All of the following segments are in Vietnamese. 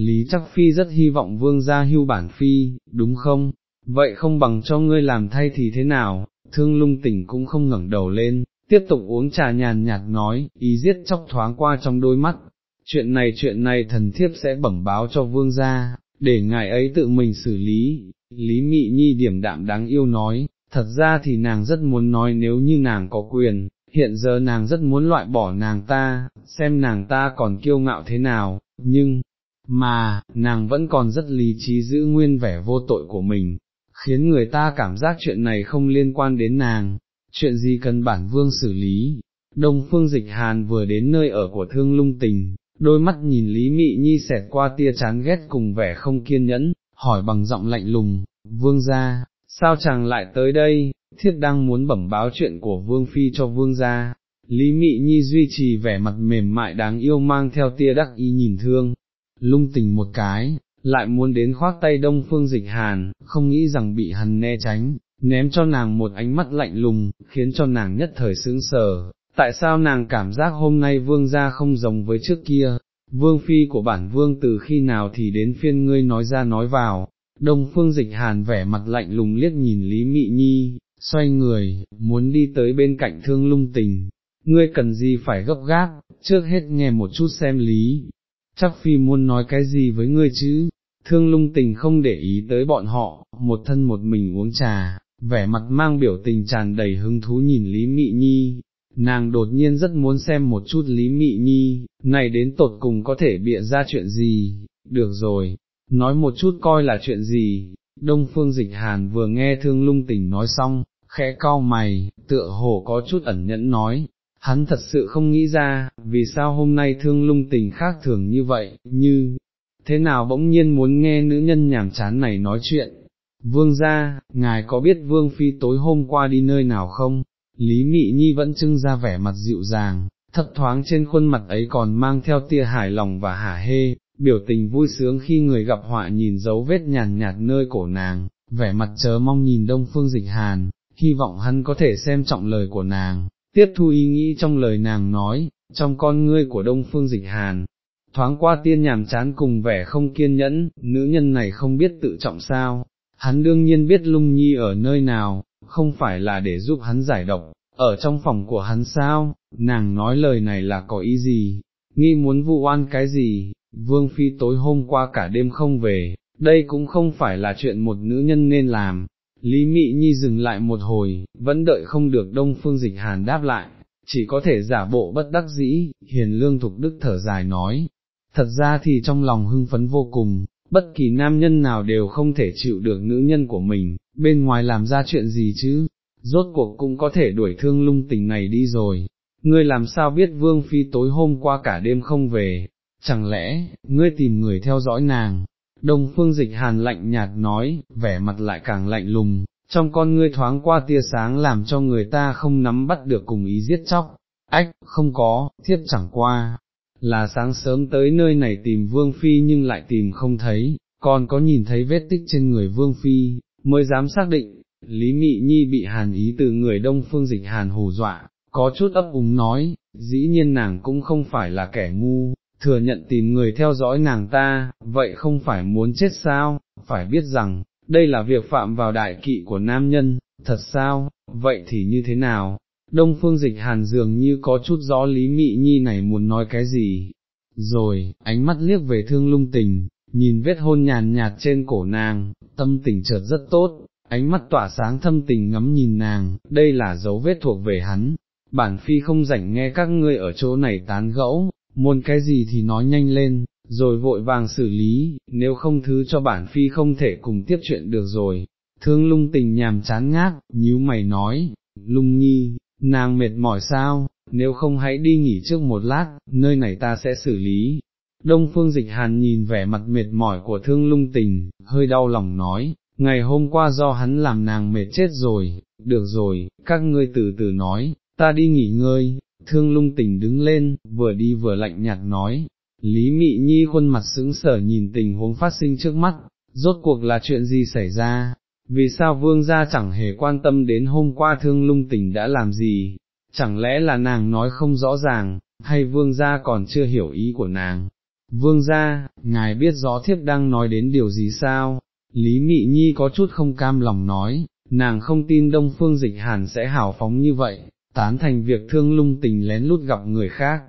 Lý chắc phi rất hy vọng vương gia hưu bản phi, đúng không? Vậy không bằng cho ngươi làm thay thì thế nào? Thương lung tỉnh cũng không ngẩng đầu lên, tiếp tục uống trà nhàn nhạt nói, ý giết chóc thoáng qua trong đôi mắt. Chuyện này chuyện này thần thiếp sẽ bẩm báo cho vương gia, để ngài ấy tự mình xử lý. Lý Mị Nhi điểm đạm đáng yêu nói, thật ra thì nàng rất muốn nói nếu như nàng có quyền, hiện giờ nàng rất muốn loại bỏ nàng ta, xem nàng ta còn kiêu ngạo thế nào, nhưng, mà, nàng vẫn còn rất lý trí giữ nguyên vẻ vô tội của mình, khiến người ta cảm giác chuyện này không liên quan đến nàng, chuyện gì cần bản vương xử lý. Đông phương dịch hàn vừa đến nơi ở của thương lung tình, đôi mắt nhìn Lý Mị Nhi xẹt qua tia chán ghét cùng vẻ không kiên nhẫn, hỏi bằng giọng lạnh lùng, vương gia, sao chàng lại tới đây, thiết đang muốn bẩm báo chuyện của vương phi cho vương gia. Lý Mị Nhi duy trì vẻ mặt mềm mại đáng yêu mang theo tia đắc ý nhìn thương, lung tình một cái, lại muốn đến khoác tay đông phương dịch hàn, không nghĩ rằng bị hắn né tránh, ném cho nàng một ánh mắt lạnh lùng, khiến cho nàng nhất thời sững sờ, tại sao nàng cảm giác hôm nay vương gia không giống với trước kia, vương phi của bản vương từ khi nào thì đến phiên ngươi nói ra nói vào, đông phương dịch hàn vẻ mặt lạnh lùng liếc nhìn Lý Mị Nhi, xoay người, muốn đi tới bên cạnh thương lung tình, ngươi cần gì phải gấp gáp, trước hết nghe một chút xem lý, chắc phi muốn nói cái gì với ngươi chứ, thương lung tình không để ý tới bọn họ, một thân một mình uống trà, vẻ mặt mang biểu tình tràn đầy hứng thú nhìn Lý Mị Nhi, nàng đột nhiên rất muốn xem một chút Lý Mị Nhi, này đến tột cùng có thể bịa ra chuyện gì, được rồi, nói một chút coi là chuyện gì, Đông Phương Dịch Hàn vừa nghe thương lung tình nói xong, khẽ cau mày, tựa hồ có chút ẩn nhẫn nói, hắn thật sự không nghĩ ra, vì sao hôm nay thương lung tình khác thường như vậy, như, thế nào bỗng nhiên muốn nghe nữ nhân nhảm chán này nói chuyện. Vương gia, ngài có biết Vương Phi tối hôm qua đi nơi nào không? Lý Mị Nhi vẫn trưng ra vẻ mặt dịu dàng, thấp thoáng trên khuôn mặt ấy còn mang theo tia hài lòng và hả hê, biểu tình vui sướng khi người gặp họa nhìn dấu vết nhàn nhạt nơi cổ nàng, vẻ mặt chớ mong nhìn đông phương dịch hàn, hy vọng hắn có thể xem trọng lời của nàng, tiếp thu ý nghĩ trong lời nàng nói, trong con ngươi của đông phương dịch hàn. Thoáng qua tiên nhàm chán cùng vẻ không kiên nhẫn, nữ nhân này không biết tự trọng sao, hắn đương nhiên biết lung nhi ở nơi nào, không phải là để giúp hắn giải độc, ở trong phòng của hắn sao, nàng nói lời này là có ý gì, nghi muốn vụ oan cái gì, vương phi tối hôm qua cả đêm không về, đây cũng không phải là chuyện một nữ nhân nên làm. Lý Mị Nhi dừng lại một hồi, vẫn đợi không được Đông Phương Dịch Hàn đáp lại, chỉ có thể giả bộ bất đắc dĩ, hiền lương thục đức thở dài nói. Thật ra thì trong lòng hưng phấn vô cùng, bất kỳ nam nhân nào đều không thể chịu được nữ nhân của mình, bên ngoài làm ra chuyện gì chứ, rốt cuộc cũng có thể đuổi thương lung tình này đi rồi. Ngươi làm sao biết Vương Phi tối hôm qua cả đêm không về, chẳng lẽ, ngươi tìm người theo dõi nàng, đông phương dịch hàn lạnh nhạt nói, vẻ mặt lại càng lạnh lùng, trong con ngươi thoáng qua tia sáng làm cho người ta không nắm bắt được cùng ý giết chóc, ách, không có, thiết chẳng qua, là sáng sớm tới nơi này tìm vương phi nhưng lại tìm không thấy, còn có nhìn thấy vết tích trên người vương phi, mới dám xác định, Lý Mị Nhi bị hàn ý từ người đông phương dịch hàn hù dọa, có chút ấp úng nói, dĩ nhiên nàng cũng không phải là kẻ ngu, thừa nhận tìm người theo dõi nàng ta, vậy không phải muốn chết sao, phải biết rằng, đây là việc phạm vào đại kỵ của nam nhân, thật sao, vậy thì như thế nào? Đông phương dịch hàn dường như có chút rõ lý mị nhi này muốn nói cái gì, rồi, ánh mắt liếc về thương lung tình, nhìn vết hôn nhàn nhạt trên cổ nàng, tâm tình chợt rất tốt, ánh mắt tỏa sáng thâm tình ngắm nhìn nàng, đây là dấu vết thuộc về hắn, bản phi không rảnh nghe các ngươi ở chỗ này tán gẫu, muốn cái gì thì nói nhanh lên, rồi vội vàng xử lý, nếu không thứ cho bản phi không thể cùng tiếp chuyện được rồi. Thương lung tình nhàm chán ngác, nhíu mày nói, lung nhi, nàng mệt mỏi sao, nếu không hãy đi nghỉ trước một lát, nơi này ta sẽ xử lý. Đông phương dịch hàn nhìn vẻ mặt mệt mỏi của thương lung tình, hơi đau lòng nói, ngày hôm qua do hắn làm nàng mệt chết rồi, được rồi, các ngươi từ từ nói, ta đi nghỉ ngơi, thương lung tình đứng lên, vừa đi vừa lạnh nhạt nói, Lý Mị Nhi khuôn mặt sững sở nhìn tình huống phát sinh trước mắt, rốt cuộc là chuyện gì xảy ra, vì sao vương gia chẳng hề quan tâm đến hôm qua thương lung tình đã làm gì, chẳng lẽ là nàng nói không rõ ràng, hay vương gia còn chưa hiểu ý của nàng, vương gia, ngài biết rõ thiếp đang nói đến điều gì sao, Lý Mị Nhi có chút không cam lòng nói, nàng không tin Đông Phương Dịch Hàn sẽ hào phóng như vậy, tán thành việc thương lung tình lén lút gặp người khác,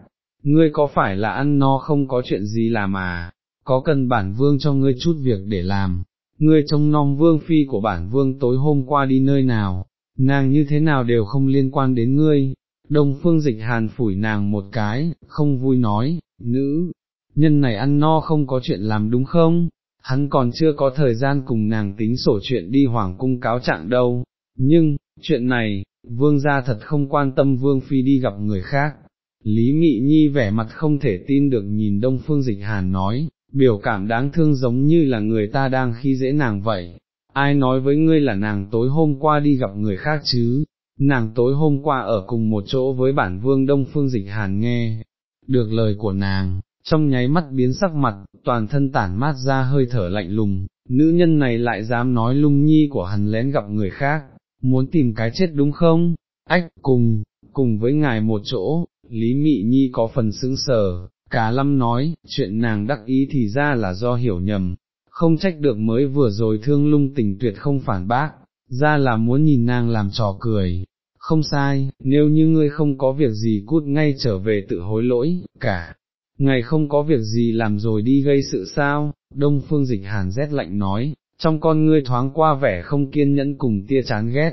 ngươi có phải là ăn no không có chuyện gì làm à, có cần bản vương cho ngươi chút việc để làm, ngươi trông nom vương phi của bản vương tối hôm qua đi nơi nào, nàng như thế nào đều không liên quan đến ngươi, đông phương dịch hàn phủi nàng một cái, không vui nói, nữ, nhân này ăn no không có chuyện làm đúng không, hắn còn chưa có thời gian cùng nàng tính sổ chuyện đi hoàng cung cáo trạng đâu, nhưng, chuyện này, vương gia thật không quan tâm vương phi đi gặp người khác. Lý Mị Nhi vẻ mặt không thể tin được nhìn Đông Phương Dịch Hàn nói, biểu cảm đáng thương giống như là người ta đang khi dễ nàng vậy, ai nói với ngươi là nàng tối hôm qua đi gặp người khác chứ, nàng tối hôm qua ở cùng một chỗ với bản vương Đông Phương Dịch Hàn nghe, được lời của nàng, trong nháy mắt biến sắc mặt, toàn thân tản mát ra hơi thở lạnh lùng, nữ nhân này lại dám nói lung nhi của hắn lén gặp người khác, muốn tìm cái chết đúng không? Ách, cùng, cùng với ngài một chỗ, Lý Mị Nhi có phần sững sờ, Cá lâm nói, chuyện nàng đắc ý thì ra là do hiểu nhầm, không trách được mới vừa rồi thương lung tình tuyệt không phản bác, ra là muốn nhìn nàng làm trò cười. Không sai, nếu như ngươi không có việc gì cút ngay trở về tự hối lỗi, cả, ngày không có việc gì làm rồi đi gây sự sao, đông phương dịch hàn rét lạnh nói, trong con ngươi thoáng qua vẻ không kiên nhẫn cùng tia chán ghét,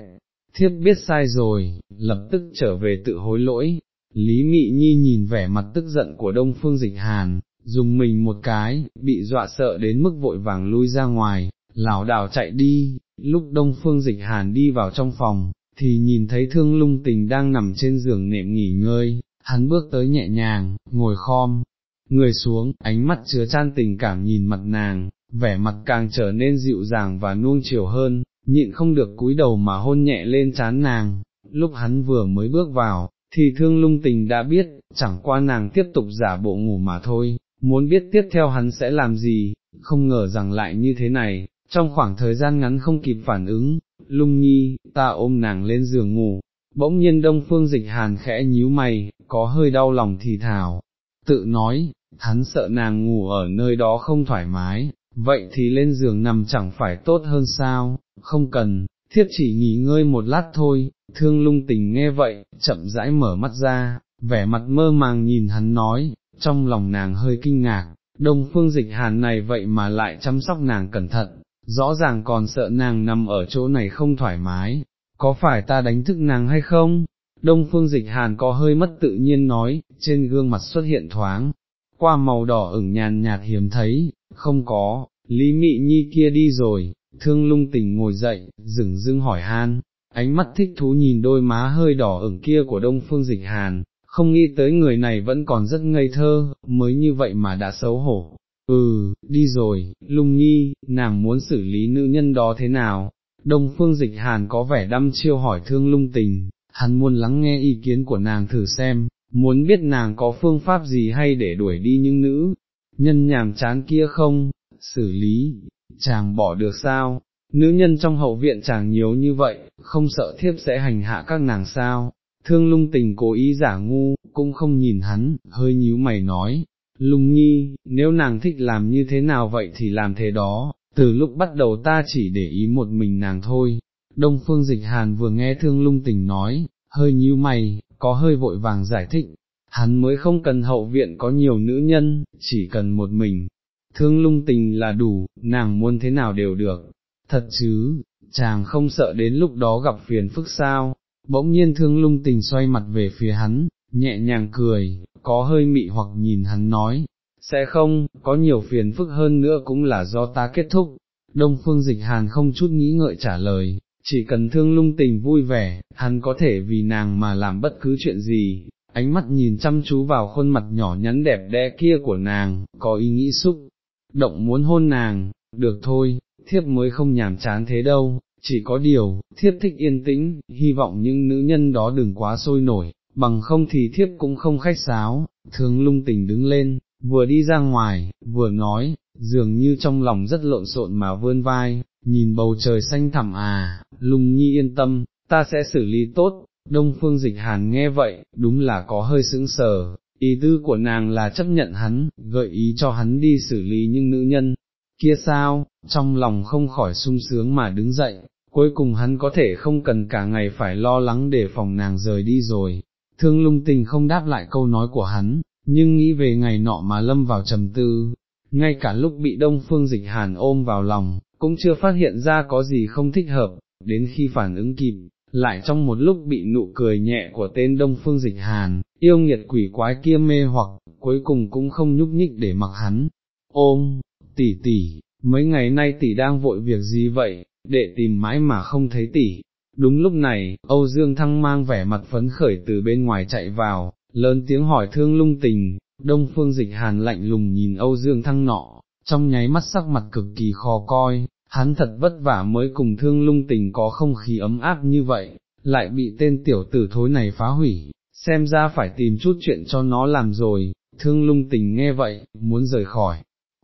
thiếp biết sai rồi, lập tức trở về tự hối lỗi, Lý Mị Nhi nhìn vẻ mặt tức giận của Đông Phương Dịch Hàn, dùng mình một cái, bị dọa sợ đến mức vội vàng lui ra ngoài, lảo đảo chạy đi, lúc Đông Phương Dịch Hàn đi vào trong phòng, thì nhìn thấy thương lung tình đang nằm trên giường nệm nghỉ ngơi, hắn bước tới nhẹ nhàng, ngồi khom, người xuống, ánh mắt chứa chan tình cảm nhìn mặt nàng, vẻ mặt càng trở nên dịu dàng và nuông chiều hơn, nhịn không được cúi đầu mà hôn nhẹ lên chán nàng, lúc hắn vừa mới bước vào, thì thương lung tình đã biết, chẳng qua nàng tiếp tục giả bộ ngủ mà thôi, muốn biết tiếp theo hắn sẽ làm gì, không ngờ rằng lại như thế này, trong khoảng thời gian ngắn không kịp phản ứng, lung nhi, ta ôm nàng lên giường ngủ, bỗng nhiên đông phương dịch hàn khẽ nhíu mày, có hơi đau lòng thì thào, tự nói, hắn sợ nàng ngủ ở nơi đó không thoải mái, vậy thì lên giường nằm chẳng phải tốt hơn sao, không cần, thiếp chỉ nghỉ ngơi một lát thôi, thương lung tình nghe vậy, chậm rãi mở mắt ra, vẻ mặt mơ màng nhìn hắn nói, trong lòng nàng hơi kinh ngạc, đông phương dịch hàn này vậy mà lại chăm sóc nàng cẩn thận, rõ ràng còn sợ nàng nằm ở chỗ này không thoải mái, có phải ta đánh thức nàng hay không? Đông phương dịch hàn có hơi mất tự nhiên nói, trên gương mặt xuất hiện thoáng, qua màu đỏ ửng nhàn nhạt hiếm thấy, không có, Lý Mị Nhi kia đi rồi, thương lung tình ngồi dậy, dừng dưng hỏi han, ánh mắt thích thú nhìn đôi má hơi đỏ ửng kia của đông phương dịch hàn, không nghĩ tới người này vẫn còn rất ngây thơ, mới như vậy mà đã xấu hổ. Ừ, đi rồi, lung nhi, nàng muốn xử lý nữ nhân đó thế nào? Đông phương dịch hàn có vẻ đăm chiêu hỏi thương lung tình, hắn muốn lắng nghe ý kiến của nàng thử xem, muốn biết nàng có phương pháp gì hay để đuổi đi những nữ, nhân nhàm chán kia không, xử lý, chàng bỏ được sao, nữ nhân trong hậu viện chàng nhiều như vậy, không sợ thiếp sẽ hành hạ các nàng sao, thương lung tình cố ý giả ngu, cũng không nhìn hắn, hơi nhíu mày nói, lung nhi, nếu nàng thích làm như thế nào vậy thì làm thế đó, từ lúc bắt đầu ta chỉ để ý một mình nàng thôi. Đông phương dịch hàn vừa nghe thương lung tình nói, hơi nhíu mày, có hơi vội vàng giải thích, hắn mới không cần hậu viện có nhiều nữ nhân, chỉ cần một mình, thương lung tình là đủ, nàng muốn thế nào đều được, thật chứ, chàng không sợ đến lúc đó gặp phiền phức sao, bỗng nhiên thương lung tình xoay mặt về phía hắn, nhẹ nhàng cười, có hơi mị hoặc nhìn hắn nói, sẽ không, có nhiều phiền phức hơn nữa cũng là do ta kết thúc, đông phương dịch hàn không chút nghĩ ngợi trả lời, chỉ cần thương lung tình vui vẻ, hắn có thể vì nàng mà làm bất cứ chuyện gì, ánh mắt nhìn chăm chú vào khuôn mặt nhỏ nhắn đẹp đẽ kia của nàng, có ý nghĩ xúc, động muốn hôn nàng, được thôi, thiếp mới không nhàm chán thế đâu, chỉ có điều, thiếp thích yên tĩnh, hy vọng những nữ nhân đó đừng quá sôi nổi, bằng không thì thiếp cũng không khách sáo, thương lung tình đứng lên, vừa đi ra ngoài, vừa nói, dường như trong lòng rất lộn xộn mà vươn vai, nhìn bầu trời xanh thẳm à, lung nhi yên tâm, ta sẽ xử lý tốt, đông phương dịch hàn nghe vậy, đúng là có hơi sững sờ, ý tư của nàng là chấp nhận hắn, gợi ý cho hắn đi xử lý những nữ nhân, kia sao, trong lòng không khỏi sung sướng mà đứng dậy, cuối cùng hắn có thể không cần cả ngày phải lo lắng để phòng nàng rời đi rồi, thương lung tình không đáp lại câu nói của hắn, nhưng nghĩ về ngày nọ mà lâm vào trầm tư, ngay cả lúc bị đông phương dịch hàn ôm vào lòng, cũng chưa phát hiện ra có gì không thích hợp, đến khi phản ứng kịp, lại trong một lúc bị nụ cười nhẹ của tên đông phương dịch hàn, yêu nghiệt quỷ quái kia mê hoặc, cuối cùng cũng không nhúc nhích để mặc hắn, ôm, tỷ tỷ, mấy ngày nay tỷ đang vội việc gì vậy, để tìm mãi mà không thấy tỷ. Đúng lúc này, Âu Dương Thăng mang vẻ mặt phấn khởi từ bên ngoài chạy vào, lớn tiếng hỏi thương lung tình, đông phương dịch hàn lạnh lùng nhìn Âu Dương Thăng nọ, trong nháy mắt sắc mặt cực kỳ khó coi, hắn thật vất vả mới cùng thương lung tình có không khí ấm áp như vậy, lại bị tên tiểu tử thối này phá hủy, xem ra phải tìm chút chuyện cho nó làm rồi, thương lung tình nghe vậy, muốn rời khỏi,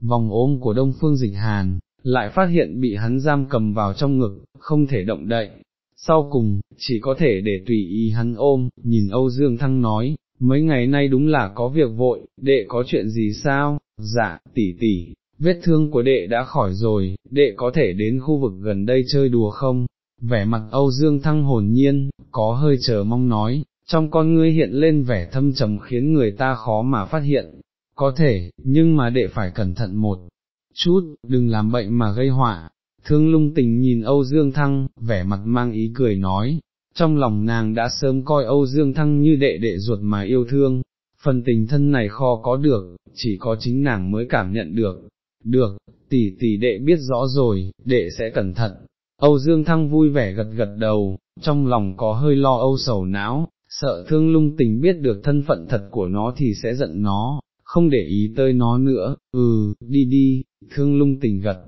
vòng ôm của đông phương dịch hàn, lại phát hiện bị hắn giam cầm vào trong ngực, không thể động đậy. Sau cùng, chỉ có thể để tùy ý hắn ôm, nhìn Âu Dương Thăng nói, mấy ngày nay đúng là có việc vội, đệ có chuyện gì sao, dạ, tỷ tỷ, vết thương của đệ đã khỏi rồi, đệ có thể đến khu vực gần đây chơi đùa không? Vẻ mặt Âu Dương Thăng hồn nhiên, có hơi chờ mong nói, trong con ngươi hiện lên vẻ thâm trầm khiến người ta khó mà phát hiện, có thể, nhưng mà đệ phải cẩn thận một chút, đừng làm bệnh mà gây họa. Thương lung tình nhìn Âu Dương Thăng, vẻ mặt mang ý cười nói, trong lòng nàng đã sớm coi Âu Dương Thăng như đệ đệ ruột mà yêu thương, phần tình thân này khó có được, chỉ có chính nàng mới cảm nhận được, được, tỷ tỷ đệ biết rõ rồi, đệ sẽ cẩn thận. Âu Dương Thăng vui vẻ gật gật đầu, trong lòng có hơi lo âu sầu não, sợ thương lung tình biết được thân phận thật của nó thì sẽ giận nó, không để ý tới nó nữa, ừ, đi đi, thương lung tình gật.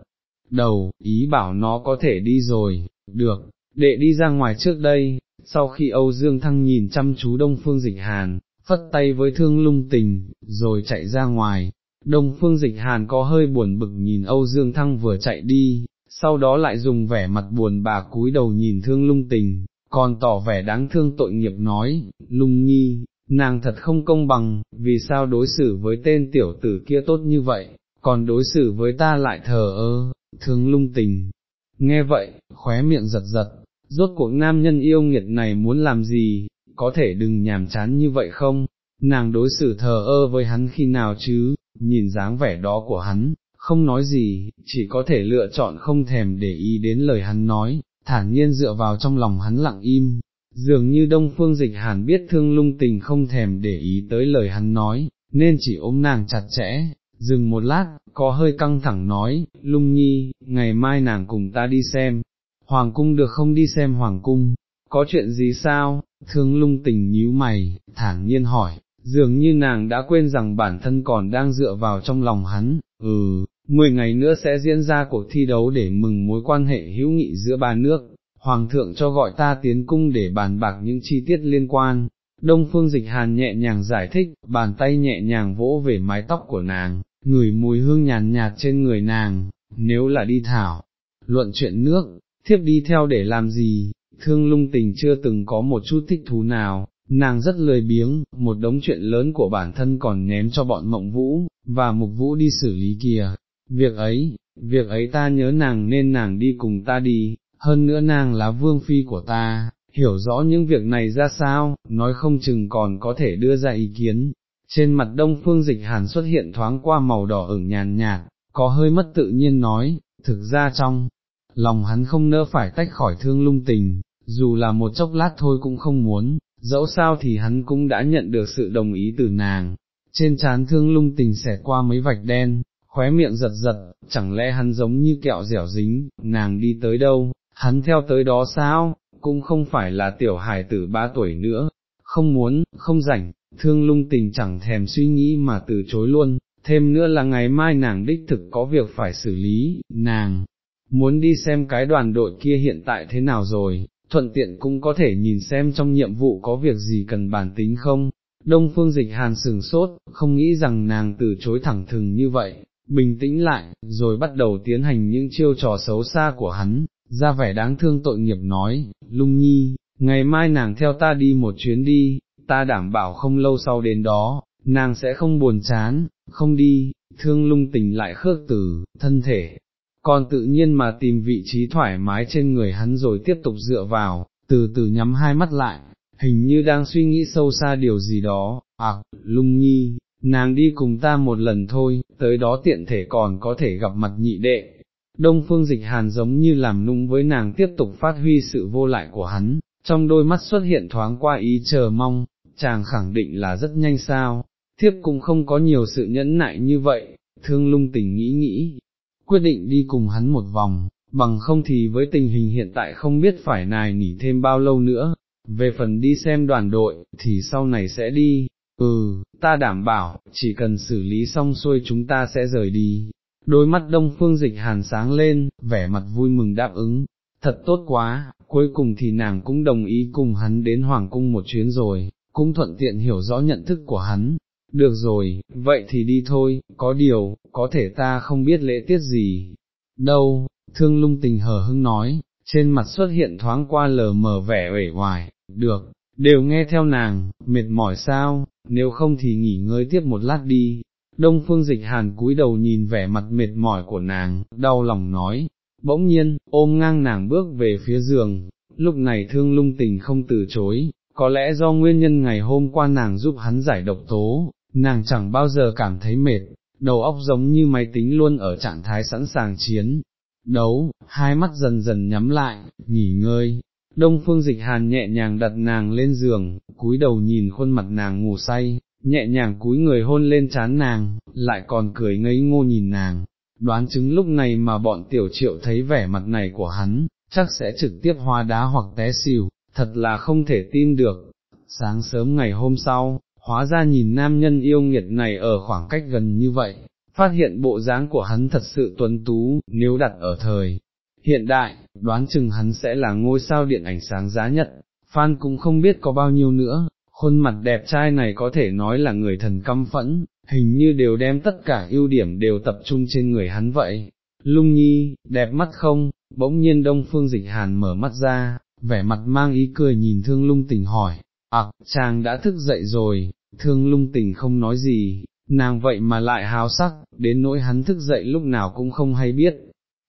Đầu, ý bảo nó có thể đi rồi, được, đệ đi ra ngoài trước đây, sau khi Âu Dương Thăng nhìn chăm chú Đông Phương Dịch Hàn, phất tay với thương lung tình, rồi chạy ra ngoài, Đông Phương Dịch Hàn có hơi buồn bực nhìn Âu Dương Thăng vừa chạy đi, sau đó lại dùng vẻ mặt buồn bà cúi đầu nhìn thương lung tình, còn tỏ vẻ đáng thương tội nghiệp nói, lung nhi, nàng thật không công bằng, vì sao đối xử với tên tiểu tử kia tốt như vậy, còn đối xử với ta lại thờ ơ, thương lung tình. Nghe vậy, khóe miệng giật giật, rốt cuộc nam nhân yêu nghiệt này muốn làm gì, có thể đừng nhàm chán như vậy không, nàng đối xử thờ ơ với hắn khi nào chứ, nhìn dáng vẻ đó của hắn, không nói gì, chỉ có thể lựa chọn không thèm để ý đến lời hắn nói, thản nhiên dựa vào trong lòng hắn lặng im, dường như đông phương dịch hàn biết thương lung tình không thèm để ý tới lời hắn nói, nên chỉ ôm nàng chặt chẽ, dừng một lát, có hơi căng thẳng nói, lung nhi, ngày mai nàng cùng ta đi xem, hoàng cung được không đi xem hoàng cung, có chuyện gì sao, thương lung tình nhíu mày, thản nhiên hỏi, dường như nàng đã quên rằng bản thân còn đang dựa vào trong lòng hắn, ừ, 10 ngày nữa sẽ diễn ra cuộc thi đấu để mừng mối quan hệ hữu nghị giữa ba nước, Hoàng thượng cho gọi ta tiến cung để bàn bạc những chi tiết liên quan. Đông phương dịch hàn nhẹ nhàng giải thích, bàn tay nhẹ nhàng vỗ về mái tóc của nàng, ngửi mùi hương nhàn nhạt trên người nàng, nếu là đi thảo, luận chuyện nước, thiếp đi theo để làm gì, thương lung tình chưa từng có một chút thích thú nào, nàng rất lười biếng, một đống chuyện lớn của bản thân còn ném cho bọn mộng vũ, và mục vũ đi xử lý kìa, việc ấy, việc ấy ta nhớ nàng nên nàng đi cùng ta đi, hơn nữa nàng là vương phi của ta, hiểu rõ những việc này ra sao, nói không chừng còn có thể đưa ra ý kiến. Trên mặt đông phương dịch hàn xuất hiện thoáng qua màu đỏ ửng nhàn nhạt, có hơi mất tự nhiên nói, thực ra trong, lòng hắn không nỡ phải tách khỏi thương lung tình, dù là một chốc lát thôi cũng không muốn, dẫu sao thì hắn cũng đã nhận được sự đồng ý từ nàng. Trên trán thương lung tình xẻ qua mấy vạch đen, khóe miệng giật giật, chẳng lẽ hắn giống như kẹo dẻo dính, nàng đi tới đâu, hắn theo tới đó sao, cũng không phải là tiểu hài tử ba tuổi nữa, không muốn, không rảnh, thương lung tình chẳng thèm suy nghĩ mà từ chối luôn, thêm nữa là ngày mai nàng đích thực có việc phải xử lý, nàng muốn đi xem cái đoàn đội kia hiện tại thế nào rồi, thuận tiện cũng có thể nhìn xem trong nhiệm vụ có việc gì cần bản tính không. Đông phương dịch hàn sừng sốt, không nghĩ rằng nàng từ chối thẳng thừng như vậy, bình tĩnh lại, rồi bắt đầu tiến hành những chiêu trò xấu xa của hắn, ra vẻ đáng thương tội nghiệp nói, lung nhi, ngày mai nàng theo ta đi một chuyến đi, ta đảm bảo không lâu sau đến đó, nàng sẽ không buồn chán, không đi, thương lung tình lại khước từ, thân thể, còn tự nhiên mà tìm vị trí thoải mái trên người hắn rồi tiếp tục dựa vào, từ từ nhắm hai mắt lại, hình như đang suy nghĩ sâu xa điều gì đó, à, lung nhi, nàng đi cùng ta một lần thôi, tới đó tiện thể còn có thể gặp mặt nhị đệ. Đông phương dịch hàn giống như làm nung với nàng tiếp tục phát huy sự vô lại của hắn, trong đôi mắt xuất hiện thoáng qua ý chờ mong, chàng khẳng định là rất nhanh sao, thiếp cũng không có nhiều sự nhẫn nại như vậy, thương lung tình nghĩ nghĩ, quyết định đi cùng hắn một vòng, bằng không thì với tình hình hiện tại không biết phải nài nỉ thêm bao lâu nữa, về phần đi xem đoàn đội, thì sau này sẽ đi, ừ, ta đảm bảo, chỉ cần xử lý xong xuôi chúng ta sẽ rời đi. Đôi mắt đông phương dịch hàn sáng lên, vẻ mặt vui mừng đáp ứng, thật tốt quá, cuối cùng thì nàng cũng đồng ý cùng hắn đến Hoàng cung một chuyến rồi, cũng thuận tiện hiểu rõ nhận thức của hắn. Được rồi, vậy thì đi thôi, có điều, có thể ta không biết lễ tiết gì. Đâu, thương lung tình hờ hưng nói, trên mặt xuất hiện thoáng qua lờ mờ vẻ uể hoài, được, đều nghe theo nàng, mệt mỏi sao, nếu không thì nghỉ ngơi tiếp một lát đi. Đông phương dịch hàn cúi đầu nhìn vẻ mặt mệt mỏi của nàng, đau lòng nói, bỗng nhiên, ôm ngang nàng bước về phía giường, lúc này thương lung tình không từ chối, có lẽ do nguyên nhân ngày hôm qua nàng giúp hắn giải độc tố, nàng chẳng bao giờ cảm thấy mệt, đầu óc giống như máy tính luôn ở trạng thái sẵn sàng chiến, đấu, hai mắt dần dần nhắm lại, nghỉ ngơi. Đông phương dịch hàn nhẹ nhàng đặt nàng lên giường, cúi đầu nhìn khuôn mặt nàng ngủ say, nhẹ nhàng cúi người hôn lên trán nàng, lại còn cười ngây ngô nhìn nàng, đoán chứng lúc này mà bọn tiểu triệu thấy vẻ mặt này của hắn, chắc sẽ trực tiếp hoa đá hoặc té xỉu, thật là không thể tin được. Sáng sớm ngày hôm sau, hóa ra nhìn nam nhân yêu nghiệt này ở khoảng cách gần như vậy, phát hiện bộ dáng của hắn thật sự tuấn tú, nếu đặt ở thời. Hiện đại, đoán chừng hắn sẽ là ngôi sao điện ảnh sáng giá nhất, fan cũng không biết có bao nhiêu nữa, khuôn mặt đẹp trai này có thể nói là người thần căm phẫn, hình như đều đem tất cả ưu điểm đều tập trung trên người hắn vậy. Lung nhi, đẹp mắt không, bỗng nhiên đông phương dịch hàn mở mắt ra, vẻ mặt mang ý cười nhìn thương lung tình hỏi, ạc, chàng đã thức dậy rồi, thương lung tình không nói gì, nàng vậy mà lại háo sắc, đến nỗi hắn thức dậy lúc nào cũng không hay biết.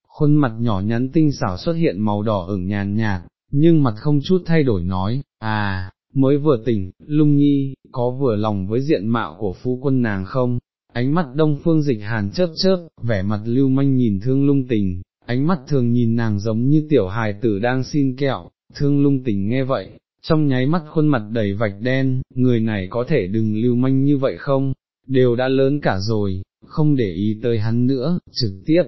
Khuôn mặt nhỏ nhắn tinh xảo xuất hiện màu đỏ ửng nhàn nhạt, nhưng mặt không chút thay đổi nói, à, mới vừa tỉnh, lung nhi, có vừa lòng với diện mạo của phu quân nàng không? Ánh mắt đông phương dịch hàn chớp chớp, vẻ mặt lưu manh nhìn thương lung tình, ánh mắt thường nhìn nàng giống như tiểu hài tử đang xin kẹo, thương lung tình nghe vậy, trong nháy mắt khuôn mặt đầy vạch đen, người này có thể đừng lưu manh như vậy không, đều đã lớn cả rồi, không để ý tới hắn nữa, trực tiếp,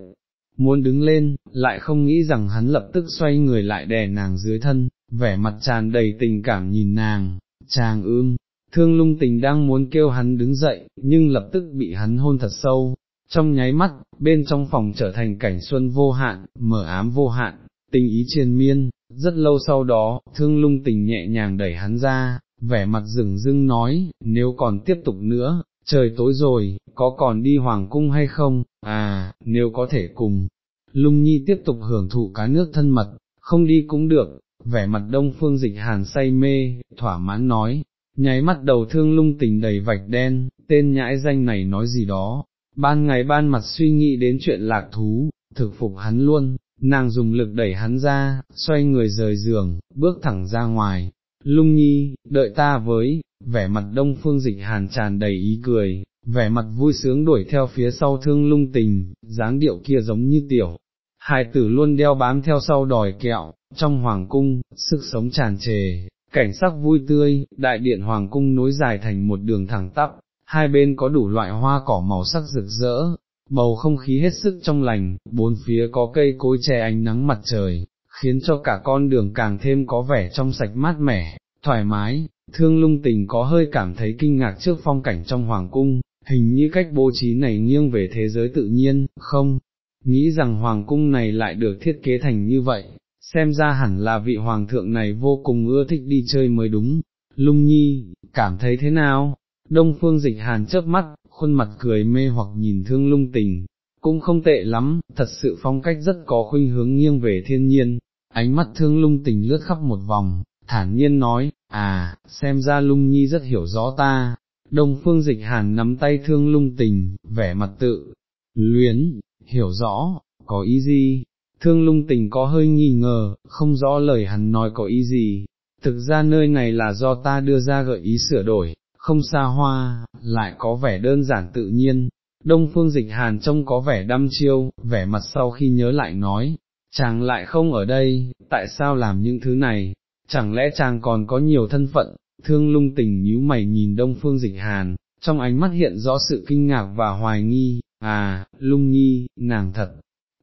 muốn đứng lên, lại không nghĩ rằng hắn lập tức xoay người lại đè nàng dưới thân, vẻ mặt tràn đầy tình cảm nhìn nàng, chàng ưm, thương lung tình đang muốn kêu hắn đứng dậy, nhưng lập tức bị hắn hôn thật sâu, trong nháy mắt, bên trong phòng trở thành cảnh xuân vô hạn, mở ám vô hạn, tình ý triền miên, rất lâu sau đó, thương lung tình nhẹ nhàng đẩy hắn ra, vẻ mặt rừng rưng nói, nếu còn tiếp tục nữa, trời tối rồi, có còn đi hoàng cung hay không, à, nếu có thể cùng, lung nhi tiếp tục hưởng thụ cá nước thân mật, không đi cũng được, vẻ mặt đông phương dịch hàn say mê, thỏa mãn nói, nháy mắt đầu thương lung tình đầy vạch đen, tên nhãi danh này nói gì đó, ban ngày ban mặt suy nghĩ đến chuyện lạc thú, thực phục hắn luôn, nàng dùng lực đẩy hắn ra, xoay người rời giường, bước thẳng ra ngoài, lung nhi, đợi ta với, vẻ mặt đông phương dịch hàn tràn đầy ý cười, vẻ mặt vui sướng đuổi theo phía sau thương lung tình, dáng điệu kia giống như tiểu. Hai tử luôn đeo bám theo sau đòi kẹo, trong hoàng cung, sức sống tràn trề, cảnh sắc vui tươi, đại điện hoàng cung nối dài thành một đường thẳng tắp, hai bên có đủ loại hoa cỏ màu sắc rực rỡ, bầu không khí hết sức trong lành, bốn phía có cây cối che ánh nắng mặt trời, khiến cho cả con đường càng thêm có vẻ trong sạch mát mẻ, thoải mái, thương lung tình có hơi cảm thấy kinh ngạc trước phong cảnh trong hoàng cung, hình như cách bố trí này nghiêng về thế giới tự nhiên, không, nghĩ rằng hoàng cung này lại được thiết kế thành như vậy, xem ra hẳn là vị hoàng thượng này vô cùng ưa thích đi chơi mới đúng, lung nhi, cảm thấy thế nào? Đông phương dịch hàn chớp mắt, khuôn mặt cười mê hoặc nhìn thương lung tình, cũng không tệ lắm, thật sự phong cách rất có khuynh hướng nghiêng về thiên nhiên, ánh mắt thương lung tình lướt khắp một vòng, thản nhiên nói, à, xem ra lung nhi rất hiểu rõ ta, đông phương dịch hàn nắm tay thương lung tình, vẻ mặt tự, luyến, hiểu rõ, có ý gì, thương lung tình có hơi nghi ngờ, không rõ lời hắn nói có ý gì, thực ra nơi này là do ta đưa ra gợi ý sửa đổi, không xa hoa, lại có vẻ đơn giản tự nhiên. Đông phương dịch hàn trông có vẻ đăm chiêu, vẻ mặt sau khi nhớ lại nói, chàng lại không ở đây, tại sao làm những thứ này, chẳng lẽ chàng còn có nhiều thân phận, thương lung tình nhíu mày nhìn đông phương dịch hàn, trong ánh mắt hiện rõ sự kinh ngạc và hoài nghi, à, lung nhi, nàng thật,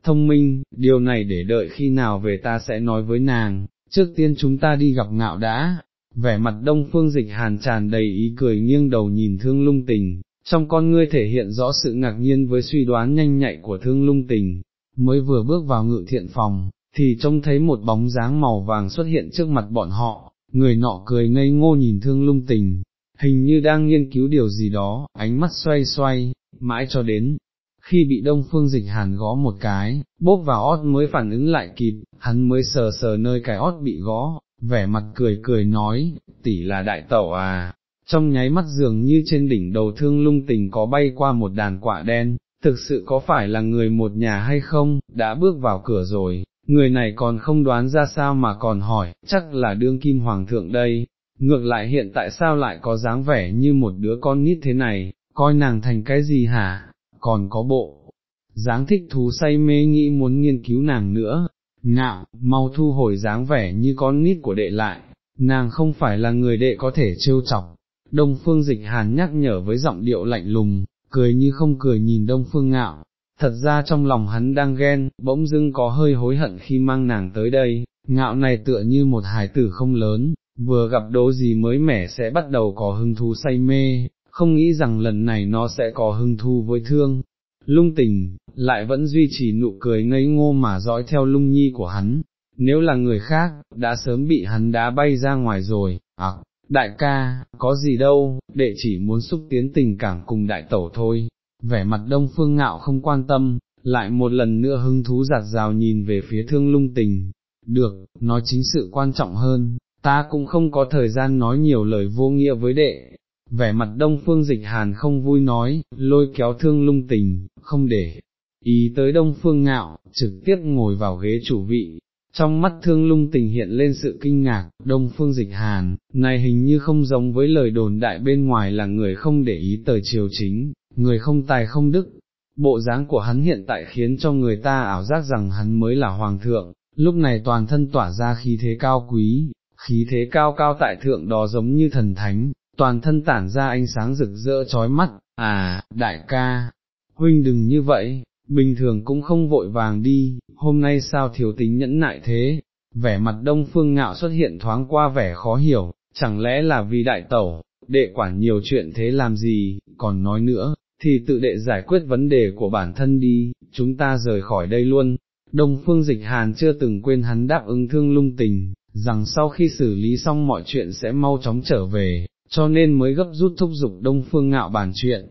thông minh, điều này để đợi khi nào về ta sẽ nói với nàng, trước tiên chúng ta đi gặp ngạo đã, vẻ mặt đông phương dịch hàn tràn đầy ý cười nghiêng đầu nhìn thương lung tình, trong con ngươi thể hiện rõ sự ngạc nhiên với suy đoán nhanh nhạy của thương lung tình, mới vừa bước vào ngự thiện phòng, thì trông thấy một bóng dáng màu vàng xuất hiện trước mặt bọn họ, người nọ cười ngây ngô nhìn thương lung tình, hình như đang nghiên cứu điều gì đó, ánh mắt xoay xoay, mãi cho đến, khi bị đông phương dịch hàn gõ một cái, bốp vào ót mới phản ứng lại kịp, hắn mới sờ sờ nơi cái ót bị gõ, vẻ mặt cười cười nói, tỷ là đại tẩu à, trong nháy mắt dường như trên đỉnh đầu thương lung tình có bay qua một đàn quạ đen, thực sự có phải là người một nhà hay không, đã bước vào cửa rồi, người này còn không đoán ra sao mà còn hỏi, chắc là đương kim hoàng thượng đây, ngược lại hiện tại sao lại có dáng vẻ như một đứa con nít thế này, coi nàng thành cái gì hả, còn có bộ, dáng thích thú say mê nghĩ muốn nghiên cứu nàng nữa, ngạo, mau thu hồi dáng vẻ như con nít của đệ lại, nàng không phải là người đệ có thể trêu chọc. Đông phương dịch hàn nhắc nhở với giọng điệu lạnh lùng, cười như không cười nhìn đông phương ngạo, thật ra trong lòng hắn đang ghen, bỗng dưng có hơi hối hận khi mang nàng tới đây, ngạo này tựa như một hài tử không lớn, vừa gặp đố gì mới mẻ sẽ bắt đầu có hưng thú say mê, không nghĩ rằng lần này nó sẽ có hưng thú với thương. Lung tình, lại vẫn duy trì nụ cười ngây ngô mà dõi theo lung nhi của hắn, nếu là người khác, đã sớm bị hắn đá bay ra ngoài rồi, à, đại ca, có gì đâu, đệ chỉ muốn xúc tiến tình cảm cùng đại tẩu thôi, vẻ mặt đông phương ngạo không quan tâm, lại một lần nữa hứng thú giạt rào nhìn về phía thương lung tình, được, nói chính sự quan trọng hơn, ta cũng không có thời gian nói nhiều lời vô nghĩa với đệ. Vẻ mặt đông phương dịch hàn không vui nói, lôi kéo thương lung tình, không để, ý tới đông phương ngạo, trực tiếp ngồi vào ghế chủ vị, trong mắt thương lung tình hiện lên sự kinh ngạc, đông phương dịch hàn, này hình như không giống với lời đồn đại bên ngoài là người không để ý tờ triều chính, người không tài không đức, bộ dáng của hắn hiện tại khiến cho người ta ảo giác rằng hắn mới là hoàng thượng, lúc này toàn thân tỏa ra khí thế cao quý, khí thế cao cao tại thượng đó giống như thần thánh, toàn thân tản ra ánh sáng rực rỡ chói mắt, à, đại ca, huynh đừng như vậy, bình thường cũng không vội vàng đi, hôm nay sao thiếu tính nhẫn nại thế, vẻ mặt đông phương ngạo xuất hiện thoáng qua vẻ khó hiểu, chẳng lẽ là vì đại tẩu, đệ quản nhiều chuyện thế làm gì, còn nói nữa, thì tự đệ giải quyết vấn đề của bản thân đi, chúng ta rời khỏi đây luôn. Đông phương dịch hàn chưa từng quên hắn đáp ứng thương lung tình, rằng sau khi xử lý xong mọi chuyện sẽ mau chóng trở về, cho nên mới gấp rút thúc giục đông phương ngạo bàn chuyện.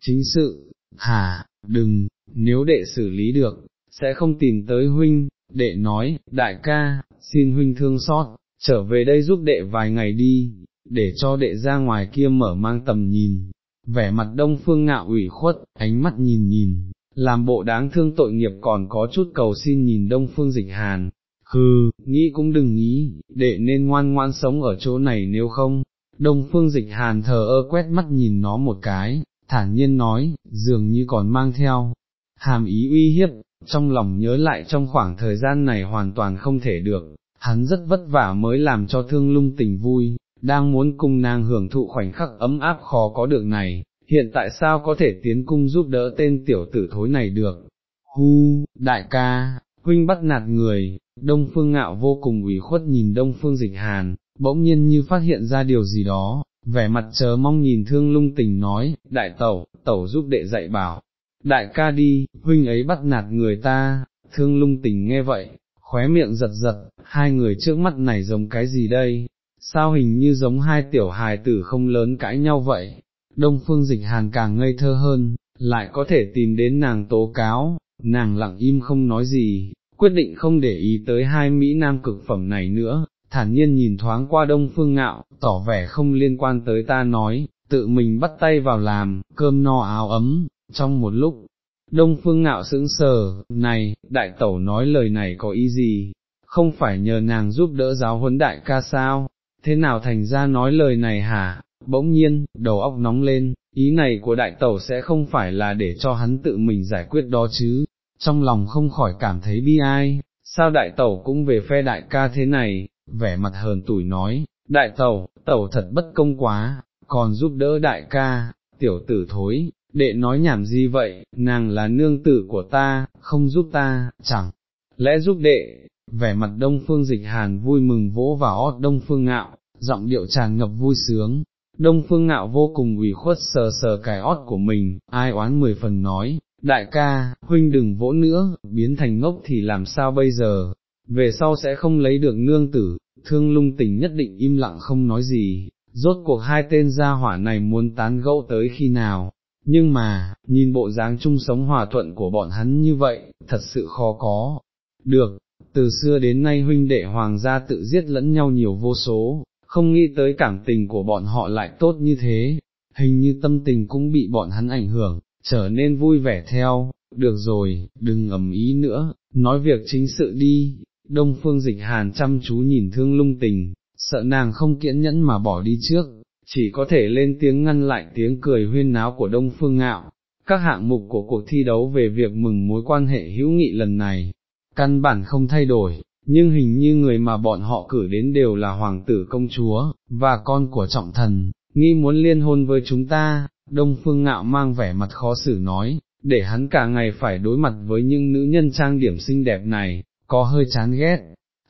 Chính sự, Hà, đừng, nếu đệ xử lý được, sẽ không tìm tới huynh, đệ nói, đại ca, xin huynh thương xót, trở về đây giúp đệ vài ngày đi, để cho đệ ra ngoài kia mở mang tầm nhìn, vẻ mặt đông phương ngạo ủy khuất, ánh mắt nhìn nhìn, làm bộ đáng thương tội nghiệp còn có chút cầu xin nhìn đông phương dịch hàn, hừ, nghĩ cũng đừng nghĩ, đệ nên ngoan ngoan sống ở chỗ này nếu không, đông phương dịch hàn thờ ơ quét mắt nhìn nó một cái, thản nhiên nói, dường như còn mang theo, hàm ý uy hiếp, trong lòng nhớ lại trong khoảng thời gian này hoàn toàn không thể được, hắn rất vất vả mới làm cho thương lung tình vui, đang muốn cung nàng hưởng thụ khoảnh khắc ấm áp khó có được này, hiện tại sao có thể tiến cung giúp đỡ tên tiểu tử thối này được. Hu, đại ca, huynh bắt nạt người, đông phương ngạo vô cùng ủy khuất nhìn đông phương dịch hàn, bỗng nhiên như phát hiện ra điều gì đó, vẻ mặt chờ mong nhìn thương lung tình nói, đại tẩu, tẩu giúp đệ dạy bảo, đại ca đi, huynh ấy bắt nạt người ta, thương lung tình nghe vậy, khóe miệng giật giật, hai người trước mắt này giống cái gì đây, sao hình như giống hai tiểu hài tử không lớn cãi nhau vậy, đông phương dịch hàn càng ngây thơ hơn, lại có thể tìm đến nàng tố cáo, nàng lặng im không nói gì, quyết định không để ý tới hai Mỹ Nam cực phẩm này nữa, thản nhiên nhìn thoáng qua đông phương ngạo, tỏ vẻ không liên quan tới ta nói, tự mình bắt tay vào làm, cơm no áo ấm, trong một lúc, Đông Phương Ngạo sững sờ, này, đại tẩu nói lời này có ý gì, không phải nhờ nàng giúp đỡ giáo huấn đại ca sao, thế nào thành ra nói lời này hả, bỗng nhiên, đầu óc nóng lên, ý này của đại tẩu sẽ không phải là để cho hắn tự mình giải quyết đó chứ, trong lòng không khỏi cảm thấy bi ai, sao đại tẩu cũng về phe đại ca thế này, vẻ mặt hờn tủi nói, đại tẩu, tẩu thật bất công quá, còn giúp đỡ đại ca, tiểu tử thối, đệ nói nhảm gì vậy, nàng là nương tử của ta, không giúp ta, chẳng, lẽ giúp đệ, vẻ mặt đông phương dịch hàn vui mừng vỗ vào ót đông phương ngạo, giọng điệu tràn ngập vui sướng, đông phương ngạo vô cùng ủy khuất sờ sờ cái ót của mình, ai oán mười phần nói, đại ca, huynh đừng vỗ nữa, biến thành ngốc thì làm sao bây giờ, về sau sẽ không lấy được nương tử, thương lung tình nhất định im lặng không nói gì, rốt cuộc hai tên gia hỏa này muốn tán gẫu tới khi nào, nhưng mà, nhìn bộ dáng chung sống hòa thuận của bọn hắn như vậy, thật sự khó có, được, từ xưa đến nay huynh đệ hoàng gia tự giết lẫn nhau nhiều vô số, không nghĩ tới cảm tình của bọn họ lại tốt như thế, hình như tâm tình cũng bị bọn hắn ảnh hưởng, trở nên vui vẻ theo, được rồi, đừng ầm ý nữa, nói việc chính sự đi, đông phương dịch hàn chăm chú nhìn thương lung tình, sợ nàng không kiễn nhẫn mà bỏ đi trước, chỉ có thể lên tiếng ngăn lại tiếng cười huyên náo của đông phương ngạo. Các hạng mục của cuộc thi đấu về việc mừng mối quan hệ hữu nghị lần này, căn bản không thay đổi, nhưng hình như người mà bọn họ cử đến đều là hoàng tử công chúa, và con của trọng thần, nghi muốn liên hôn với chúng ta, đông phương ngạo mang vẻ mặt khó xử nói, để hắn cả ngày phải đối mặt với những nữ nhân trang điểm xinh đẹp này, có hơi chán ghét,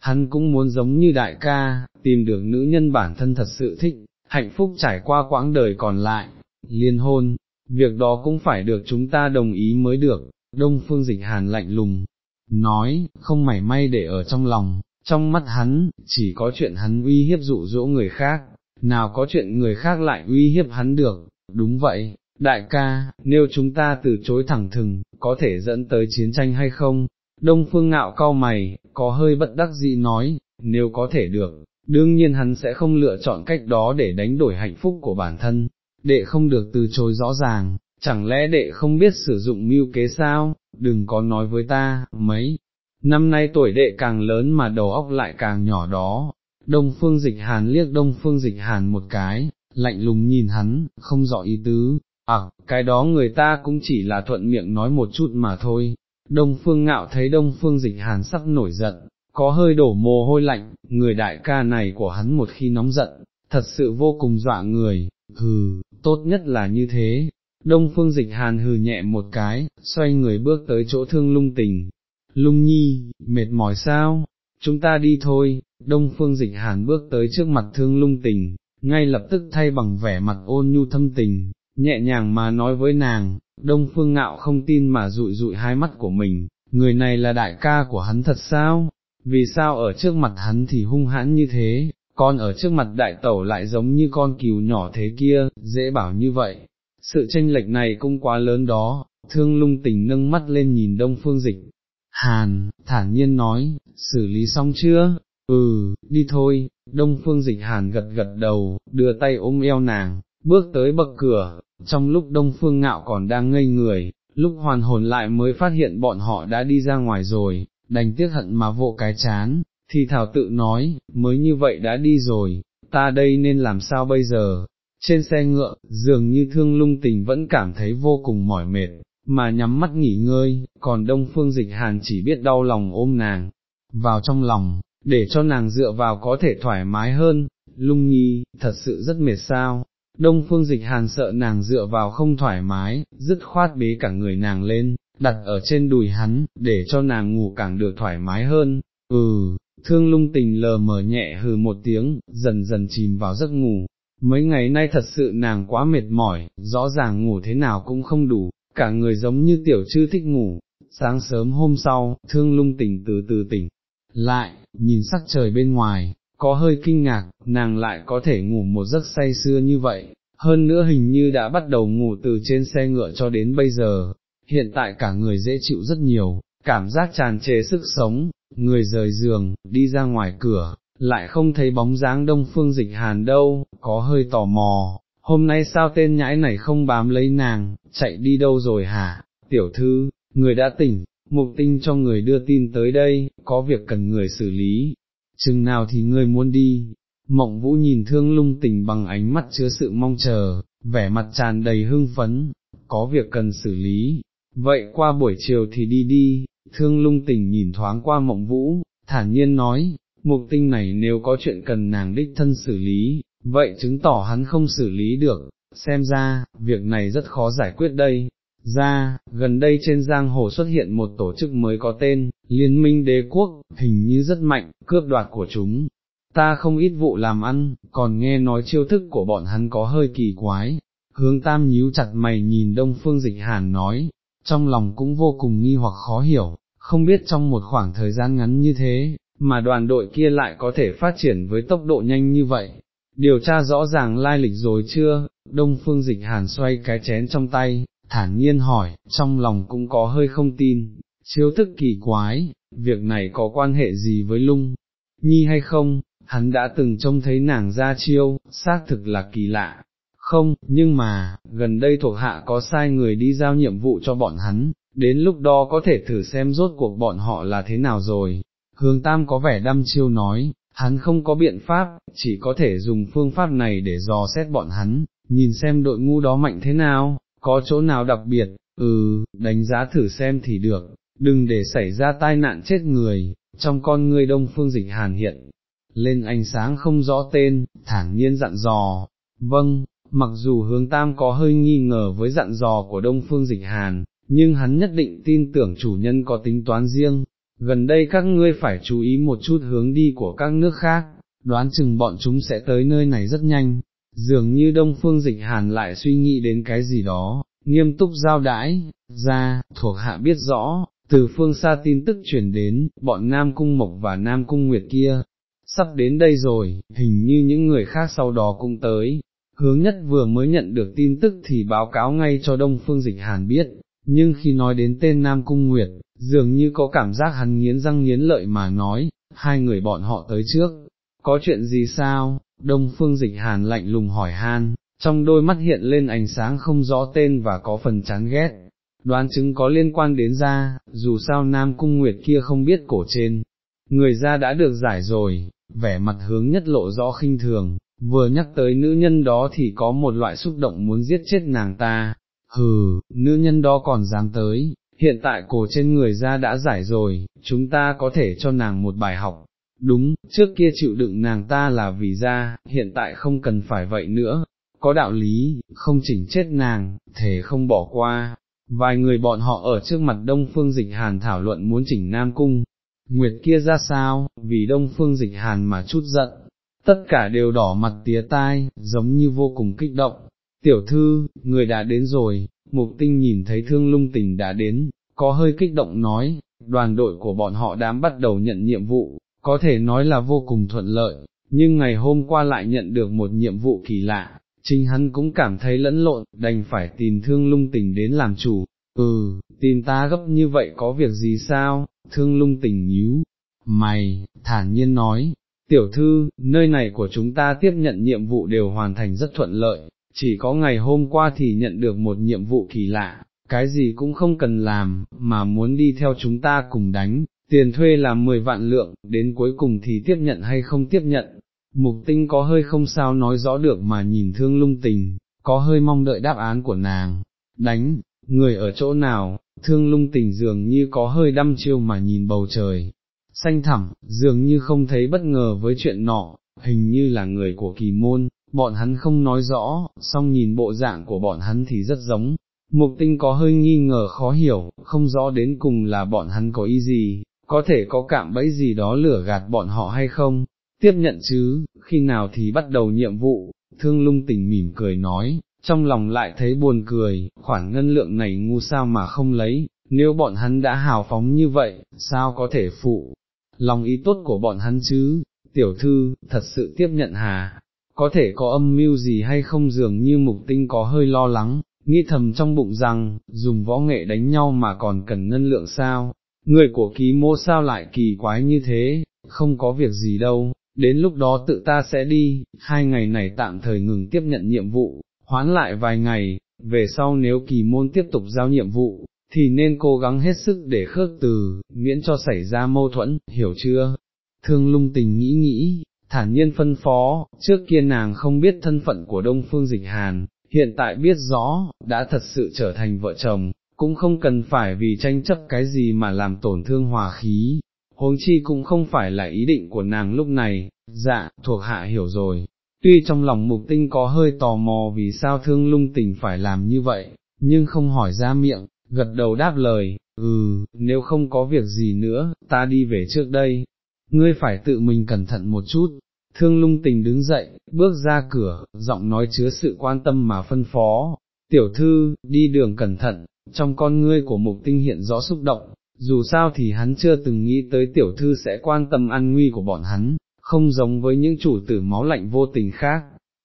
hắn cũng muốn giống như đại ca, tìm được nữ nhân bản thân thật sự thích, hạnh phúc trải qua quãng đời còn lại, liên hôn, việc đó cũng phải được chúng ta đồng ý mới được, đông phương dịch hàn lạnh lùng, nói, không mảy may để ở trong lòng, trong mắt hắn, chỉ có chuyện hắn uy hiếp dụ dỗ người khác, nào có chuyện người khác lại uy hiếp hắn được, đúng vậy, đại ca, nếu chúng ta từ chối thẳng thừng, có thể dẫn tới chiến tranh hay không? Đông phương ngạo cao mày, có hơi bất đắc dĩ nói, nếu có thể được, đương nhiên hắn sẽ không lựa chọn cách đó để đánh đổi hạnh phúc của bản thân, đệ không được từ chối rõ ràng, chẳng lẽ đệ không biết sử dụng mưu kế sao, đừng có nói với ta, mấy, năm nay tuổi đệ càng lớn mà đầu óc lại càng nhỏ đó, đông phương dịch hàn liếc đông phương dịch hàn một cái, lạnh lùng nhìn hắn, không rõ ý tứ, à, cái đó người ta cũng chỉ là thuận miệng nói một chút mà thôi. Đông phương ngạo thấy đông phương dịch hàn sắp nổi giận, có hơi đổ mồ hôi lạnh, người đại ca này của hắn một khi nóng giận, thật sự vô cùng dọa người, hừ, tốt nhất là như thế, Đông phương dịch hàn hừ nhẹ một cái, xoay người bước tới chỗ thương lung tình. Lung nhi, mệt mỏi sao? Chúng ta đi thôi, đông phương dịch hàn bước tới trước mặt thương lung tình, ngay lập tức thay bằng vẻ mặt ôn nhu thâm tình, nhẹ nhàng mà nói với nàng, đông phương ngạo không tin mà rụi rụi hai mắt của mình, người này là đại ca của hắn thật sao? Vì sao ở trước mặt hắn thì hung hãn như thế, con ở trước mặt đại tẩu lại giống như con cừu nhỏ thế kia, dễ bảo như vậy, sự tranh lệch này cũng quá lớn đó, thương lung tình nâng mắt lên nhìn đông phương dịch. Hàn, thản nhiên nói, xử lý xong chưa? Ừ, đi thôi, đông phương dịch hàn gật gật đầu, đưa tay ôm eo nàng, bước tới bậc cửa, trong lúc đông phương ngạo còn đang ngây người, lúc hoàn hồn lại mới phát hiện bọn họ đã đi ra ngoài rồi, đành tiếc hận mà vỗ cái chán, thì thảo tự nói, mới như vậy đã đi rồi, ta đây nên làm sao bây giờ, trên xe ngựa, dường như thương lung tình vẫn cảm thấy vô cùng mỏi mệt, mà nhắm mắt nghỉ ngơi, còn đông phương dịch hàn chỉ biết đau lòng ôm nàng, vào trong lòng, để cho nàng dựa vào có thể thoải mái hơn, lung nhi, thật sự rất mệt sao, đông phương dịch hàn sợ nàng dựa vào không thoải mái, dứt khoát bế cả người nàng lên, đặt ở trên đùi hắn, để cho nàng ngủ càng được thoải mái hơn, ừ, thương lung tình lờ mờ nhẹ hừ một tiếng, dần dần chìm vào giấc ngủ, mấy ngày nay thật sự nàng quá mệt mỏi, rõ ràng ngủ thế nào cũng không đủ, cả người giống như tiểu chư thích ngủ, sáng sớm hôm sau, thương lung tỉnh từ từ tỉnh, lại, nhìn sắc trời bên ngoài, có hơi kinh ngạc, nàng lại có thể ngủ một giấc say sưa như vậy, hơn nữa hình như đã bắt đầu ngủ từ trên xe ngựa cho đến bây giờ, hiện tại cả người dễ chịu rất nhiều, cảm giác tràn trề sức sống, người rời giường, đi ra ngoài cửa, lại không thấy bóng dáng đông phương dịch hàn đâu, có hơi tò mò, hôm nay sao tên nhãi này không bám lấy nàng, chạy đi đâu rồi hả, tiểu thư, người đã tỉnh, mục tinh cho người đưa tin tới đây, có việc cần người xử lý, chừng nào thì ngươi muốn đi, mộng vũ nhìn thương lung tỉnh bằng ánh mắt chứa sự mong chờ, vẻ mặt tràn đầy hưng phấn, có việc cần xử lý, vậy qua buổi chiều thì đi đi, thương lung tỉnh nhìn thoáng qua mộng vũ, thản nhiên nói, mục tinh này nếu có chuyện cần nàng đích thân xử lý, vậy chứng tỏ hắn không xử lý được, xem ra, việc này rất khó giải quyết đây. Ra, gần đây trên giang hồ xuất hiện một tổ chức mới có tên, Liên minh đế quốc, hình như rất mạnh, cướp đoạt của chúng. Ta không ít vụ làm ăn, còn nghe nói chiêu thức của bọn hắn có hơi kỳ quái. Hướng tam nhíu chặt mày nhìn đông phương dịch hàn nói, trong lòng cũng vô cùng nghi hoặc khó hiểu, không biết trong một khoảng thời gian ngắn như thế, mà đoàn đội kia lại có thể phát triển với tốc độ nhanh như vậy. Điều tra rõ ràng lai lịch rồi chưa, đông phương dịch hàn xoay cái chén trong tay, thản nhiên hỏi, trong lòng cũng có hơi không tin, chiếu thức kỳ quái, việc này có quan hệ gì với lung, nhi hay không, hắn đã từng trông thấy nàng ra chiêu, xác thực là kỳ lạ. Không, nhưng mà, gần đây thuộc hạ có sai người đi giao nhiệm vụ cho bọn hắn, đến lúc đó có thể thử xem rốt cuộc bọn họ là thế nào rồi. Hướng Tam có vẻ đăm chiêu nói, hắn không có biện pháp, chỉ có thể dùng phương pháp này để dò xét bọn hắn, nhìn xem đội ngu đó mạnh thế nào, có chỗ nào đặc biệt, ừ, đánh giá thử xem thì được, đừng để xảy ra tai nạn chết người, trong con ngươi đông phương dịch hàn hiện, lên ánh sáng không rõ tên, thản nhiên dặn dò, vâng, mặc dù hướng tam có hơi nghi ngờ với dặn dò của đông phương dịch hàn, nhưng hắn nhất định tin tưởng chủ nhân có tính toán riêng, gần đây các ngươi phải chú ý một chút hướng đi của các nước khác, đoán chừng bọn chúng sẽ tới nơi này rất nhanh, dường như đông phương dịch hàn lại suy nghĩ đến cái gì đó, nghiêm túc giao đãi, ra, thuộc hạ biết rõ, từ phương xa tin tức chuyển đến, bọn Nam Cung Mộc và Nam Cung Nguyệt kia, sắp đến đây rồi, hình như những người khác sau đó cũng tới. Hướng nhất vừa mới nhận được tin tức thì báo cáo ngay cho Đông Phương Dịch Hàn biết, nhưng khi nói đến tên Nam Cung Nguyệt, dường như có cảm giác hắn nghiến răng nghiến lợi mà nói, hai người bọn họ tới trước, có chuyện gì sao, Đông Phương Dịch Hàn lạnh lùng hỏi han, trong đôi mắt hiện lên ánh sáng không rõ tên và có phần chán ghét, đoán chứng có liên quan đến ra, dù sao Nam Cung Nguyệt kia không biết cổ trên, người ra đã được giải rồi, vẻ mặt hướng nhất lộ rõ khinh thường, vừa nhắc tới nữ nhân đó thì có một loại xúc động muốn giết chết nàng ta, hừ, nữ nhân đó còn dám tới, hiện tại cổ trên người ra đã giải rồi, chúng ta có thể cho nàng một bài học. Đúng, trước kia chịu đựng nàng ta là vì ra, hiện tại không cần phải vậy nữa, có đạo lý, không chỉnh chết nàng, thể không bỏ qua. Vài người bọn họ ở trước mặt Đông Phương Dịch Hàn thảo luận muốn chỉnh Nam Cung, Nguyệt kia ra sao, vì Đông Phương Dịch Hàn mà chút giận, tất cả đều đỏ mặt tía tai, giống như vô cùng kích động, Tiểu thư, người đã đến rồi, mục tinh nhìn thấy thương lung tình đã đến, có hơi kích động nói, đoàn đội của bọn họ đám bắt đầu nhận nhiệm vụ, có thể nói là vô cùng thuận lợi, nhưng ngày hôm qua lại nhận được một nhiệm vụ kỳ lạ, chính hắn cũng cảm thấy lẫn lộn, đành phải tìm thương lung tình đến làm chủ, ừ, tìm ta gấp như vậy có việc gì sao, thương lung tình nhíu, mày, thản nhiên nói, tiểu thư, nơi này của chúng ta tiếp nhận nhiệm vụ đều hoàn thành rất thuận lợi, chỉ có ngày hôm qua thì nhận được một nhiệm vụ kỳ lạ, cái gì cũng không cần làm, mà muốn đi theo chúng ta cùng đánh, tiền thuê là 10 vạn lượng, đến cuối cùng thì tiếp nhận hay không tiếp nhận. Mục tinh có hơi không sao nói rõ được mà nhìn thương lung tình, có hơi mong đợi đáp án của nàng, đánh, người ở chỗ nào, thương lung tình dường như có hơi đăm chiêu mà nhìn bầu trời, xanh thẳm, dường như không thấy bất ngờ với chuyện nọ, hình như là người của kỳ môn, bọn hắn không nói rõ, song nhìn bộ dạng của bọn hắn thì rất giống. Mục tinh có hơi nghi ngờ khó hiểu, không rõ đến cùng là bọn hắn có ý gì, có thể có cạm bẫy gì đó lửa gạt bọn họ hay không, tiếp nhận chứ, khi nào thì bắt đầu nhiệm vụ, thương lung tình mỉm cười nói, trong lòng lại thấy buồn cười, khoản ngân lượng này ngu sao mà không lấy, nếu bọn hắn đã hào phóng như vậy, sao có thể phụ, lòng ý tốt của bọn hắn chứ, tiểu thư, thật sự tiếp nhận hà, có thể có âm mưu gì hay không dường như mục tinh có hơi lo lắng, nghĩ thầm trong bụng rằng, dùng võ nghệ đánh nhau mà còn cần ngân lượng sao, người của ký mô sao lại kỳ quái như thế, không có việc gì đâu, đến lúc đó tự ta sẽ đi, hai ngày này tạm thời ngừng tiếp nhận nhiệm vụ, hoán lại vài ngày, về sau nếu kỳ môn tiếp tục giao nhiệm vụ, thì nên cố gắng hết sức để khước từ, miễn cho xảy ra mâu thuẫn, hiểu chưa? Thương lung tình nghĩ nghĩ, thản nhiên phân phó, trước kia nàng không biết thân phận của Đông Phương Dịch Hàn, hiện tại biết rõ, đã thật sự trở thành vợ chồng, cũng không cần phải vì tranh chấp cái gì mà làm tổn thương hòa khí, huống chi cũng không phải là ý định của nàng lúc này, dạ, thuộc hạ hiểu rồi. Tuy trong lòng mục tinh có hơi tò mò vì sao thương lung tình phải làm như vậy, nhưng không hỏi ra miệng, gật đầu đáp lời, ừ, nếu không có việc gì nữa, ta đi về trước đây, ngươi phải tự mình cẩn thận một chút. Thương lung tình đứng dậy, bước ra cửa, giọng nói chứa sự quan tâm mà phân phó, tiểu thư, đi đường cẩn thận, trong con ngươi của mục tinh hiện rõ xúc động, dù sao thì hắn chưa từng nghĩ tới tiểu thư sẽ quan tâm an nguy của bọn hắn, không giống với những chủ tử máu lạnh vô tình khác.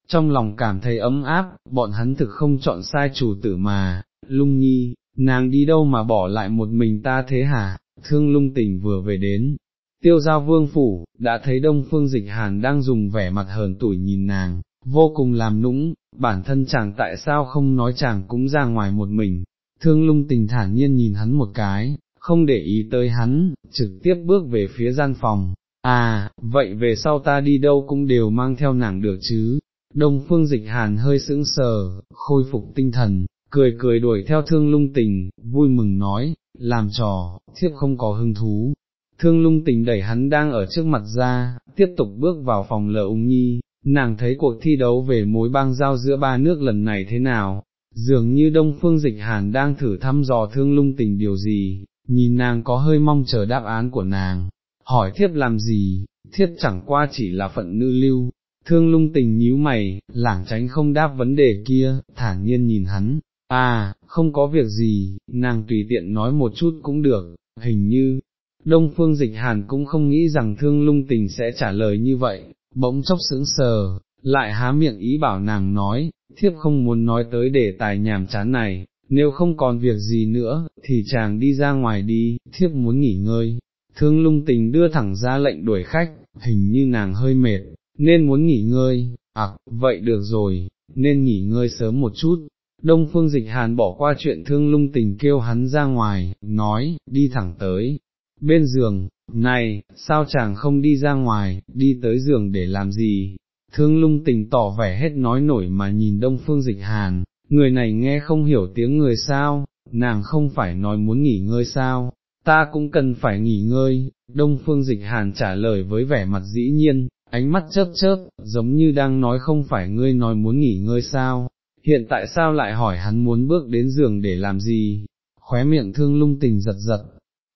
Trong lòng cảm thấy ấm áp, bọn hắn thực không chọn sai chủ tử mà, lung nhi, nàng đi đâu mà bỏ lại một mình ta thế hả, thương lung tình vừa về đến. Tiêu giao vương phủ, đã thấy đông phương dịch hàn đang dùng vẻ mặt hờn tủi nhìn nàng, vô cùng làm nũng, bản thân chàng tại sao không nói chàng cũng ra ngoài một mình, thương lung tình thản nhiên nhìn hắn một cái, không để ý tới hắn, trực tiếp bước về phía gian phòng, à, vậy về sau ta đi đâu cũng đều mang theo nàng được chứ, đông phương dịch hàn hơi sững sờ, khôi phục tinh thần, cười cười đuổi theo thương lung tình, vui mừng nói, làm trò, thiếp không có hứng thú. Thương lung tình đẩy hắn đang ở trước mặt ra, tiếp tục bước vào phòng lờ ung nhi, nàng thấy cuộc thi đấu về mối bang giao giữa ba nước lần này thế nào, dường như đông phương dịch hàn đang thử thăm dò thương lung tình điều gì, nhìn nàng có hơi mong chờ đáp án của nàng, hỏi thiếp làm gì, thiếp chẳng qua chỉ là phận nữ lưu, thương lung tình nhíu mày, lảng tránh không đáp vấn đề kia, thản nhiên nhìn hắn, à, không có việc gì, nàng tùy tiện nói một chút cũng được, hình như, đông phương dịch hàn cũng không nghĩ rằng thương lung tình sẽ trả lời như vậy, bỗng chốc sững sờ, lại há miệng ý bảo nàng nói, thiếp không muốn nói tới đề tài nhàm chán này, nếu không còn việc gì nữa, thì chàng đi ra ngoài đi, thiếp muốn nghỉ ngơi. Thương lung tình đưa thẳng ra lệnh đuổi khách, hình như nàng hơi mệt, nên muốn nghỉ ngơi, à, vậy được rồi, nên nghỉ ngơi sớm một chút. Đông phương dịch hàn bỏ qua chuyện thương lung tình kêu hắn ra ngoài, nói, đi thẳng tới, bên giường, này, sao chàng không đi ra ngoài, đi tới giường để làm gì, thương lung tình tỏ vẻ hết nói nổi mà nhìn đông phương dịch hàn, người này nghe không hiểu tiếng người sao, nàng không phải nói muốn nghỉ ngơi sao, ta cũng cần phải nghỉ ngơi, đông phương dịch hàn trả lời với vẻ mặt dĩ nhiên, ánh mắt chớp chớp, giống như đang nói không phải ngươi nói muốn nghỉ ngơi sao, hiện tại sao lại hỏi hắn muốn bước đến giường để làm gì, khóe miệng thương lung tình giật giật,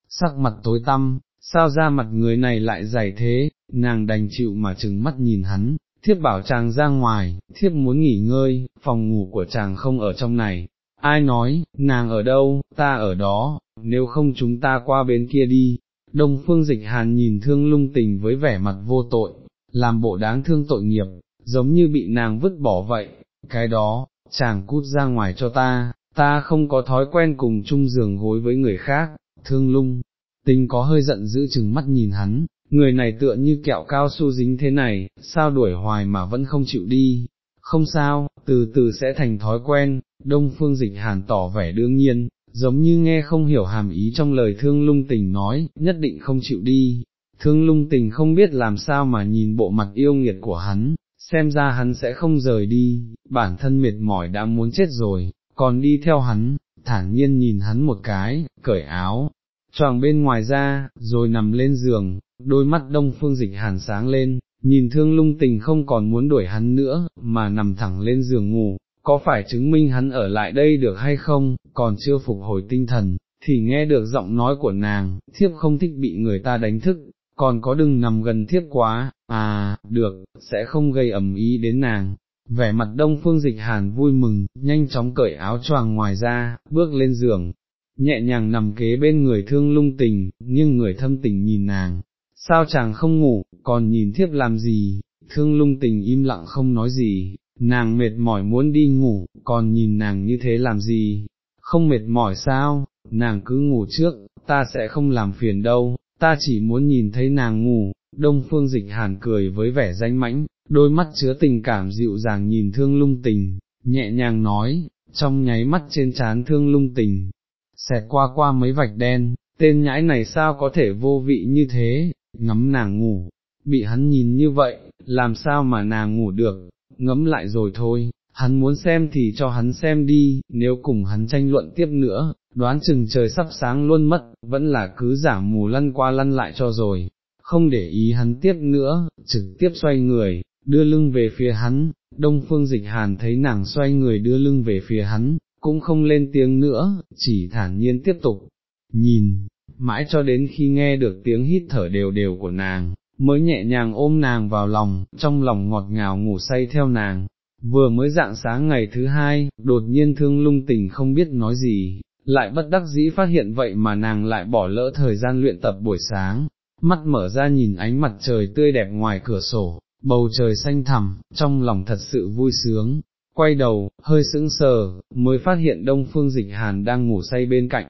sắc mặt tối tăm, sao ra mặt người này lại dày thế, nàng đành chịu mà trừng mắt nhìn hắn, thiếp bảo chàng ra ngoài, thiếp muốn nghỉ ngơi, phòng ngủ của chàng không ở trong này, ai nói, nàng ở đâu, ta ở đó, nếu không chúng ta qua bên kia đi, đông phương dịch hàn nhìn thương lung tình với vẻ mặt vô tội, làm bộ đáng thương tội nghiệp, giống như bị nàng vứt bỏ vậy, cái đó, chàng cút ra ngoài cho ta, ta không có thói quen cùng chung giường gối với người khác, thương lung, tình có hơi giận giữ chừng mắt nhìn hắn, người này tựa như kẹo cao su dính thế này, sao đuổi hoài mà vẫn không chịu đi, không sao, từ từ sẽ thành thói quen, đông phương dịch hàn tỏ vẻ đương nhiên, giống như nghe không hiểu hàm ý trong lời thương lung tình nói, nhất định không chịu đi, thương lung tình không biết làm sao mà nhìn bộ mặt yêu nghiệt của hắn, xem ra hắn sẽ không rời đi, bản thân mệt mỏi đã muốn chết rồi, còn đi theo hắn, thản nhiên nhìn hắn một cái, cởi áo, choàng bên ngoài ra, rồi nằm lên giường, đôi mắt đông phương dịch hàn sáng lên, nhìn thương lung tình không còn muốn đuổi hắn nữa, mà nằm thẳng lên giường ngủ, có phải chứng minh hắn ở lại đây được hay không, còn chưa phục hồi tinh thần, thì nghe được giọng nói của nàng, thiếp không thích bị người ta đánh thức, còn có đừng nằm gần thiếp quá, à, được, sẽ không gây ẩm ý đến nàng. Vẻ mặt đông phương dịch hàn vui mừng, nhanh chóng cởi áo choàng ngoài ra, bước lên giường, nhẹ nhàng nằm kế bên người thương lung tình, nhưng người thâm tình nhìn nàng, sao chàng không ngủ, còn nhìn thiếp làm gì, thương lung tình im lặng không nói gì, nàng mệt mỏi muốn đi ngủ, còn nhìn nàng như thế làm gì, không mệt mỏi sao, nàng cứ ngủ trước, ta sẽ không làm phiền đâu, ta chỉ muốn nhìn thấy nàng ngủ, đông phương dịch hàn cười với vẻ danh mãnh, đôi mắt chứa tình cảm dịu dàng nhìn thương lung tình, nhẹ nhàng nói, trong nháy mắt trên trán thương lung tình, xẹt qua qua mấy vạch đen, tên nhãi này sao có thể vô vị như thế, ngắm nàng ngủ, bị hắn nhìn như vậy, làm sao mà nàng ngủ được, ngấm lại rồi thôi, hắn muốn xem thì cho hắn xem đi, nếu cùng hắn tranh luận tiếp nữa, đoán chừng trời sắp sáng luôn mất, vẫn là cứ giả mù lăn qua lăn lại cho rồi, không để ý hắn tiếp nữa, trực tiếp xoay người, đưa lưng về phía hắn, đông phương dịch hàn thấy nàng xoay người đưa lưng về phía hắn, cũng không lên tiếng nữa, chỉ thản nhiên tiếp tục, nhìn, mãi cho đến khi nghe được tiếng hít thở đều đều của nàng, mới nhẹ nhàng ôm nàng vào lòng, trong lòng ngọt ngào ngủ say theo nàng. Vừa mới dạng sáng ngày thứ hai, đột nhiên thương lung tình không biết nói gì, lại bất đắc dĩ phát hiện vậy mà nàng lại bỏ lỡ thời gian luyện tập buổi sáng, mắt mở ra nhìn ánh mặt trời tươi đẹp ngoài cửa sổ, bầu trời xanh thẳm, trong lòng thật sự vui sướng, quay đầu, hơi sững sờ, mới phát hiện đông phương dịch hàn đang ngủ say bên cạnh.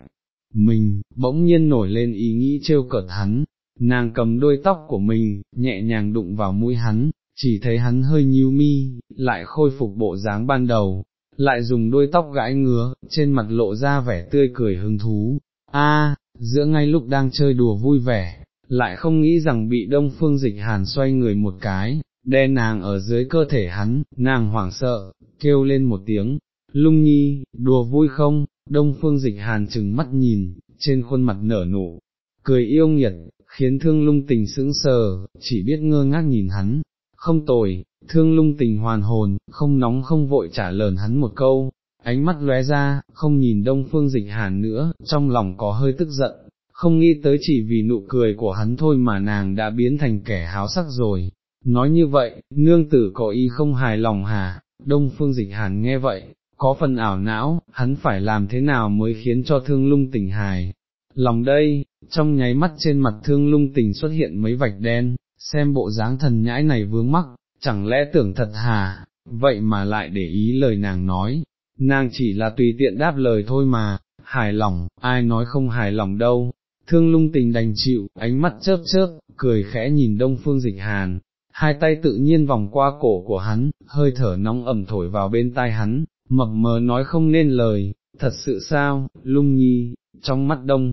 Mình, bỗng nhiên nổi lên ý nghĩ trêu cợt hắn, nàng cầm đôi tóc của mình, nhẹ nhàng đụng vào mũi hắn, chỉ thấy hắn hơi nhíu mi, lại khôi phục bộ dáng ban đầu, lại dùng đôi tóc gãi ngứa, trên mặt lộ ra vẻ tươi cười hứng thú. A, giữa ngay lúc đang chơi đùa vui vẻ, lại không nghĩ rằng bị đông phương dịch hàn xoay người một cái, đe nàng ở dưới cơ thể hắn, nàng hoảng sợ, kêu lên một tiếng, lung nhi, đùa vui không, đông phương dịch hàn chừng mắt nhìn, trên khuôn mặt nở nụ, cười yêu nghiệt, khiến thương lung tình sững sờ, chỉ biết ngơ ngác nhìn hắn, không tồi, thương lung tình hoàn hồn, không nóng không vội trả lời hắn một câu, ánh mắt lóe ra, không nhìn đông phương dịch hàn nữa, trong lòng có hơi tức giận, không nghĩ tới chỉ vì nụ cười của hắn thôi mà nàng đã biến thành kẻ háo sắc rồi. Nói như vậy, nương tử có ý không hài lòng hà, đông phương dịch hàn nghe vậy, có phần ảo não, hắn phải làm thế nào mới khiến cho thương lung Tỉnh hài. Lòng đây, trong nháy mắt trên mặt thương lung tình xuất hiện mấy vạch đen, xem bộ dáng thần nhãi này vướng mắc, chẳng lẽ tưởng thật hà, vậy mà lại để ý lời nàng nói, nàng chỉ là tùy tiện đáp lời thôi mà, hài lòng, ai nói không hài lòng đâu, thương lung tình đành chịu, ánh mắt chớp chớp, cười khẽ nhìn đông phương dịch hàn, hai tay tự nhiên vòng qua cổ của hắn, hơi thở nóng ẩm thổi vào bên tai hắn, mập mờ nói không nên lời, thật sự sao, lung nhi, trong mắt đông,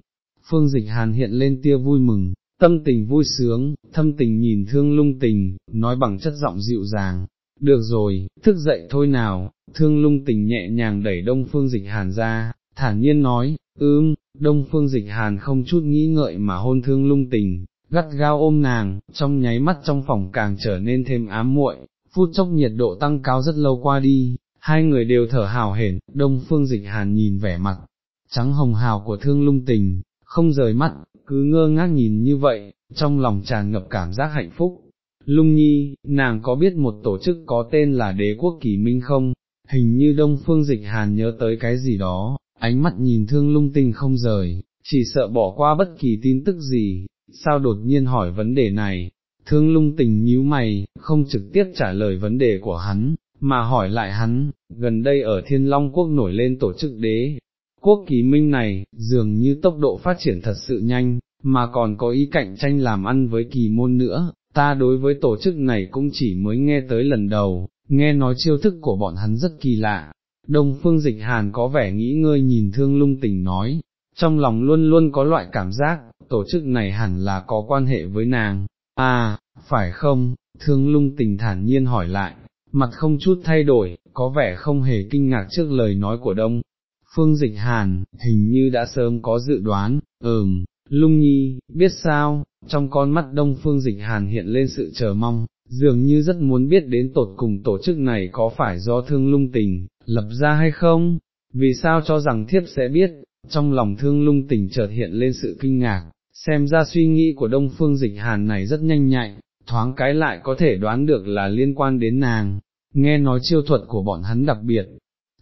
phương dịch hàn hiện lên tia vui mừng, tâm tình vui sướng, thâm tình nhìn thương lung tình, nói bằng chất giọng dịu dàng, được rồi, thức dậy thôi nào, thương lung tình nhẹ nhàng đẩy đông phương dịch hàn ra, thản nhiên nói, ưm, đông phương dịch hàn không chút nghĩ ngợi mà hôn thương lung tình, gắt gao ôm nàng, trong nháy mắt trong phòng càng trở nên thêm ám muội, phút chốc nhiệt độ tăng cao rất lâu qua đi, hai người đều thở hào hển, đông phương dịch hàn nhìn vẻ mặt, trắng hồng hào của thương lung tình, không rời mắt, cứ ngơ ngác nhìn như vậy, trong lòng tràn ngập cảm giác hạnh phúc. Lung nhi, nàng có biết một tổ chức có tên là đế quốc kỳ minh không? Hình như đông phương dịch hàn nhớ tới cái gì đó, ánh mắt nhìn thương lung tinh không rời, chỉ sợ bỏ qua bất kỳ tin tức gì, sao đột nhiên hỏi vấn đề này, thương lung tình nhíu mày, không trực tiếp trả lời vấn đề của hắn, mà hỏi lại hắn, gần đây ở Thiên Long Quốc nổi lên tổ chức đế. Quốc kỳ minh này, dường như tốc độ phát triển thật sự nhanh, mà còn có ý cạnh tranh làm ăn với kỳ môn nữa, ta đối với tổ chức này cũng chỉ mới nghe tới lần đầu, nghe nói chiêu thức của bọn hắn rất kỳ lạ, Đông phương dịch hàn có vẻ nghĩ ngơi nhìn thương lung tình nói, trong lòng luôn luôn có loại cảm giác, tổ chức này hẳn là có quan hệ với nàng, à, phải không, thương lung tình thản nhiên hỏi lại, mặt không chút thay đổi, có vẻ không hề kinh ngạc trước lời nói của đông. Phương dịch hàn, hình như đã sớm có dự đoán, ừm, lung nhi, biết sao, trong con mắt đông phương dịch hàn hiện lên sự chờ mong, dường như rất muốn biết đến tột cùng tổ chức này có phải do thương lung tình, lập ra hay không, vì sao cho rằng thiếp sẽ biết, trong lòng thương lung tình chợt hiện lên sự kinh ngạc, xem ra suy nghĩ của đông phương dịch hàn này rất nhanh nhạy, thoáng cái lại có thể đoán được là liên quan đến nàng, nghe nói chiêu thuật của bọn hắn đặc biệt,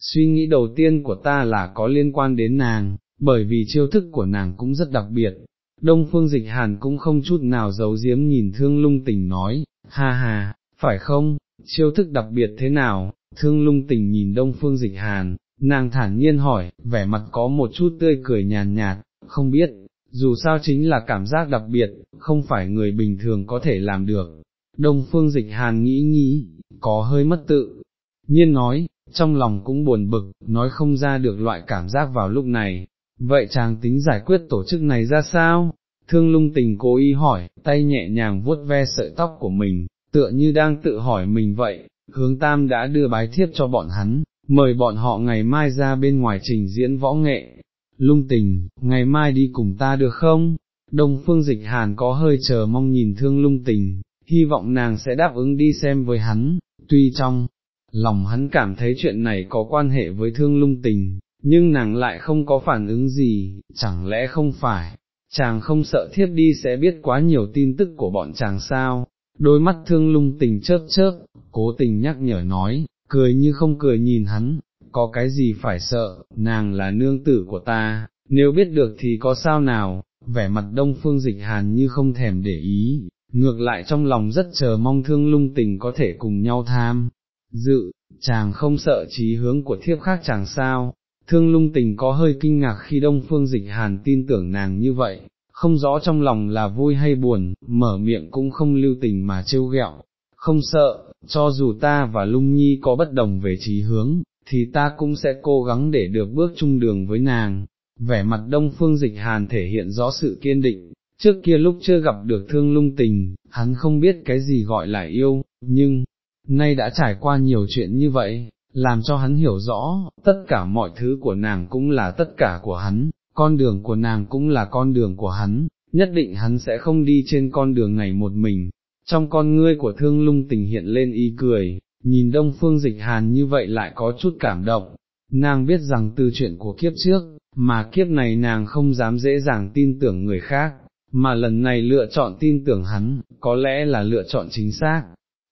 suy nghĩ đầu tiên của ta là có liên quan đến nàng, bởi vì chiêu thức của nàng cũng rất đặc biệt. Đông phương dịch hàn cũng không chút nào giấu giếm nhìn thương lung tình nói, ha ha, phải không, chiêu thức đặc biệt thế nào, thương lung tình nhìn đông phương dịch hàn, nàng thản nhiên hỏi, vẻ mặt có một chút tươi cười nhàn nhạt, không biết, dù sao chính là cảm giác đặc biệt, không phải người bình thường có thể làm được. Đông phương dịch hàn nghĩ nghĩ, có hơi mất tự, nhiên nói, trong lòng cũng buồn bực, nói không ra được loại cảm giác vào lúc này, vậy chàng tính giải quyết tổ chức này ra sao? Thương lung tình cố ý hỏi, tay nhẹ nhàng vuốt ve sợi tóc của mình, tựa như đang tự hỏi mình vậy, hướng tam đã đưa bái thiếp cho bọn hắn, mời bọn họ ngày mai ra bên ngoài trình diễn võ nghệ. Lung tình, ngày mai đi cùng ta được không? Đông phương dịch hàn có hơi chờ mong nhìn thương lung tình, hy vọng nàng sẽ đáp ứng đi xem với hắn, tuy trong lòng hắn cảm thấy chuyện này có quan hệ với thương lung tình, nhưng nàng lại không có phản ứng gì, chẳng lẽ không phải, chàng không sợ thiếp đi sẽ biết quá nhiều tin tức của bọn chàng sao, đôi mắt thương lung tình chớp chớp, cố tình nhắc nhở nói, cười như không cười nhìn hắn, có cái gì phải sợ, nàng là nương tử của ta, nếu biết được thì có sao nào, vẻ mặt đông phương dịch hàn như không thèm để ý, ngược lại trong lòng rất chờ mong thương lung tình có thể cùng nhau tham, dự, chàng không sợ trí hướng của thiếp khác chàng sao, thương lung tình có hơi kinh ngạc khi đông phương dịch hàn tin tưởng nàng như vậy, không rõ trong lòng là vui hay buồn, mở miệng cũng không lưu tình mà trêu ghẹo, không sợ, cho dù ta và lung nhi có bất đồng về trí hướng, thì ta cũng sẽ cố gắng để được bước chung đường với nàng. Vẻ mặt đông phương dịch hàn thể hiện rõ sự kiên định, trước kia lúc chưa gặp được thương lung tình, hắn không biết cái gì gọi là yêu, nhưng, nay đã trải qua nhiều chuyện như vậy, làm cho hắn hiểu rõ, tất cả mọi thứ của nàng cũng là tất cả của hắn, con đường của nàng cũng là con đường của hắn, nhất định hắn sẽ không đi trên con đường này một mình. Trong con ngươi của thương lung tình hiện lên ý cười, nhìn đông phương dịch hàn như vậy lại có chút cảm động, nàng biết rằng từ chuyện của kiếp trước, mà kiếp này nàng không dám dễ dàng tin tưởng người khác, mà lần này lựa chọn tin tưởng hắn, có lẽ là lựa chọn chính xác,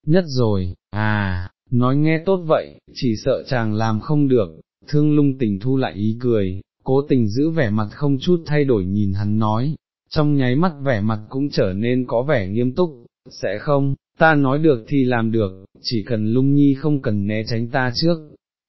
nhất rồi, à, nói nghe tốt vậy, chỉ sợ chàng làm không được, thương lung tình thu lại ý cười, cố tình giữ vẻ mặt không chút thay đổi nhìn hắn nói, trong nháy mắt vẻ mặt cũng trở nên có vẻ nghiêm túc, sẽ không, ta nói được thì làm được, chỉ cần lung nhi không cần né tránh ta trước.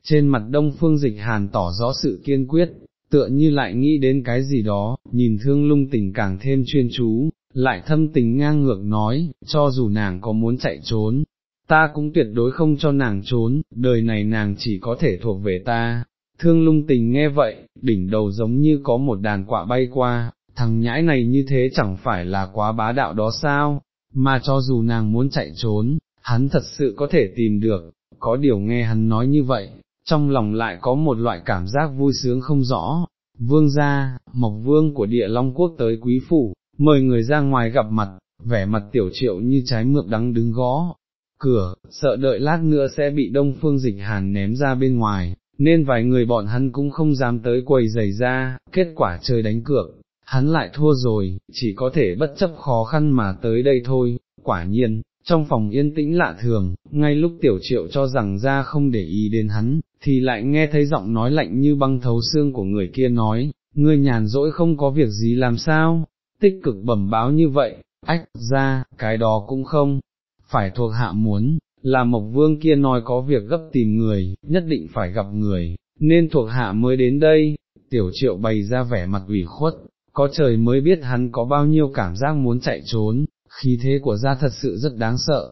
Trên mặt đông phương dịch hàn tỏ rõ sự kiên quyết, tựa như lại nghĩ đến cái gì đó, nhìn thương lung tình càng thêm chuyên chú, lại thâm tình ngang ngược nói, cho dù nàng có muốn chạy trốn, ta cũng tuyệt đối không cho nàng trốn, đời này nàng chỉ có thể thuộc về ta. Thương lung tình nghe vậy, đỉnh đầu giống như có một đàn quạ bay qua, thằng nhãi này như thế chẳng phải là quá bá đạo đó sao, mà cho dù nàng muốn chạy trốn, hắn thật sự có thể tìm được, có điều nghe hắn nói như vậy, trong lòng lại có một loại cảm giác vui sướng không rõ. Vương gia, mộc vương của địa Long Quốc tới quý phủ, mời người ra ngoài gặp mặt, vẻ mặt tiểu triệu như trái mượp đắng đứng gõ, cửa, sợ đợi lát nữa sẽ bị đông phương dịch hàn ném ra bên ngoài, nên vài người bọn hắn cũng không dám tới quầy giày ra, kết quả chơi đánh cược, hắn lại thua rồi, chỉ có thể bất chấp khó khăn mà tới đây thôi, quả nhiên, trong phòng yên tĩnh lạ thường, ngay lúc tiểu triệu cho rằng ra không để ý đến hắn, thì lại nghe thấy giọng nói lạnh như băng thấu xương của người kia nói, ngươi nhàn rỗi không có việc gì làm sao, tích cực bẩm báo như vậy, ách, ra, cái đó cũng không, phải thuộc hạ muốn, là Mộc Vương kia nói có việc gấp tìm người, nhất định phải gặp người, nên thuộc hạ mới đến đây, tiểu triệu bày ra vẻ mặt ủy khuất, có trời mới biết hắn có bao nhiêu cảm giác muốn chạy trốn, khí thế của gia thật sự rất đáng sợ,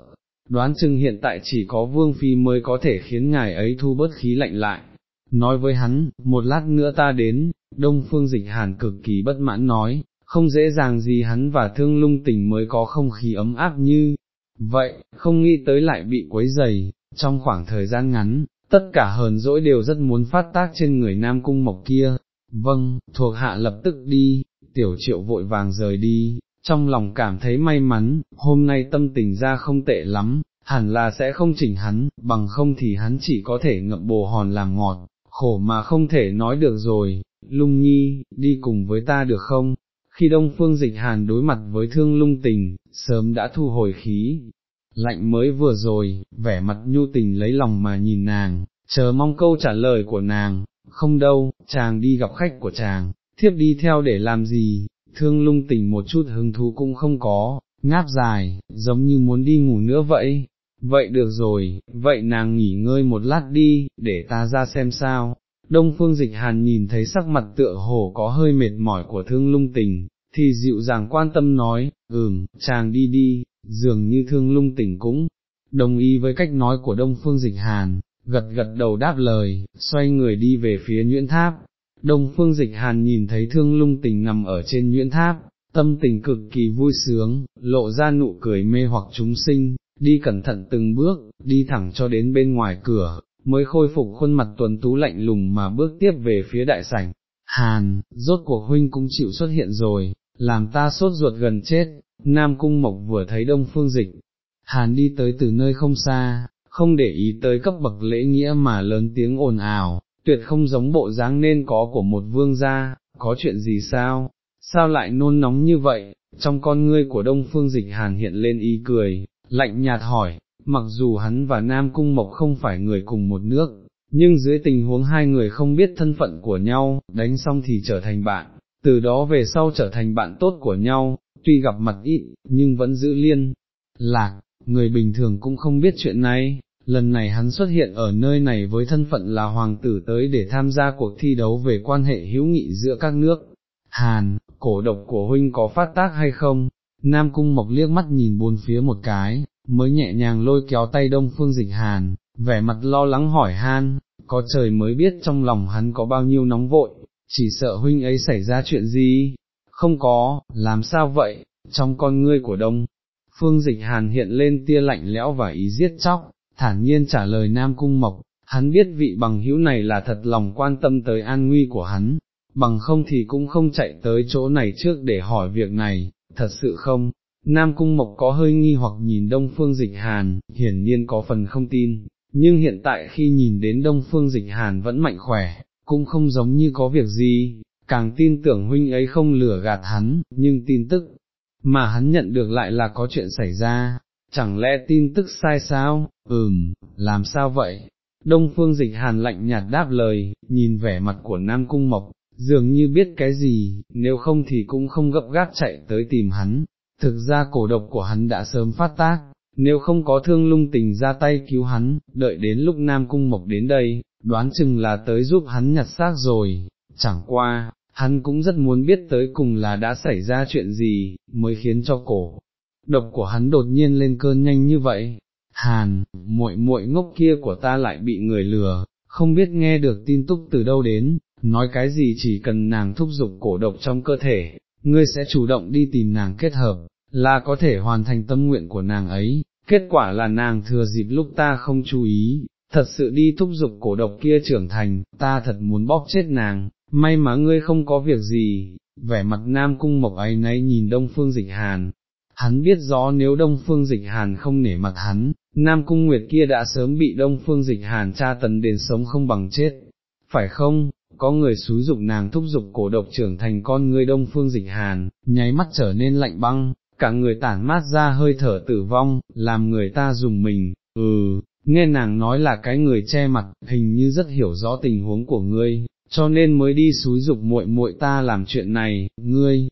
đoán chừng hiện tại chỉ có Vương Phi mới có thể khiến ngài ấy thu bớt khí lạnh lại. Nói với hắn, một lát nữa ta đến, Đông Phương Dịch Hàn cực kỳ bất mãn nói, không dễ dàng gì hắn và thương lung tình mới có không khí ấm áp như, Vậy, không nghĩ tới lại bị quấy dày, trong khoảng thời gian ngắn, tất cả hờn dỗi đều rất muốn phát tác trên người nam cung mộc kia. Vâng, thuộc hạ lập tức đi, tiểu triệu vội vàng rời đi, trong lòng cảm thấy may mắn, hôm nay tâm tình ra không tệ lắm, hẳn là sẽ không chỉnh hắn, bằng không thì hắn chỉ có thể ngậm bồ hòn làm ngọt, khổ mà không thể nói được rồi, lung nhi, đi cùng với ta được không? Khi Đông Phương Dịch Hàn đối mặt với thương lung tình, sớm đã thu hồi khí, lạnh mới vừa rồi, vẻ mặt nhu tình lấy lòng mà nhìn nàng, chờ mong câu trả lời của nàng, không đâu, chàng đi gặp khách của chàng, thiếp đi theo để làm gì, thương lung Tỉnh một chút hứng thú cũng không có, ngáp dài, giống như muốn đi ngủ nữa vậy. Vậy được rồi, vậy nàng nghỉ ngơi một lát đi, để ta ra xem sao. Đông phương dịch hàn nhìn thấy sắc mặt tựa hồ có hơi mệt mỏi của thương lung tình, thì dịu dàng quan tâm nói, ừm, chàng đi đi, dường như thương lung tỉnh cũng, đồng ý với cách nói của Đông Phương Dịch Hàn, gật gật đầu đáp lời, xoay người đi về phía nhuyễn tháp. Đông phương dịch hàn nhìn thấy thương lung tình nằm ở trên nhuyễn tháp, tâm tình cực kỳ vui sướng, lộ ra nụ cười mê hoặc chúng sinh, đi cẩn thận từng bước, đi thẳng cho đến bên ngoài cửa, mới khôi phục khuôn mặt tuần tú lạnh lùng mà bước tiếp về phía đại sảnh. Hàn, rốt cuộc huynh cũng chịu xuất hiện rồi, làm ta sốt ruột gần chết, Nam Cung Mộc vừa thấy đông phương dịch. Hàn đi tới từ nơi không xa, không để ý tới cấp bậc lễ nghĩa mà lớn tiếng ồn ào, tuyệt không giống bộ dáng nên có của một vương gia, có chuyện gì sao, sao lại nôn nóng như vậy, trong con ngươi của đông phương dịch hàn hiện lên ý cười, lạnh nhạt hỏi, mặc dù hắn và Nam Cung Mộc không phải người cùng một nước, nhưng dưới tình huống hai người không biết thân phận của nhau, đánh xong thì trở thành bạn, từ đó về sau trở thành bạn tốt của nhau, tuy gặp mặt ít, nhưng vẫn giữ liên. Lạc, người bình thường cũng không biết chuyện này, lần này hắn xuất hiện ở nơi này với thân phận là hoàng tử tới để tham gia cuộc thi đấu về quan hệ hữu nghị giữa các nước. Hàn, cổ độc của huynh có phát tác hay không? Nam Cung Mộc liếc mắt nhìn bốn phía một cái, mới nhẹ nhàng lôi kéo tay Đông Phương Dịch Hàn, vẻ mặt lo lắng hỏi Han, có trời mới biết trong lòng hắn có bao nhiêu nóng vội, chỉ sợ huynh ấy xảy ra chuyện gì, không có, làm sao vậy, trong con ngươi của Đông. Phương Dịch Hàn hiện lên tia lạnh lẽo và ý giết chóc, thản nhiên trả lời Nam Cung Mộc, hắn biết vị bằng hữu này là thật lòng quan tâm tới an nguy của hắn, bằng không thì cũng không chạy tới chỗ này trước để hỏi việc này, thật sự không, Nam Cung Mộc có hơi nghi hoặc nhìn Đông Phương Dịch Hàn, hiển nhiên có phần không tin, nhưng hiện tại khi nhìn đến Đông Phương Dịch Hàn vẫn mạnh khỏe, cũng không giống như có việc gì, càng tin tưởng huynh ấy không lừa gạt hắn, nhưng tin tức mà hắn nhận được lại là có chuyện xảy ra, chẳng lẽ tin tức sai sao, ừm, làm sao vậy? Đông Phương Dịch Hàn lạnh nhạt đáp lời, nhìn vẻ mặt của Nam Cung Mộc, dường như biết cái gì, nếu không thì cũng không gấp gáp chạy tới tìm hắn, thực ra cổ độc của hắn đã sớm phát tác, nếu không có thương lung tình ra tay cứu hắn, đợi đến lúc Nam Cung Mộc đến đây, đoán chừng là tới giúp hắn nhặt xác rồi, chẳng qua, hắn cũng rất muốn biết tới cùng là đã xảy ra chuyện gì, mới khiến cho cổ. Độc của hắn đột nhiên lên cơn nhanh như vậy, hàn, muội muội ngốc kia của ta lại bị người lừa, không biết nghe được tin tức từ đâu đến, nói cái gì chỉ cần nàng thúc giục cổ độc trong cơ thể, ngươi sẽ chủ động đi tìm nàng kết hợp, là có thể hoàn thành tâm nguyện của nàng ấy, kết quả là nàng thừa dịp lúc ta không chú ý, thật sự đi thúc giục cổ độc kia trưởng thành, ta thật muốn bóp chết nàng, may mà ngươi không có việc gì, vẻ mặt nam cung mộc ấy nấy nhìn đông phương dịch hàn. Hắn biết rõ nếu Đông Phương Dịch Hàn không nể mặt hắn, Nam Cung Nguyệt kia đã sớm bị Đông Phương Dịch Hàn tra tấn đến sống không bằng chết, phải không, có người xúi dục nàng thúc dục cổ độc trưởng thành con người đông phương dịch hàn, nháy mắt trở nên lạnh băng, cả người tản mát ra hơi thở tử vong, làm người ta dùng mình, ừ, nghe nàng nói là cái người che mặt, hình như rất hiểu rõ tình huống của ngươi, cho nên mới đi xúi dục muội muội ta làm chuyện này, ngươi,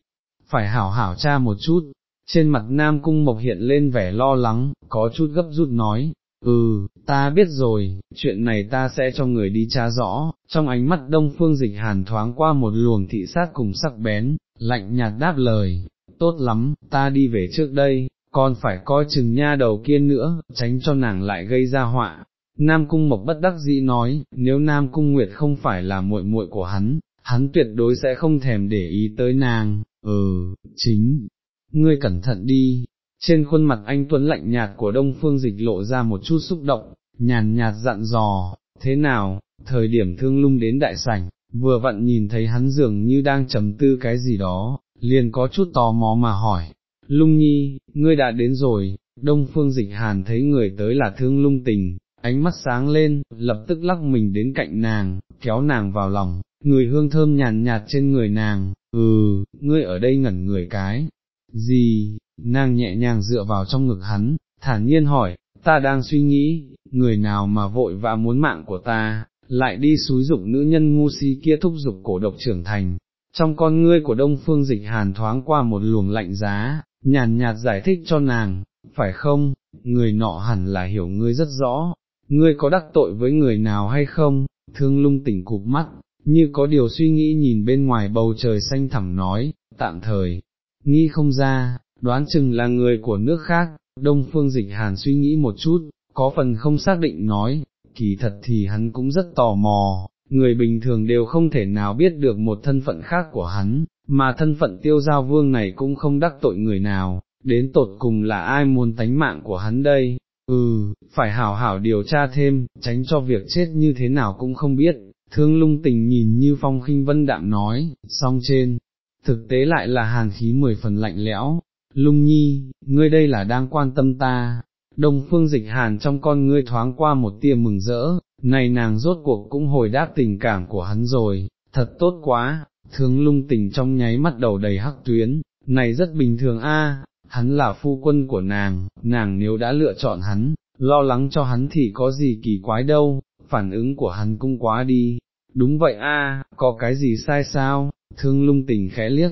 phải hảo hảo cha một chút. Trên mặt Nam Cung Mộc hiện lên vẻ lo lắng, có chút gấp rút nói, Ừ, ta biết rồi, chuyện này ta sẽ cho người đi tra rõ, trong ánh mắt đông phương dịch hàn thoáng qua một luồng thị sát cùng sắc bén, lạnh nhạt đáp lời, tốt lắm, ta đi về trước đây, còn phải coi chừng nha đầu kia nữa, tránh cho nàng lại gây ra họa. Nam Cung Mộc bất đắc dĩ nói, nếu Nam Cung Nguyệt không phải là muội muội của hắn, hắn tuyệt đối sẽ không thèm để ý tới nàng, ừ, chính, ngươi cẩn thận đi, trên khuôn mặt anh Tuấn lạnh nhạt của Đông Phương Dịch lộ ra một chút xúc động, nhàn nhạt dặn dò, thế nào, thời điểm thương lung đến đại sảnh, vừa vặn nhìn thấy hắn dường như đang trầm tư cái gì đó, liền có chút tò mò mà hỏi, lung nhi, ngươi đã đến rồi, Đông Phương Dịch Hàn thấy người tới là thương lung tình, ánh mắt sáng lên, lập tức lắc mình đến cạnh nàng, kéo nàng vào lòng, người hương thơm nhàn nhạt trên người nàng, ừ, ngươi ở đây ngẩn người cái, gì, nàng nhẹ nhàng dựa vào trong ngực hắn, thản nhiên hỏi, ta đang suy nghĩ, người nào mà vội vã muốn mạng của ta, lại đi xúi dục nữ nhân ngu si kia thúc dục cổ độc trưởng thành. Trong con ngươi của đông phương dịch hàn thoáng qua một luồng lạnh giá, nhàn nhạt giải thích cho nàng, phải không, người nọ hẳn là hiểu ngươi rất rõ, ngươi có đắc tội với người nào hay không, thương lung tỉnh cụp mắt, như có điều suy nghĩ nhìn bên ngoài bầu trời xanh thẳm nói, tạm thời, nghi không ra, đoán chừng là người của nước khác, Đông Phương Dịch Hàn suy nghĩ một chút, có phần không xác định nói, kỳ thật thì hắn cũng rất tò mò, người bình thường đều không thể nào biết được một thân phận khác của hắn, mà thân phận tiêu giao vương này cũng không đắc tội người nào, đến tột cùng là ai muốn tánh mạng của hắn đây, ừ, phải hảo hảo điều tra thêm, tránh cho việc chết như thế nào cũng không biết, thương lung tình nhìn như phong khinh vân đạm nói, song trên, thực tế lại là hàn khí mười phần lạnh lẽo, lung nhi, ngươi đây là đang quan tâm ta, đông phương dịch hàn trong con ngươi thoáng qua một tia mừng rỡ, này nàng rốt cuộc cũng hồi đáp tình cảm của hắn rồi, thật tốt quá, thương lung tình trong nháy mắt đầu đầy hắc tuyến, này rất bình thường a, hắn là phu quân của nàng, nàng nếu đã lựa chọn hắn, lo lắng cho hắn thì có gì kỳ quái đâu, phản ứng của hắn cũng quá đi, đúng vậy a, có cái gì sai sao, thương lung tình khẽ liếc,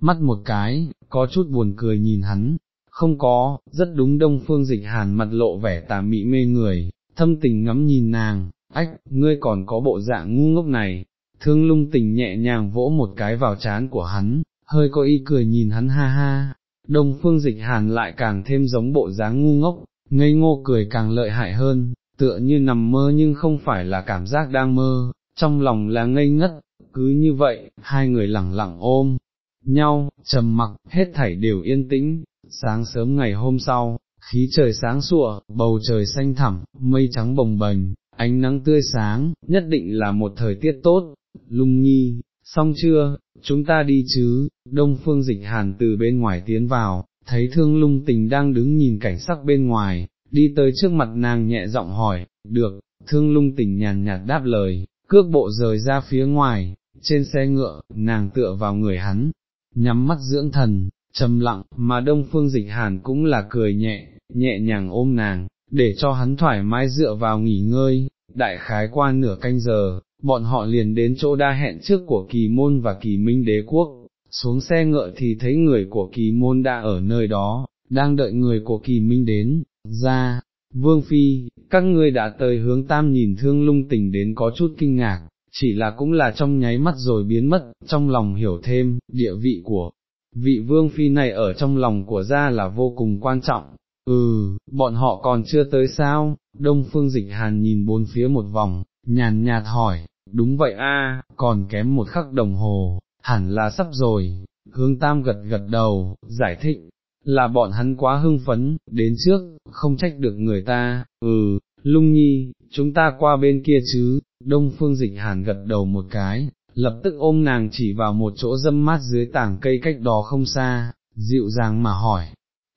mắt một cái, có chút buồn cười nhìn hắn, không có, rất đúng đông phương dịch hàn mặt lộ vẻ tà mị mê người, thâm tình ngắm nhìn nàng, ách, ngươi còn có bộ dạng ngu ngốc này, thương lung tình nhẹ nhàng vỗ một cái vào trán của hắn, hơi có ý cười nhìn hắn ha ha, đông phương dịch hàn lại càng thêm giống bộ dáng ngu ngốc, ngây ngô cười càng lợi hại hơn, tựa như nằm mơ nhưng không phải là cảm giác đang mơ, trong lòng là ngây ngất, cứ như vậy, hai người lẳng lặng ôm nhau, trầm mặc, hết thảy đều yên tĩnh, sáng sớm ngày hôm sau, khí trời sáng sủa, bầu trời xanh thẳm, mây trắng bồng bềnh, ánh nắng tươi sáng, nhất định là một thời tiết tốt, lung nhi, xong chưa, chúng ta đi chứ, đông phương dịch hàn từ bên ngoài tiến vào, thấy thương lung tình đang đứng nhìn cảnh sắc bên ngoài, đi tới trước mặt nàng nhẹ giọng hỏi, được, thương lung tình nhàn nhạt đáp lời, cước bộ rời ra phía ngoài, trên xe ngựa, nàng tựa vào người hắn, nhắm mắt dưỡng thần, trầm lặng, mà đông phương dịch hàn cũng là cười nhẹ, nhẹ nhàng ôm nàng, để cho hắn thoải mái dựa vào nghỉ ngơi, đại khái qua nửa canh giờ, bọn họ liền đến chỗ đa hẹn trước của kỳ môn và kỳ minh đế quốc, xuống xe ngựa thì thấy người của kỳ môn đã ở nơi đó, đang đợi người của kỳ minh đến, ra, vương phi, các ngươi đã tới hướng tam nhìn thương lung tình đến có chút kinh ngạc, chỉ là cũng là trong nháy mắt rồi biến mất, trong lòng hiểu thêm, địa vị của vị vương phi này ở trong lòng của gia là vô cùng quan trọng, ừ, bọn họ còn chưa tới sao, đông phương dịch hàn nhìn bốn phía một vòng, nhàn nhạt hỏi, đúng vậy a, còn kém một khắc đồng hồ, hẳn là sắp rồi, hướng tam gật gật đầu, giải thích, là bọn hắn quá hưng phấn, đến trước, không trách được người ta, ừ, lung nhi, chúng ta qua bên kia chứ, đông phương dịch hàn gật đầu một cái, lập tức ôm nàng chỉ vào một chỗ dâm mát dưới tảng cây cách đó không xa, dịu dàng mà hỏi,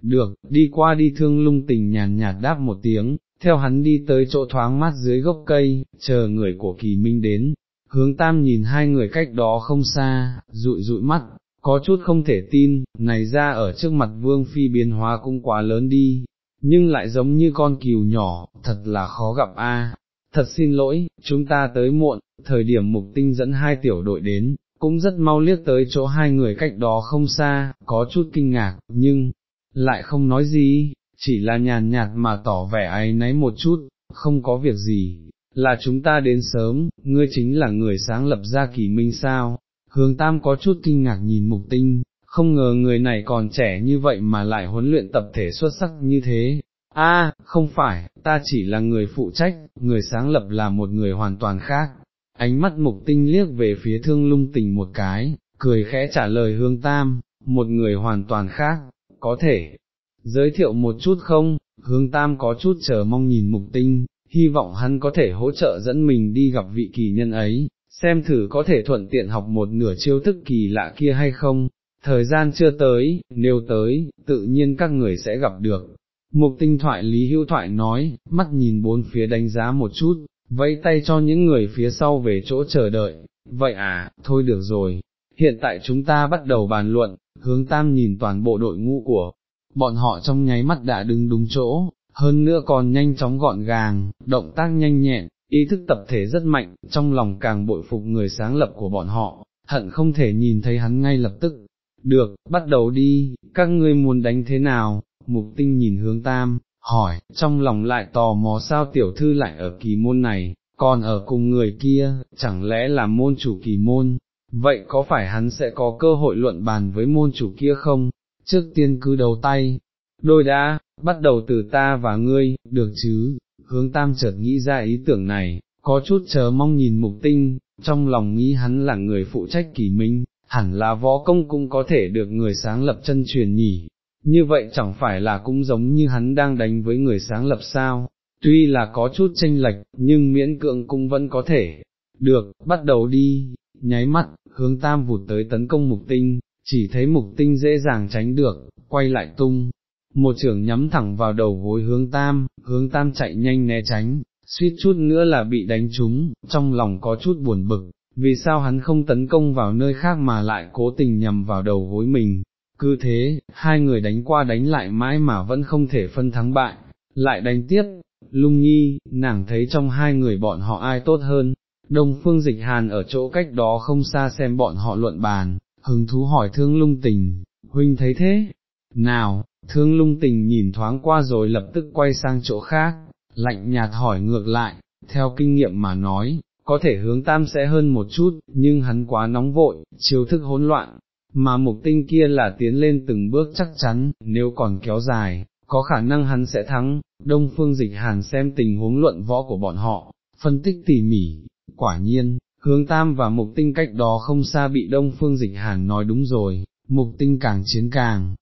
được, đi qua đi. Thương lung tình nhàn nhạt đáp một tiếng, theo hắn đi tới chỗ thoáng mát dưới gốc cây, chờ người của kỳ minh đến, hướng tam nhìn hai người cách đó không xa, rụi rụi mắt, có chút không thể tin, này ra ở trước mặt vương phi biến hóa cũng quá lớn đi, nhưng lại giống như con cừu nhỏ, thật là khó gặp a. Thật xin lỗi, chúng ta tới muộn, thời điểm mục tinh dẫn hai tiểu đội đến, cũng rất mau liếc tới chỗ hai người cách đó không xa, có chút kinh ngạc, nhưng, lại không nói gì, chỉ là nhàn nhạt mà tỏ vẻ ấy nấy một chút, không có việc gì, là chúng ta đến sớm, ngươi chính là người sáng lập ra kỳ minh sao, hướng tam có chút kinh ngạc nhìn mục tinh, không ngờ người này còn trẻ như vậy mà lại huấn luyện tập thể xuất sắc như thế. A, không phải, ta chỉ là người phụ trách, người sáng lập là một người hoàn toàn khác. Ánh mắt mục tinh liếc về phía thương lung tình một cái, cười khẽ trả lời hương tam, một người hoàn toàn khác, có thể, giới thiệu một chút không, hướng tam có chút chờ mong nhìn mục tinh, hy vọng hắn có thể hỗ trợ dẫn mình đi gặp vị kỳ nhân ấy, xem thử có thể thuận tiện học một nửa chiêu thức kỳ lạ kia hay không, thời gian chưa tới, nếu tới, tự nhiên các người sẽ gặp được. Mục tinh thoại Lý Hữu Thoại nói, mắt nhìn bốn phía đánh giá một chút, vẫy tay cho những người phía sau về chỗ chờ đợi, vậy à, thôi được rồi, hiện tại chúng ta bắt đầu bàn luận, hướng tam nhìn toàn bộ đội ngũ của bọn họ trong nháy mắt đã đứng đúng chỗ, hơn nữa còn nhanh chóng gọn gàng, động tác nhanh nhẹn, ý thức tập thể rất mạnh, trong lòng càng bội phục người sáng lập của bọn họ, hận không thể nhìn thấy hắn ngay lập tức. Được, bắt đầu đi, các ngươi muốn đánh thế nào? Mục tinh nhìn hướng tam, hỏi, trong lòng lại tò mò sao tiểu thư lại ở kỳ môn này, còn ở cùng người kia, chẳng lẽ là môn chủ kỳ môn, vậy có phải hắn sẽ có cơ hội luận bàn với môn chủ kia không? Trước tiên cứ đầu tay, đôi đã, bắt đầu từ ta và ngươi, được chứ, hướng tam chợt nghĩ ra ý tưởng này, có chút chờ mong nhìn mục tinh, trong lòng nghĩ hắn là người phụ trách kỳ minh, hẳn là võ công cũng có thể được người sáng lập chân truyền nhỉ, như vậy chẳng phải là cũng giống như hắn đang đánh với người sáng lập sao, tuy là có chút tranh lệch, nhưng miễn cưỡng cũng vẫn có thể, được, bắt đầu đi, nháy mắt, hướng tam vụt tới tấn công mục tinh, chỉ thấy mục tinh dễ dàng tránh được, quay lại tung, một trưởng nhắm thẳng vào đầu gối hướng tam, hướng tam chạy nhanh né tránh, suýt chút nữa là bị đánh trúng, trong lòng có chút buồn bực, vì sao hắn không tấn công vào nơi khác mà lại cố tình nhằm vào đầu gối mình. Cứ thế, hai người đánh qua đánh lại mãi mà vẫn không thể phân thắng bại, lại đánh tiếp, lung nhi, nàng thấy trong hai người bọn họ ai tốt hơn, đông phương dịch hàn ở chỗ cách đó không xa xem bọn họ luận bàn, hứng thú hỏi thương lung tình, huynh thấy thế, nào, thương lung tình nhìn thoáng qua rồi lập tức quay sang chỗ khác, lạnh nhạt hỏi ngược lại, theo kinh nghiệm mà nói, có thể hướng tam sẽ hơn một chút, nhưng hắn quá nóng vội, chiêu thức hỗn loạn, mà mục tinh kia là tiến lên từng bước chắc chắn, nếu còn kéo dài, có khả năng hắn sẽ thắng, đông phương dịch hàn xem tình huống luận võ của bọn họ, phân tích tỉ mỉ, quả nhiên, hướng tam và mục tinh cách đó không xa bị đông phương dịch hàn nói đúng rồi, mục tinh càng chiến càng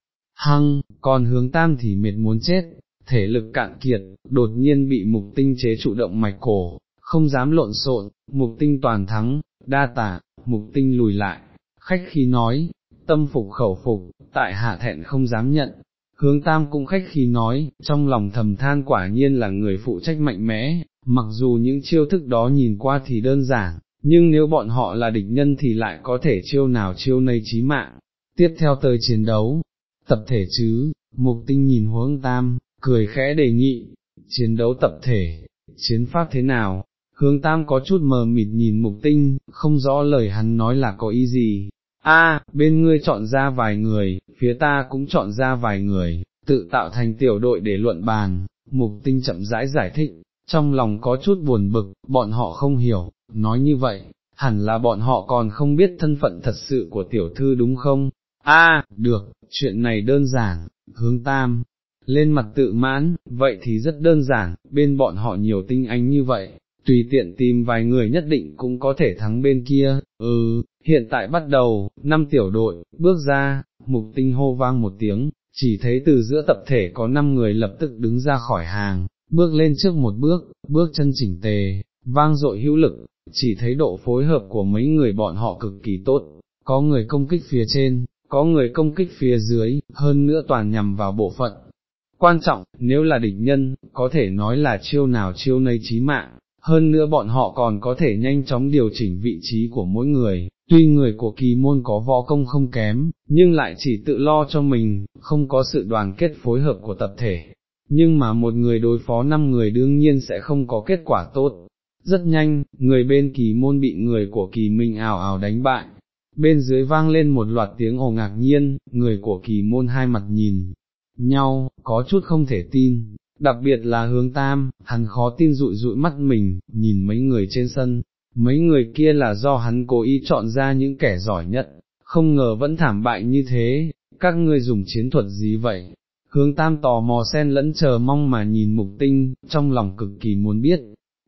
hăng, còn hướng tam thì mệt muốn chết, thể lực cạn kiệt, đột nhiên bị mục tinh chế trụ động mạch cổ, không dám lộn xộn, mục tinh toàn thắng, đa tả, mục tinh lùi lại, khách khí nói, tâm phục khẩu phục, tại hạ thẹn không dám nhận. Hướng tam cũng khách khí nói, trong lòng thầm than quả nhiên là người phụ trách mạnh mẽ, mặc dù những chiêu thức đó nhìn qua thì đơn giản, nhưng nếu bọn họ là địch nhân thì lại có thể chiêu nào chiêu nây chí mạng. Tiếp theo tới chiến đấu, tập thể chứ, mục tinh nhìn hướng tam, cười khẽ đề nghị, chiến đấu tập thể, chiến pháp thế nào, hướng tam có chút mờ mịt nhìn mục tinh, không rõ lời hắn nói là có ý gì. A, bên ngươi chọn ra vài người, phía ta cũng chọn ra vài người, tự tạo thành tiểu đội để luận bàn, mục tinh chậm rãi giải thích, trong lòng có chút buồn bực, bọn họ không hiểu, nói như vậy, hẳn là bọn họ còn không biết thân phận thật sự của tiểu thư đúng không? A, được, chuyện này đơn giản, hướng tam, lên mặt tự mãn, vậy thì rất đơn giản, bên bọn họ nhiều tinh anh như vậy, tùy tiện tìm vài người nhất định cũng có thể thắng bên kia, ừ, hiện tại bắt đầu, năm tiểu đội, bước ra, mục tinh hô vang một tiếng, chỉ thấy từ giữa tập thể có năm người lập tức đứng ra khỏi hàng, bước lên trước một bước, bước chân chỉnh tề, vang dội hữu lực, chỉ thấy độ phối hợp của mấy người bọn họ cực kỳ tốt, có người công kích phía trên, có người công kích phía dưới, hơn nữa toàn nhằm vào bộ phận. Quan trọng, nếu là địch nhân, có thể nói là chiêu nào chiêu nấy chí mạng, hơn nữa bọn họ còn có thể nhanh chóng điều chỉnh vị trí của mỗi người, tuy người của kỳ môn có võ công không kém, nhưng lại chỉ tự lo cho mình, không có sự đoàn kết phối hợp của tập thể, nhưng mà một người đối phó năm người đương nhiên sẽ không có kết quả tốt. Rất nhanh, người bên kỳ môn bị người của kỳ minh ảo ảo đánh bại, bên dưới vang lên một loạt tiếng ồ ngạc nhiên, người của kỳ môn hai mặt nhìn nhau, có chút không thể tin, đặc biệt là hướng tam, hắn khó tin rụi rụi mắt mình, nhìn mấy người trên sân, mấy người kia là do hắn cố ý chọn ra những kẻ giỏi nhất, không ngờ vẫn thảm bại như thế, các ngươi dùng chiến thuật gì vậy? Hướng tam tò mò sen lẫn chờ mong mà nhìn mục tinh, trong lòng cực kỳ muốn biết,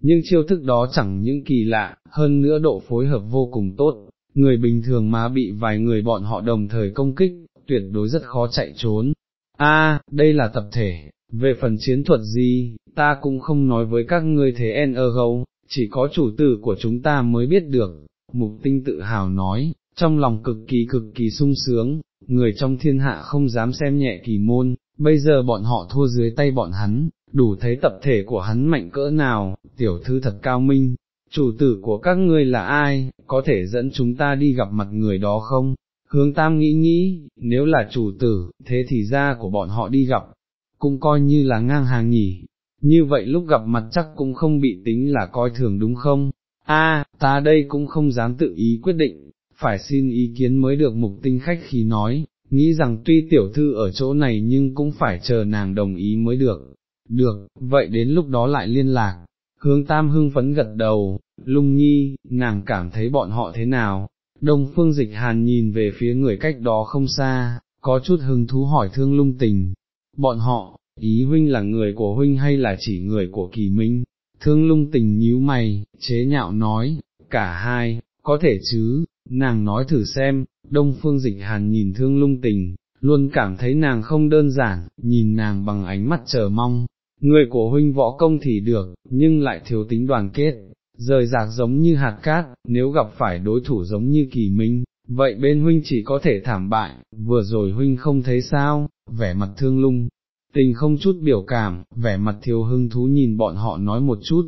nhưng chiêu thức đó chẳng những kỳ lạ, hơn nữa độ phối hợp vô cùng tốt, người bình thường mà bị vài người bọn họ đồng thời công kích, tuyệt đối rất khó chạy trốn. A, đây là tập thể, về phần chiến thuật gì, ta cũng không nói với các ngươi thế NG, chỉ có chủ tử của chúng ta mới biết được, mục tinh tự hào nói, trong lòng cực kỳ cực kỳ sung sướng, người trong thiên hạ không dám xem nhẹ kỳ môn, bây giờ bọn họ thua dưới tay bọn hắn, đủ thấy tập thể của hắn mạnh cỡ nào, tiểu thư thật cao minh, chủ tử của các ngươi là ai, có thể dẫn chúng ta đi gặp mặt người đó không? Hướng Tam nghĩ nghĩ, nếu là chủ tử, thế thì ra của bọn họ đi gặp, cũng coi như là ngang hàng nhỉ, như vậy lúc gặp mặt chắc cũng không bị tính là coi thường đúng không? A, ta đây cũng không dám tự ý quyết định, phải xin ý kiến mới được mục tinh khách khi nói, nghĩ rằng tuy tiểu thư ở chỗ này nhưng cũng phải chờ nàng đồng ý mới được. Được, vậy đến lúc đó lại liên lạc. Hướng Tam hưng phấn gật đầu, lung nhi, nàng cảm thấy bọn họ thế nào? Đông phương dịch hàn nhìn về phía người cách đó không xa, có chút hứng thú hỏi thương lung tình. Bọn họ, ý huynh là người của huynh hay là chỉ người của kỳ minh, thương lung tình nhíu mày, chế nhạo nói, cả hai, có thể chứ, nàng nói thử xem, đông phương dịch hàn nhìn thương lung tình, luôn cảm thấy nàng không đơn giản, nhìn nàng bằng ánh mắt chờ mong, người của huynh võ công thì được, nhưng lại thiếu tính đoàn kết, rời rạc giống như hạt cát, nếu gặp phải đối thủ giống như kỳ minh, vậy bên huynh chỉ có thể thảm bại, vừa rồi huynh không thấy sao, vẻ mặt thương lung, tình không chút biểu cảm, vẻ mặt thiếu hưng thú nhìn bọn họ nói một chút,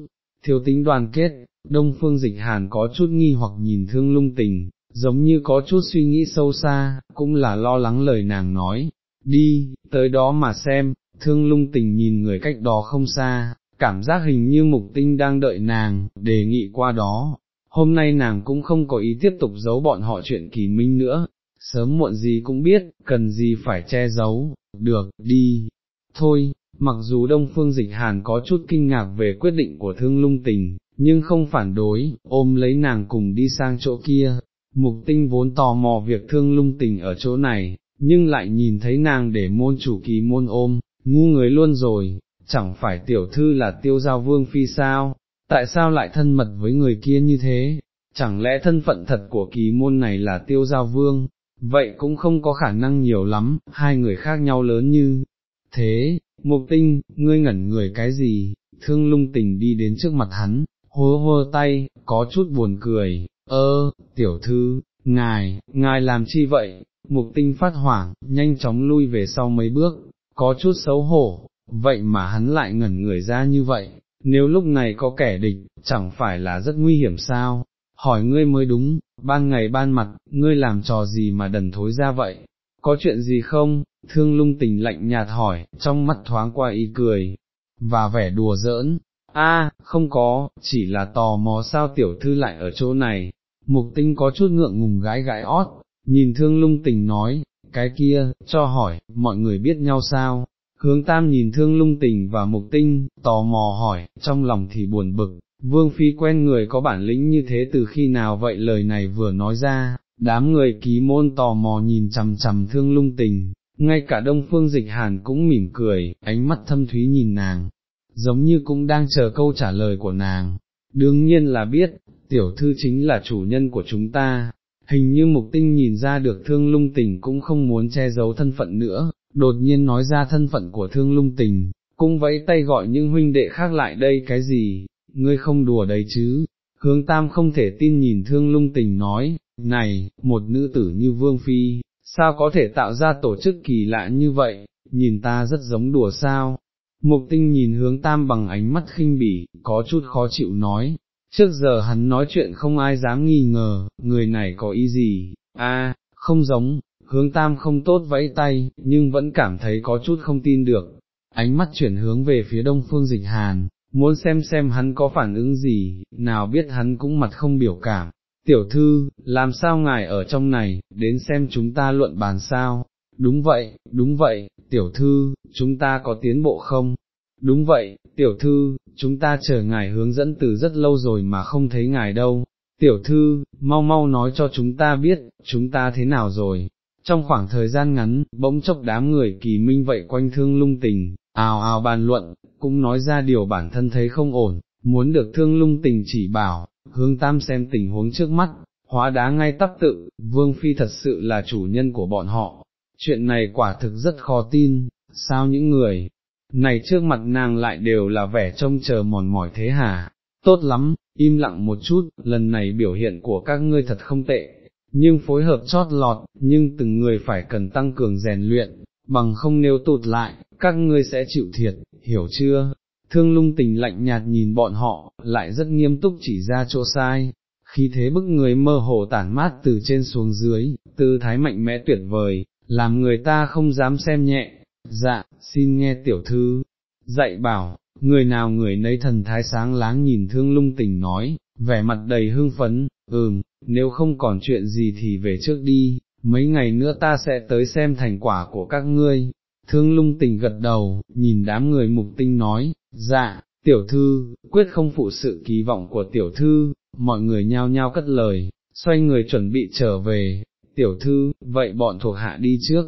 thiếu tính đoàn kết, đông phương dịch hàn có chút nghi hoặc nhìn thương lung tình, giống như có chút suy nghĩ sâu xa, cũng là lo lắng lời nàng nói, đi, tới đó mà xem, thương lung tình nhìn người cách đó không xa, cảm giác hình như mục tinh đang đợi nàng, đề nghị qua đó, hôm nay nàng cũng không có ý tiếp tục giấu bọn họ chuyện kỳ minh nữa, sớm muộn gì cũng biết, cần gì phải che giấu, được, đi, thôi, mặc dù Đông Phương Dịch Hàn có chút kinh ngạc về quyết định của thương lung tình, nhưng không phản đối, ôm lấy nàng cùng đi sang chỗ kia, mục tinh vốn tò mò việc thương lung tình ở chỗ này, nhưng lại nhìn thấy nàng để môn chủ ký môn ôm, ngu người luôn rồi, chẳng phải tiểu thư là tiêu giao vương phi sao, tại sao lại thân mật với người kia như thế, chẳng lẽ thân phận thật của kỳ môn này là tiêu giao vương, vậy cũng không có khả năng nhiều lắm, hai người khác nhau lớn như thế, mục tinh, ngươi ngẩn người cái gì, thương lung tình đi đến trước mặt hắn, hô hô tay, có chút buồn cười, ơ, tiểu thư, ngài, ngài làm chi vậy, mục tinh phát hoảng, nhanh chóng lui về sau mấy bước, có chút xấu hổ, vậy mà hắn lại ngẩn người ra như vậy, nếu lúc này có kẻ địch, chẳng phải là rất nguy hiểm sao, hỏi ngươi mới đúng, ban ngày ban mặt, ngươi làm trò gì mà đần thối ra vậy, có chuyện gì không, thương lung tình lạnh nhạt hỏi, trong mắt thoáng qua y cười, và vẻ đùa giỡn, a không có, chỉ là tò mò sao tiểu thư lại ở chỗ này, mục tinh có chút ngượng ngùng gái gãi ót, nhìn thương lung tình nói, cái kia, cho hỏi, mọi người biết nhau sao, hướng tam nhìn thương lung tình và mục tinh, tò mò hỏi, trong lòng thì buồn bực, vương phi quen người có bản lĩnh như thế từ khi nào vậy? Lời này vừa nói ra, đám người ký môn tò mò nhìn chằm chằm thương lung tình, ngay cả đông phương dịch hàn cũng mỉm cười, ánh mắt thâm thúy nhìn nàng, giống như cũng đang chờ câu trả lời của nàng, đương nhiên là biết, tiểu thư chính là chủ nhân của chúng ta, hình như mục tinh nhìn ra được thương lung tình cũng không muốn che giấu thân phận nữa, đột nhiên nói ra thân phận của thương lung tình, cung vẫy tay gọi những huynh đệ khác lại đây cái gì, ngươi không đùa đấy chứ, hướng tam không thể tin nhìn thương lung tình nói, này, một nữ tử như Vương Phi, sao có thể tạo ra tổ chức kỳ lạ như vậy, nhìn ta rất giống đùa sao. Mục tinh nhìn hướng tam bằng ánh mắt khinh bỉ, có chút khó chịu nói, trước giờ hắn nói chuyện không ai dám nghi ngờ, người này có ý gì, a, không giống, hướng tam không tốt vẫy tay, nhưng vẫn cảm thấy có chút không tin được, ánh mắt chuyển hướng về phía đông phương dịch hàn, muốn xem xem hắn có phản ứng gì, nào biết hắn cũng mặt không biểu cảm. Tiểu thư, làm sao ngài ở trong này, đến xem chúng ta luận bàn sao? Đúng vậy, đúng vậy, tiểu thư, chúng ta có tiến bộ không? Đúng vậy, tiểu thư, chúng ta chờ ngài hướng dẫn từ rất lâu rồi mà không thấy ngài đâu. Tiểu thư, mau mau nói cho chúng ta biết, chúng ta thế nào rồi, trong khoảng thời gian ngắn, bỗng chốc đám người kỳ minh vậy quanh thương lung tình, ào ào bàn luận, cũng nói ra điều bản thân thấy không ổn, muốn được thương lung tình chỉ bảo, hướng tam xem tình huống trước mắt, hóa đá ngay tắc tự, vương phi thật sự là chủ nhân của bọn họ, chuyện này quả thực rất khó tin, sao những người này trước mặt nàng lại đều là vẻ trông chờ mòn mỏi thế hả, tốt lắm, im lặng một chút, lần này biểu hiện của các ngươi thật không tệ, nhưng phối hợp chót lọt, nhưng từng người phải cần tăng cường rèn luyện, bằng không nếu tụt lại, các ngươi sẽ chịu thiệt, hiểu chưa? Thương lung tình lạnh nhạt nhìn bọn họ, lại rất nghiêm túc chỉ ra chỗ sai, khi thế bức người mơ hồ tản mát từ trên xuống dưới, tư thái mạnh mẽ tuyệt vời, làm người ta không dám xem nhẹ, dạ, xin nghe tiểu thư, dạy bảo, người nào người nấy thần thái sáng láng nhìn thương lung tình nói, vẻ mặt đầy hưng phấn, ừm, nếu không còn chuyện gì thì về trước đi, mấy ngày nữa ta sẽ tới xem thành quả của các ngươi. Thương lung tình gật đầu, nhìn đám người mục tinh nói, dạ, tiểu thư, quyết không phụ sự kỳ vọng của tiểu thư, mọi người nhao nhao cất lời, xoay người chuẩn bị trở về, tiểu thư, vậy bọn thuộc hạ đi trước.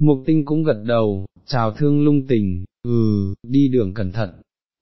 Mục tinh cũng gật đầu, chào thương lung tình, ừ, đi đường cẩn thận,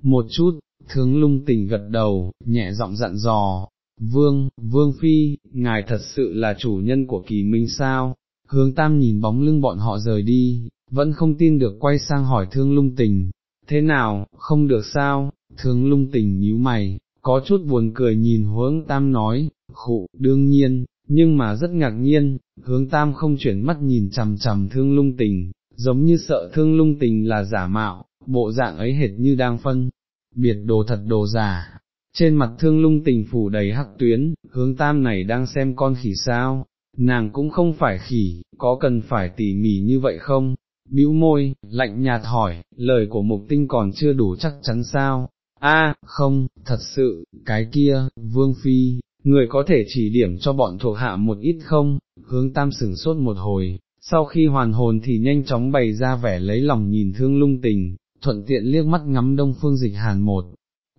một chút, thương lung tình gật đầu, nhẹ giọng dặn dò, vương, vương phi, ngài thật sự là chủ nhân của kỳ minh sao, hướng tam nhìn bóng lưng bọn họ rời đi, vẫn không tin được quay sang hỏi thương lung tình, thế nào, không được sao, thương lung tình nhíu mày, có chút buồn cười nhìn hướng tam nói, khụ, đương nhiên, nhưng mà rất ngạc nhiên, hướng tam không chuyển mắt nhìn chằm chằm thương lung tình, giống như sợ thương lung tình là giả mạo, bộ dạng ấy hệt như đang phân, biệt đồ thật đồ giả. Trên mặt thương lung tình phủ đầy hắc tuyến, hướng tam này đang xem con khỉ sao, nàng cũng không phải khỉ, có cần phải tỉ mỉ như vậy không? bĩu môi, lạnh nhạt hỏi, lời của mục tinh còn chưa đủ chắc chắn sao? A, không, thật sự, cái kia, vương phi, người có thể chỉ điểm cho bọn thuộc hạ một ít không? Hướng tam sửng sốt một hồi, sau khi hoàn hồn thì nhanh chóng bày ra vẻ lấy lòng nhìn thương lung tình, thuận tiện liếc mắt ngắm đông phương dịch hàn một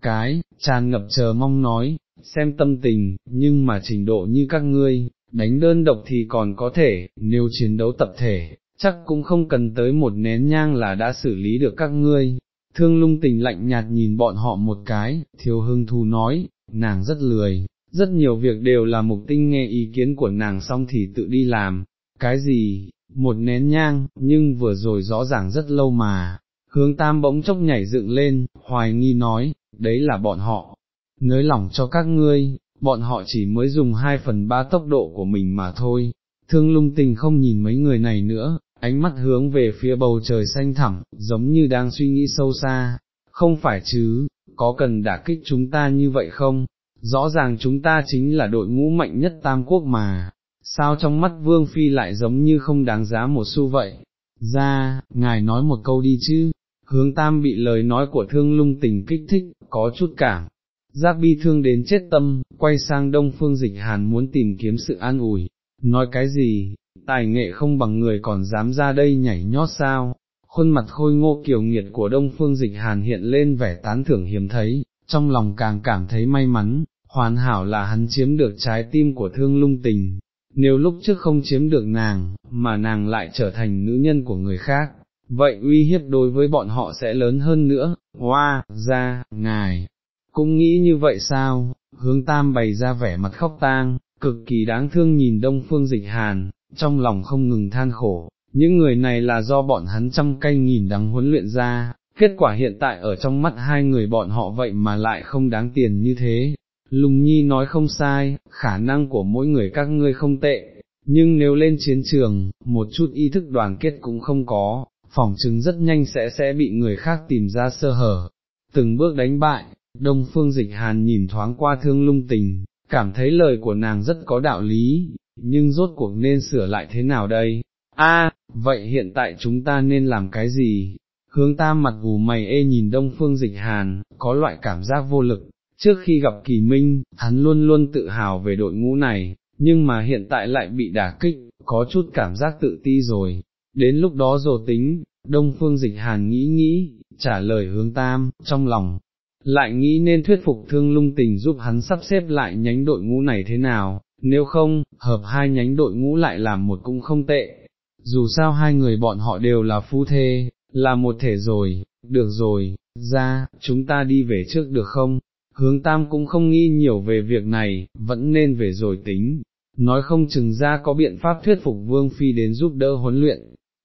cái, tràn ngập chờ mong nói, xem tâm tình, nhưng mà trình độ như các ngươi, đánh đơn độc thì còn có thể, nếu chiến đấu tập thể, chắc cũng không cần tới một nén nhang là đã xử lý được các ngươi. Thương lung tình lạnh nhạt nhìn bọn họ một cái, thiếu hưng thu nói, nàng rất lười, rất nhiều việc đều là mục tinh nghe ý kiến của nàng xong thì tự đi làm, cái gì, một nén nhang, nhưng vừa rồi rõ ràng rất lâu mà, hướng tam bỗng chốc nhảy dựng lên, hoài nghi nói, đấy là bọn họ, nới lỏng cho các ngươi, bọn họ chỉ mới dùng hai phần ba tốc độ của mình mà thôi, thương lung tình không nhìn mấy người này nữa, ánh mắt hướng về phía bầu trời xanh thẳm, giống như đang suy nghĩ sâu xa, không phải chứ, có cần đả kích chúng ta như vậy không? Rõ ràng chúng ta chính là đội ngũ mạnh nhất Tam Quốc mà, sao trong mắt Vương Phi lại giống như không đáng giá một xu vậy? Ra, ngài nói một câu đi chứ, hướng Tam bị lời nói của thương lung tình kích thích, có chút cảm. Giác bi thương đến chết tâm, quay sang đông phương dịch hàn muốn tìm kiếm sự an ủi, nói cái gì, tài nghệ không bằng người còn dám ra đây nhảy nhót sao, khuôn mặt khôi ngô kiều nghiệt của đông phương dịch hàn hiện lên vẻ tán thưởng hiếm thấy, trong lòng càng cảm thấy may mắn, hoàn hảo là hắn chiếm được trái tim của thương lung tình, nếu lúc trước không chiếm được nàng, mà nàng lại trở thành nữ nhân của người khác, vậy uy hiếp đối với bọn họ sẽ lớn hơn nữa, hoa, ra, ngài, cũng nghĩ như vậy sao, hướng tam bày ra vẻ mặt khóc tang, cực kỳ đáng thương nhìn đông phương dịch hàn, trong lòng không ngừng than khổ, những người này là do bọn hắn trăm cây nghìn đắng huấn luyện ra, kết quả hiện tại ở trong mắt hai người bọn họ vậy mà lại không đáng tiền như thế. Lùng Nhi nói không sai, khả năng của mỗi người các ngươi không tệ, nhưng nếu lên chiến trường, một chút ý thức đoàn kết cũng không có, phỏng chứng rất nhanh sẽ sẽ bị người khác tìm ra sơ hở. Từng bước đánh bại, Đông Phương Dịch Hàn nhìn thoáng qua thương lung tình, cảm thấy lời của nàng rất có đạo lý, nhưng rốt cuộc nên sửa lại thế nào đây? A, vậy hiện tại chúng ta nên làm cái gì? Hướng tam mặt vù mày ê nhìn đông phương dịch hàn, có loại cảm giác vô lực, trước khi gặp kỳ minh, hắn luôn luôn tự hào về đội ngũ này, nhưng mà hiện tại lại bị đả kích, có chút cảm giác tự ti rồi, đến lúc đó rồi tính, đông phương dịch hàn nghĩ nghĩ, trả lời hướng tam, trong lòng, lại nghĩ nên thuyết phục thương lung tình giúp hắn sắp xếp lại nhánh đội ngũ này thế nào, nếu không, hợp hai nhánh đội ngũ lại làm một cũng không tệ, dù sao hai người bọn họ đều là phu thê, là một thể rồi, được rồi, ra, chúng ta đi về trước được không? Hướng Tam cũng không nghi nhiều về việc này, vẫn nên về rồi tính, nói không chừng ra có biện pháp thuyết phục Vương Phi đến giúp đỡ huấn luyện,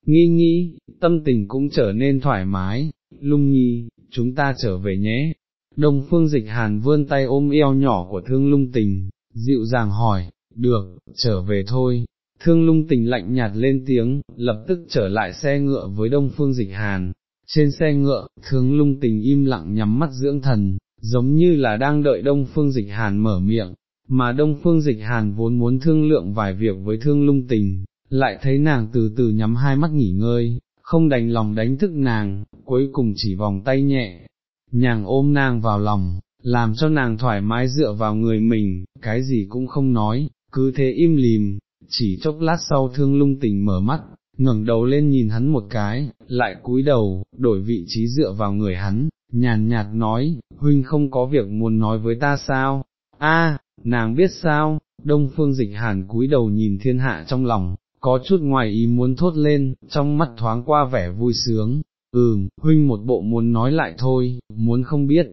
nghi nghĩ, tâm tình cũng trở nên thoải mái, lung nhi, chúng ta trở về nhé. Đông phương dịch hàn vươn tay ôm eo nhỏ của thương lung tình, dịu dàng hỏi, được, trở về thôi, thương lung tình lạnh nhạt lên tiếng, lập tức trở lại xe ngựa với đông phương dịch hàn, trên xe ngựa, thương lung tình im lặng nhắm mắt dưỡng thần, giống như là đang đợi đông phương dịch hàn mở miệng, mà đông phương dịch hàn vốn muốn thương lượng vài việc với thương lung tình, lại thấy nàng từ từ nhắm hai mắt nghỉ ngơi, không đành lòng đánh thức nàng, cuối cùng chỉ vòng tay nhẹ, nhàng ôm nàng vào lòng, làm cho nàng thoải mái dựa vào người mình, cái gì cũng không nói, cứ thế im lìm, chỉ chốc lát sau thương lung tình mở mắt, ngẩng đầu lên nhìn hắn một cái, lại cúi đầu, đổi vị trí dựa vào người hắn, nhàn nhạt nói, huynh không có việc muốn nói với ta sao, a, nàng biết sao, đông phương dịch hàn cúi đầu nhìn thiên hạ trong lòng, có chút ngoài ý muốn thốt lên, trong mắt thoáng qua vẻ vui sướng, ừm, huynh một bộ muốn nói lại thôi, muốn không biết,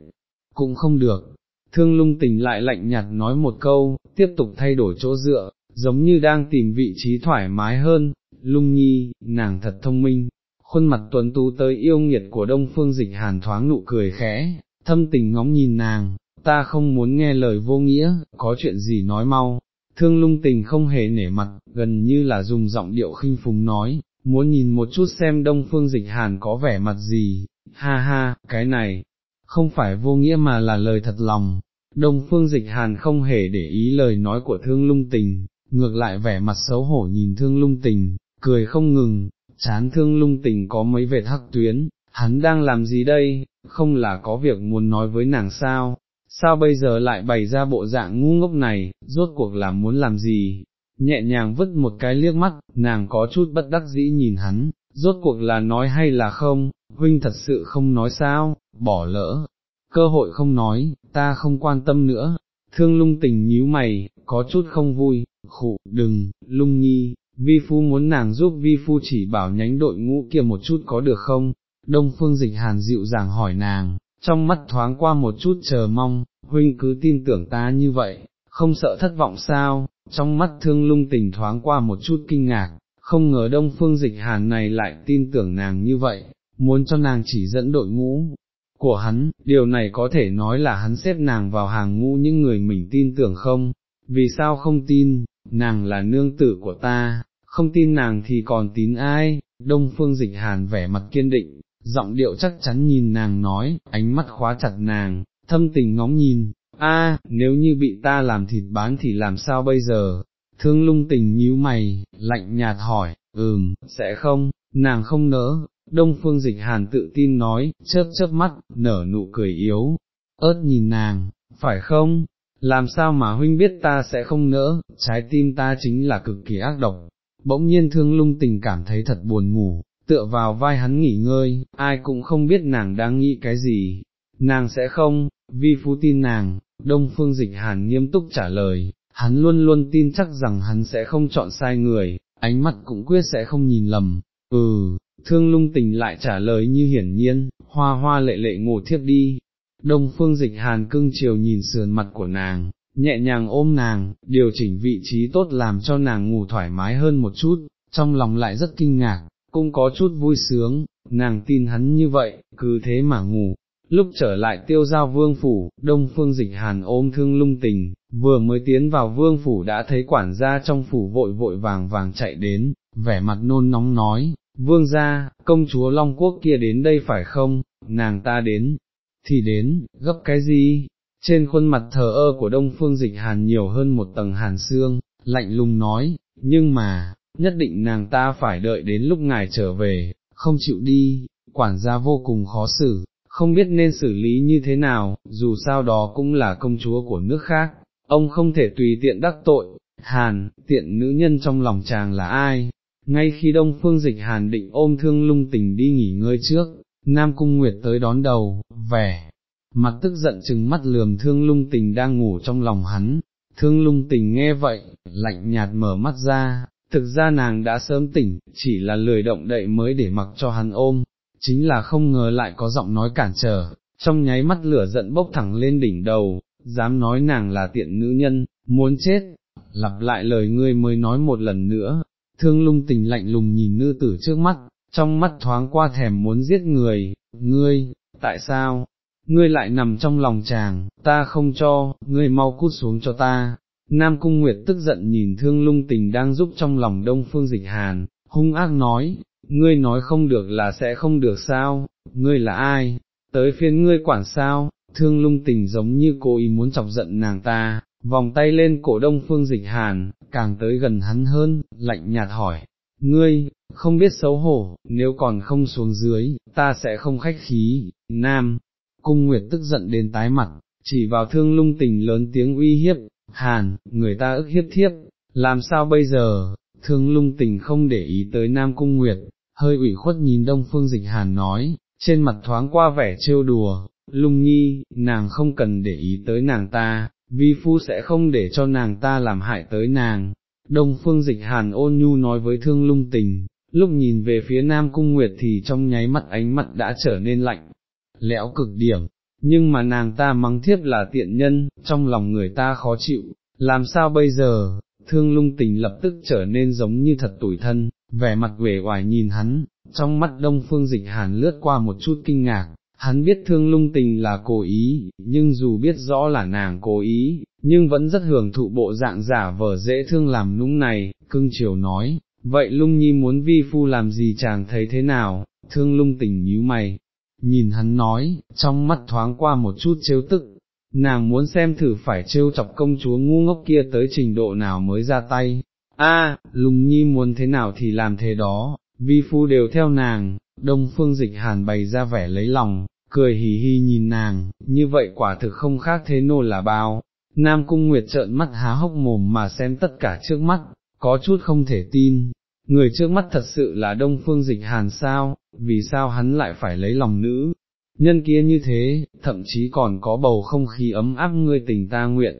cũng không được. Thương lung tình lại lạnh nhạt nói một câu, tiếp tục thay đổi chỗ dựa, giống như đang tìm vị trí thoải mái hơn, lung nhi, nàng thật thông minh, khuôn mặt tuấn tú tới yêu nghiệt của đông phương dịch hàn thoáng nụ cười khẽ, thâm tình ngóng nhìn nàng, ta không muốn nghe lời vô nghĩa, có chuyện gì nói mau, thương lung tình không hề nể mặt, gần như là dùng giọng điệu khinh phùng nói, muốn nhìn một chút xem đông phương dịch hàn có vẻ mặt gì, ha ha, cái này, không phải vô nghĩa mà là lời thật lòng, đông phương dịch hàn không hề để ý lời nói của thương lung tình, ngược lại vẻ mặt xấu hổ nhìn thương lung tình, cười không ngừng, chán thương lung tình có mấy vệt hắc tuyến, hắn đang làm gì đây, không là có việc muốn nói với nàng sao, sao bây giờ lại bày ra bộ dạng ngu ngốc này, rốt cuộc là muốn làm gì, nhẹ nhàng vứt một cái liếc mắt, nàng có chút bất đắc dĩ nhìn hắn, rốt cuộc là nói hay là không, huynh thật sự không nói sao, bỏ lỡ, cơ hội không nói, ta không quan tâm nữa, thương lung tình nhíu mày, có chút không vui, khụ, đừng, lung nhi, vi phu muốn nàng giúp vi phu chỉ bảo nhánh đội ngũ kia một chút có được không, đông phương dịch hàn dịu dàng hỏi nàng, trong mắt thoáng qua một chút chờ mong, huynh cứ tin tưởng ta như vậy, không sợ thất vọng sao, trong mắt thương lung tình thoáng qua một chút kinh ngạc, không ngờ đông phương dịch hàn này lại tin tưởng nàng như vậy, muốn cho nàng chỉ dẫn đội ngũ của hắn, điều này có thể nói là hắn xếp nàng vào hàng ngũ những người mình tin tưởng không, vì sao không tin, nàng là nương tử của ta, không tin nàng thì còn tín ai, đông phương dịch hàn vẻ mặt kiên định, giọng điệu chắc chắn nhìn nàng nói, ánh mắt khóa chặt nàng, thâm tình ngóng nhìn, a nếu như bị ta làm thịt bán thì làm sao bây giờ, thương lung tình nhíu mày, lạnh nhạt hỏi, ừm, sẽ không, nàng không nỡ, đông phương dịch hàn tự tin nói, chớp chớp mắt, nở nụ cười yếu, ớt nhìn nàng, phải không, làm sao mà huynh biết ta sẽ không nỡ, trái tim ta chính là cực kỳ ác độc, bỗng nhiên thương lung tình cảm thấy thật buồn ngủ, tựa vào vai hắn nghỉ ngơi, ai cũng không biết nàng đang nghĩ cái gì, nàng sẽ không, vi phú tin nàng, đông phương dịch hàn nghiêm túc trả lời, hắn luôn luôn tin chắc rằng hắn sẽ không chọn sai người, ánh mắt cũng quyết sẽ không nhìn lầm, ừ, thương lung tình lại trả lời như hiển nhiên, hoa hoa lệ lệ ngủ thiếp đi, đông phương dịch hàn cưng chiều nhìn sườn mặt của nàng, nhẹ nhàng ôm nàng, điều chỉnh vị trí tốt làm cho nàng ngủ thoải mái hơn một chút, trong lòng lại rất kinh ngạc, cũng có chút vui sướng, nàng tin hắn như vậy, cứ thế mà ngủ. Lúc trở lại tiêu giao vương phủ, đông phương dịch hàn ôm thương lung tình, vừa mới tiến vào vương phủ đã thấy quản gia trong phủ vội vội vàng vàng chạy đến, vẻ mặt nôn nóng nói, vương gia, công chúa Long Quốc kia đến đây phải không, nàng ta đến, thì đến, gấp cái gì, trên khuôn mặt thờ ơ của đông phương dịch hàn nhiều hơn một tầng hàn xương, lạnh lùng nói, nhưng mà, nhất định nàng ta phải đợi đến lúc ngài trở về, không chịu đi, quản gia vô cùng khó xử, không biết nên xử lý như thế nào, dù sao đó cũng là công chúa của nước khác, ông không thể tùy tiện đắc tội, hàn, tiện nữ nhân trong lòng chàng là ai, ngay khi đông phương dịch hàn định ôm thương lung tình đi nghỉ ngơi trước, Nam Cung Nguyệt tới đón đầu, vẻ, mặt tức giận chừng mắt lườm thương lung tình đang ngủ trong lòng hắn, thương lung tình nghe vậy, lạnh nhạt mở mắt ra, thực ra nàng đã sớm tỉnh, chỉ là lười động đậy mới để mặc cho hắn ôm, chính là không ngờ lại có giọng nói cản trở, trong nháy mắt lửa giận bốc thẳng lên đỉnh đầu, dám nói nàng là tiện nữ nhân, muốn chết, lặp lại lời ngươi mới nói một lần nữa, thương lung tình lạnh lùng nhìn nữ tử trước mắt, trong mắt thoáng qua thèm muốn giết người, ngươi, tại sao, ngươi lại nằm trong lòng chàng, ta không cho, ngươi mau cút xuống cho ta. Nam Cung Nguyệt tức giận nhìn thương lung tình đang giúp trong lòng đông phương dịch hàn, hung ác nói, ngươi nói không được là sẽ không được sao, ngươi là ai, tới phiên ngươi quản sao, thương lung tình giống như cô ý muốn chọc giận nàng ta, vòng tay lên cổ đông phương dịch hàn, càng tới gần hắn hơn, lạnh nhạt hỏi, ngươi, không biết xấu hổ, nếu còn không xuống dưới, ta sẽ không khách khí, nam, cung nguyệt tức giận đến tái mặt, chỉ vào thương lung tình lớn tiếng uy hiếp, hàn, người ta ức hiếp thiếp, làm sao bây giờ, thương lung tình không để ý tới nam cung nguyệt, hơi ủy khuất nhìn đông phương dịch hàn nói, trên mặt thoáng qua vẻ trêu đùa, lung nhi, nàng không cần để ý tới nàng ta, vi phu sẽ không để cho nàng ta làm hại tới nàng. Đông phương dịch hàn ôn nhu nói với thương lung tình, lúc nhìn về phía Nam Cung Nguyệt thì trong nháy mắt ánh mặt đã trở nên lạnh, lẽo cực điểm, nhưng mà nàng ta mắng thiếp là tiện nhân, trong lòng người ta khó chịu, làm sao bây giờ, thương lung tình lập tức trở nên giống như thật tủi thân, vẻ mặt vẻ oải nhìn hắn, trong mắt đông phương dịch hàn lướt qua một chút kinh ngạc, hắn biết thương lung tình là cố ý, nhưng dù biết rõ là nàng cố ý, nhưng vẫn rất hưởng thụ bộ dạng giả vờ dễ thương làm nũng này, cưng chiều nói, vậy lung nhi muốn vi phu làm gì chàng thấy thế nào, thương lung tình nhíu mày, nhìn hắn nói, trong mắt thoáng qua một chút trêu tức, nàng muốn xem thử phải trêu chọc công chúa ngu ngốc kia tới trình độ nào mới ra tay, a lùng nhi muốn thế nào thì làm thế đó, vi phu đều theo nàng, đông phương dịch hàn bày ra vẻ lấy lòng, cười hì hì nhìn nàng, như vậy quả thực không khác thế nô là bao. Nam Cung Nguyệt trợn mắt há hốc mồm mà xem tất cả trước mắt, có chút không thể tin, người trước mắt thật sự là đông phương dịch hàn sao, vì sao hắn lại phải lấy lòng nữ, nhân kia như thế, thậm chí còn có bầu không khí ấm áp ngươi tình ta nguyện,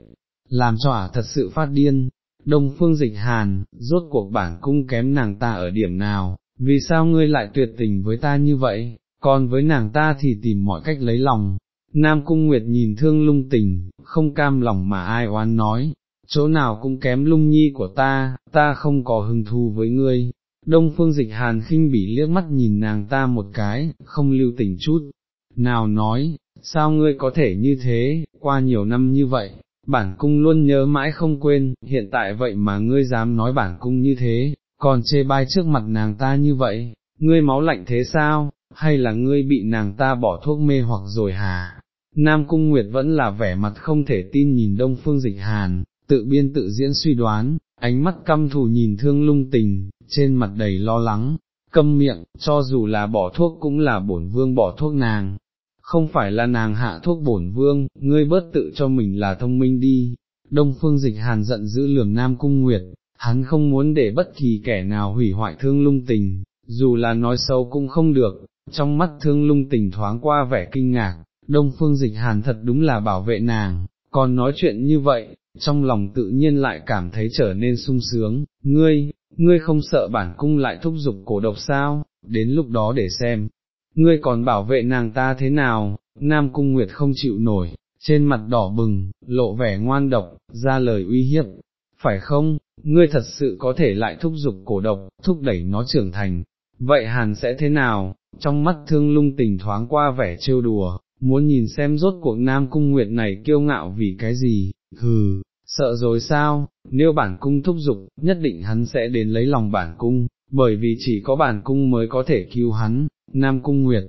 làm cho ả thật sự phát điên, đông phương dịch hàn, rốt cuộc bản cung kém nàng ta ở điểm nào, vì sao ngươi lại tuyệt tình với ta như vậy, còn với nàng ta thì tìm mọi cách lấy lòng. Nam Cung Nguyệt nhìn thương lung tình, không cam lòng mà ai oán nói, chỗ nào cũng kém lung nhi của ta, ta không có hứng thù với ngươi. Đông phương dịch hàn khinh bỉ liếc mắt nhìn nàng ta một cái, không lưu tình chút. Nào nói, sao ngươi có thể như thế, qua nhiều năm như vậy, bản cung luôn nhớ mãi không quên, hiện tại vậy mà ngươi dám nói bản cung như thế, còn chê bai trước mặt nàng ta như vậy, ngươi máu lạnh thế sao, hay là ngươi bị nàng ta bỏ thuốc mê hoặc rồi hả? Nam Cung Nguyệt vẫn là vẻ mặt không thể tin nhìn Đông Phương Dịch Hàn, tự biên tự diễn suy đoán, ánh mắt căm thù nhìn thương lung tình, trên mặt đầy lo lắng, câm miệng, cho dù là bỏ thuốc cũng là bổn vương bỏ thuốc nàng, không phải là nàng hạ thuốc bổn vương, ngươi bớt tự cho mình là thông minh đi. Đông phương dịch hàn giận giữ lường Nam Cung Nguyệt, hắn không muốn để bất kỳ kẻ nào hủy hoại thương lung tình, dù là nói xấu cũng không được, trong mắt thương lung tình thoáng qua vẻ kinh ngạc, đông phương dịch hàn thật đúng là bảo vệ nàng, còn nói chuyện như vậy, trong lòng tự nhiên lại cảm thấy trở nên sung sướng, ngươi, ngươi không sợ bản cung lại thúc giục cổ độc sao, đến lúc đó để xem, ngươi còn bảo vệ nàng ta thế nào, Nam Cung Nguyệt không chịu nổi, trên mặt đỏ bừng, lộ vẻ ngoan độc, ra lời uy hiếp, phải không, ngươi thật sự có thể lại thúc giục cổ độc, thúc đẩy nó trưởng thành, vậy hàn sẽ thế nào, trong mắt thương lung tình thoáng qua vẻ trêu đùa, muốn nhìn xem rốt cuộc Nam Cung Nguyệt này kiêu ngạo vì cái gì, hừ, sợ rồi sao, nếu bản cung thúc giục, nhất định hắn sẽ đến lấy lòng bản cung, bởi vì chỉ có bản cung mới có thể cứu hắn, Nam Cung Nguyệt.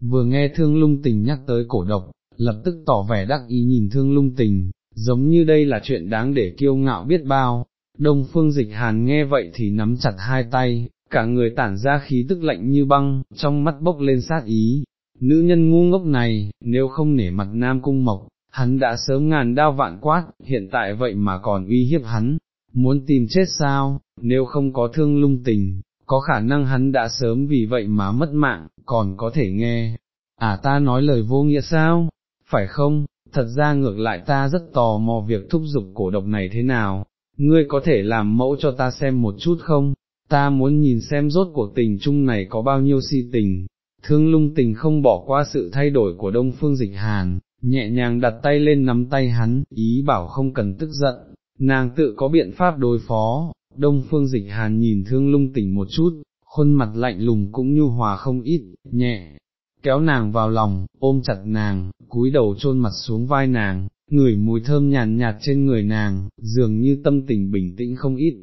Vừa nghe thương lung tình nhắc tới cổ độc, lập tức tỏ vẻ đắc ý nhìn thương lung tình, giống như đây là chuyện đáng để kiêu ngạo biết bao. Đông phương dịch hàn nghe vậy thì nắm chặt hai tay, cả người tản ra khí tức lạnh như băng, trong mắt bốc lên sát ý. Nữ nhân ngu ngốc này, nếu không nể mặt Nam Cung Mộc, hắn đã sớm ngàn đao vạn quát, hiện tại vậy mà còn uy hiếp hắn, muốn tìm chết sao, nếu không có thương lung tình, có khả năng hắn đã sớm vì vậy mà mất mạng, còn có thể nghe, à ta nói lời vô nghĩa sao, phải không, thật ra ngược lại ta rất tò mò việc thúc giục cổ độc này thế nào, ngươi có thể làm mẫu cho ta xem một chút không, ta muốn nhìn xem rốt cuộc tình chung này có bao nhiêu si tình, thương lung tình không bỏ qua sự thay đổi của đông phương dịch hàn, nhẹ nhàng đặt tay lên nắm tay hắn, ý bảo không cần tức giận, nàng tự có biện pháp đối phó, đông phương dịch hàn nhìn thương lung tỉnh một chút, khuôn mặt lạnh lùng cũng nhu hòa không ít, nhẹ, kéo nàng vào lòng, ôm chặt nàng, cúi đầu chôn mặt xuống vai nàng, ngửi mùi thơm nhàn nhạt trên người nàng, dường như tâm tình bình tĩnh không ít.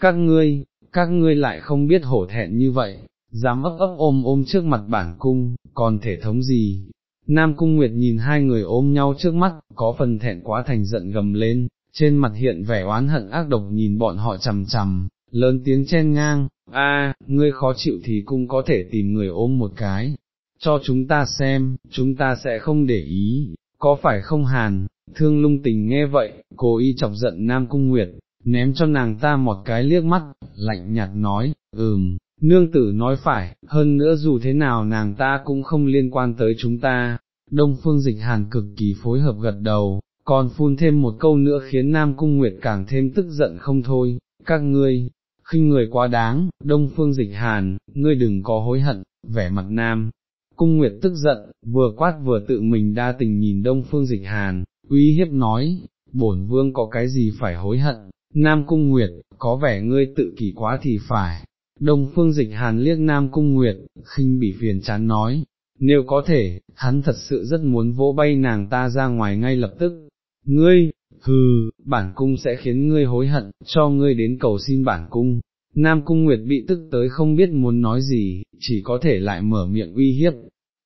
Các ngươi, các ngươi lại không biết hổ thẹn như vậy, dám ấp ấp ôm ôm trước mặt bản cung, còn thể thống gì, Nam Cung Nguyệt nhìn hai người ôm nhau trước mắt, có phần thẹn quá thành giận gầm lên, trên mặt hiện vẻ oán hận ác độc nhìn bọn họ chầm chầm, lớn tiếng chen ngang, a, ngươi khó chịu thì cũng có thể tìm người ôm một cái, cho chúng ta xem, chúng ta sẽ không để ý, có phải không hàn, thương lung tình nghe vậy, cố ý chọc giận Nam Cung Nguyệt, ném cho nàng ta một cái liếc mắt, lạnh nhạt nói, ừm, Nương tử nói phải, hơn nữa dù thế nào nàng ta cũng không liên quan tới chúng ta, đông phương dịch hàn cực kỳ phối hợp gật đầu, còn phun thêm một câu nữa khiến Nam Cung Nguyệt càng thêm tức giận không thôi, các ngươi, khinh người quá đáng, đông phương dịch hàn, ngươi đừng có hối hận, vẻ mặt nam. Cung Nguyệt tức giận, vừa quát vừa tự mình đa tình nhìn đông phương dịch hàn, uy hiếp nói, bổn vương có cái gì phải hối hận, Nam Cung Nguyệt, có vẻ ngươi tự kỷ quá thì phải. Đông phương dịch hàn liếc Nam Cung Nguyệt, khinh bị phiền chán nói, nếu có thể, hắn thật sự rất muốn vỗ bay nàng ta ra ngoài ngay lập tức. Ngươi, hừ, bản cung sẽ khiến ngươi hối hận, cho ngươi đến cầu xin bản cung. Nam Cung Nguyệt bị tức tới không biết muốn nói gì, chỉ có thể lại mở miệng uy hiếp.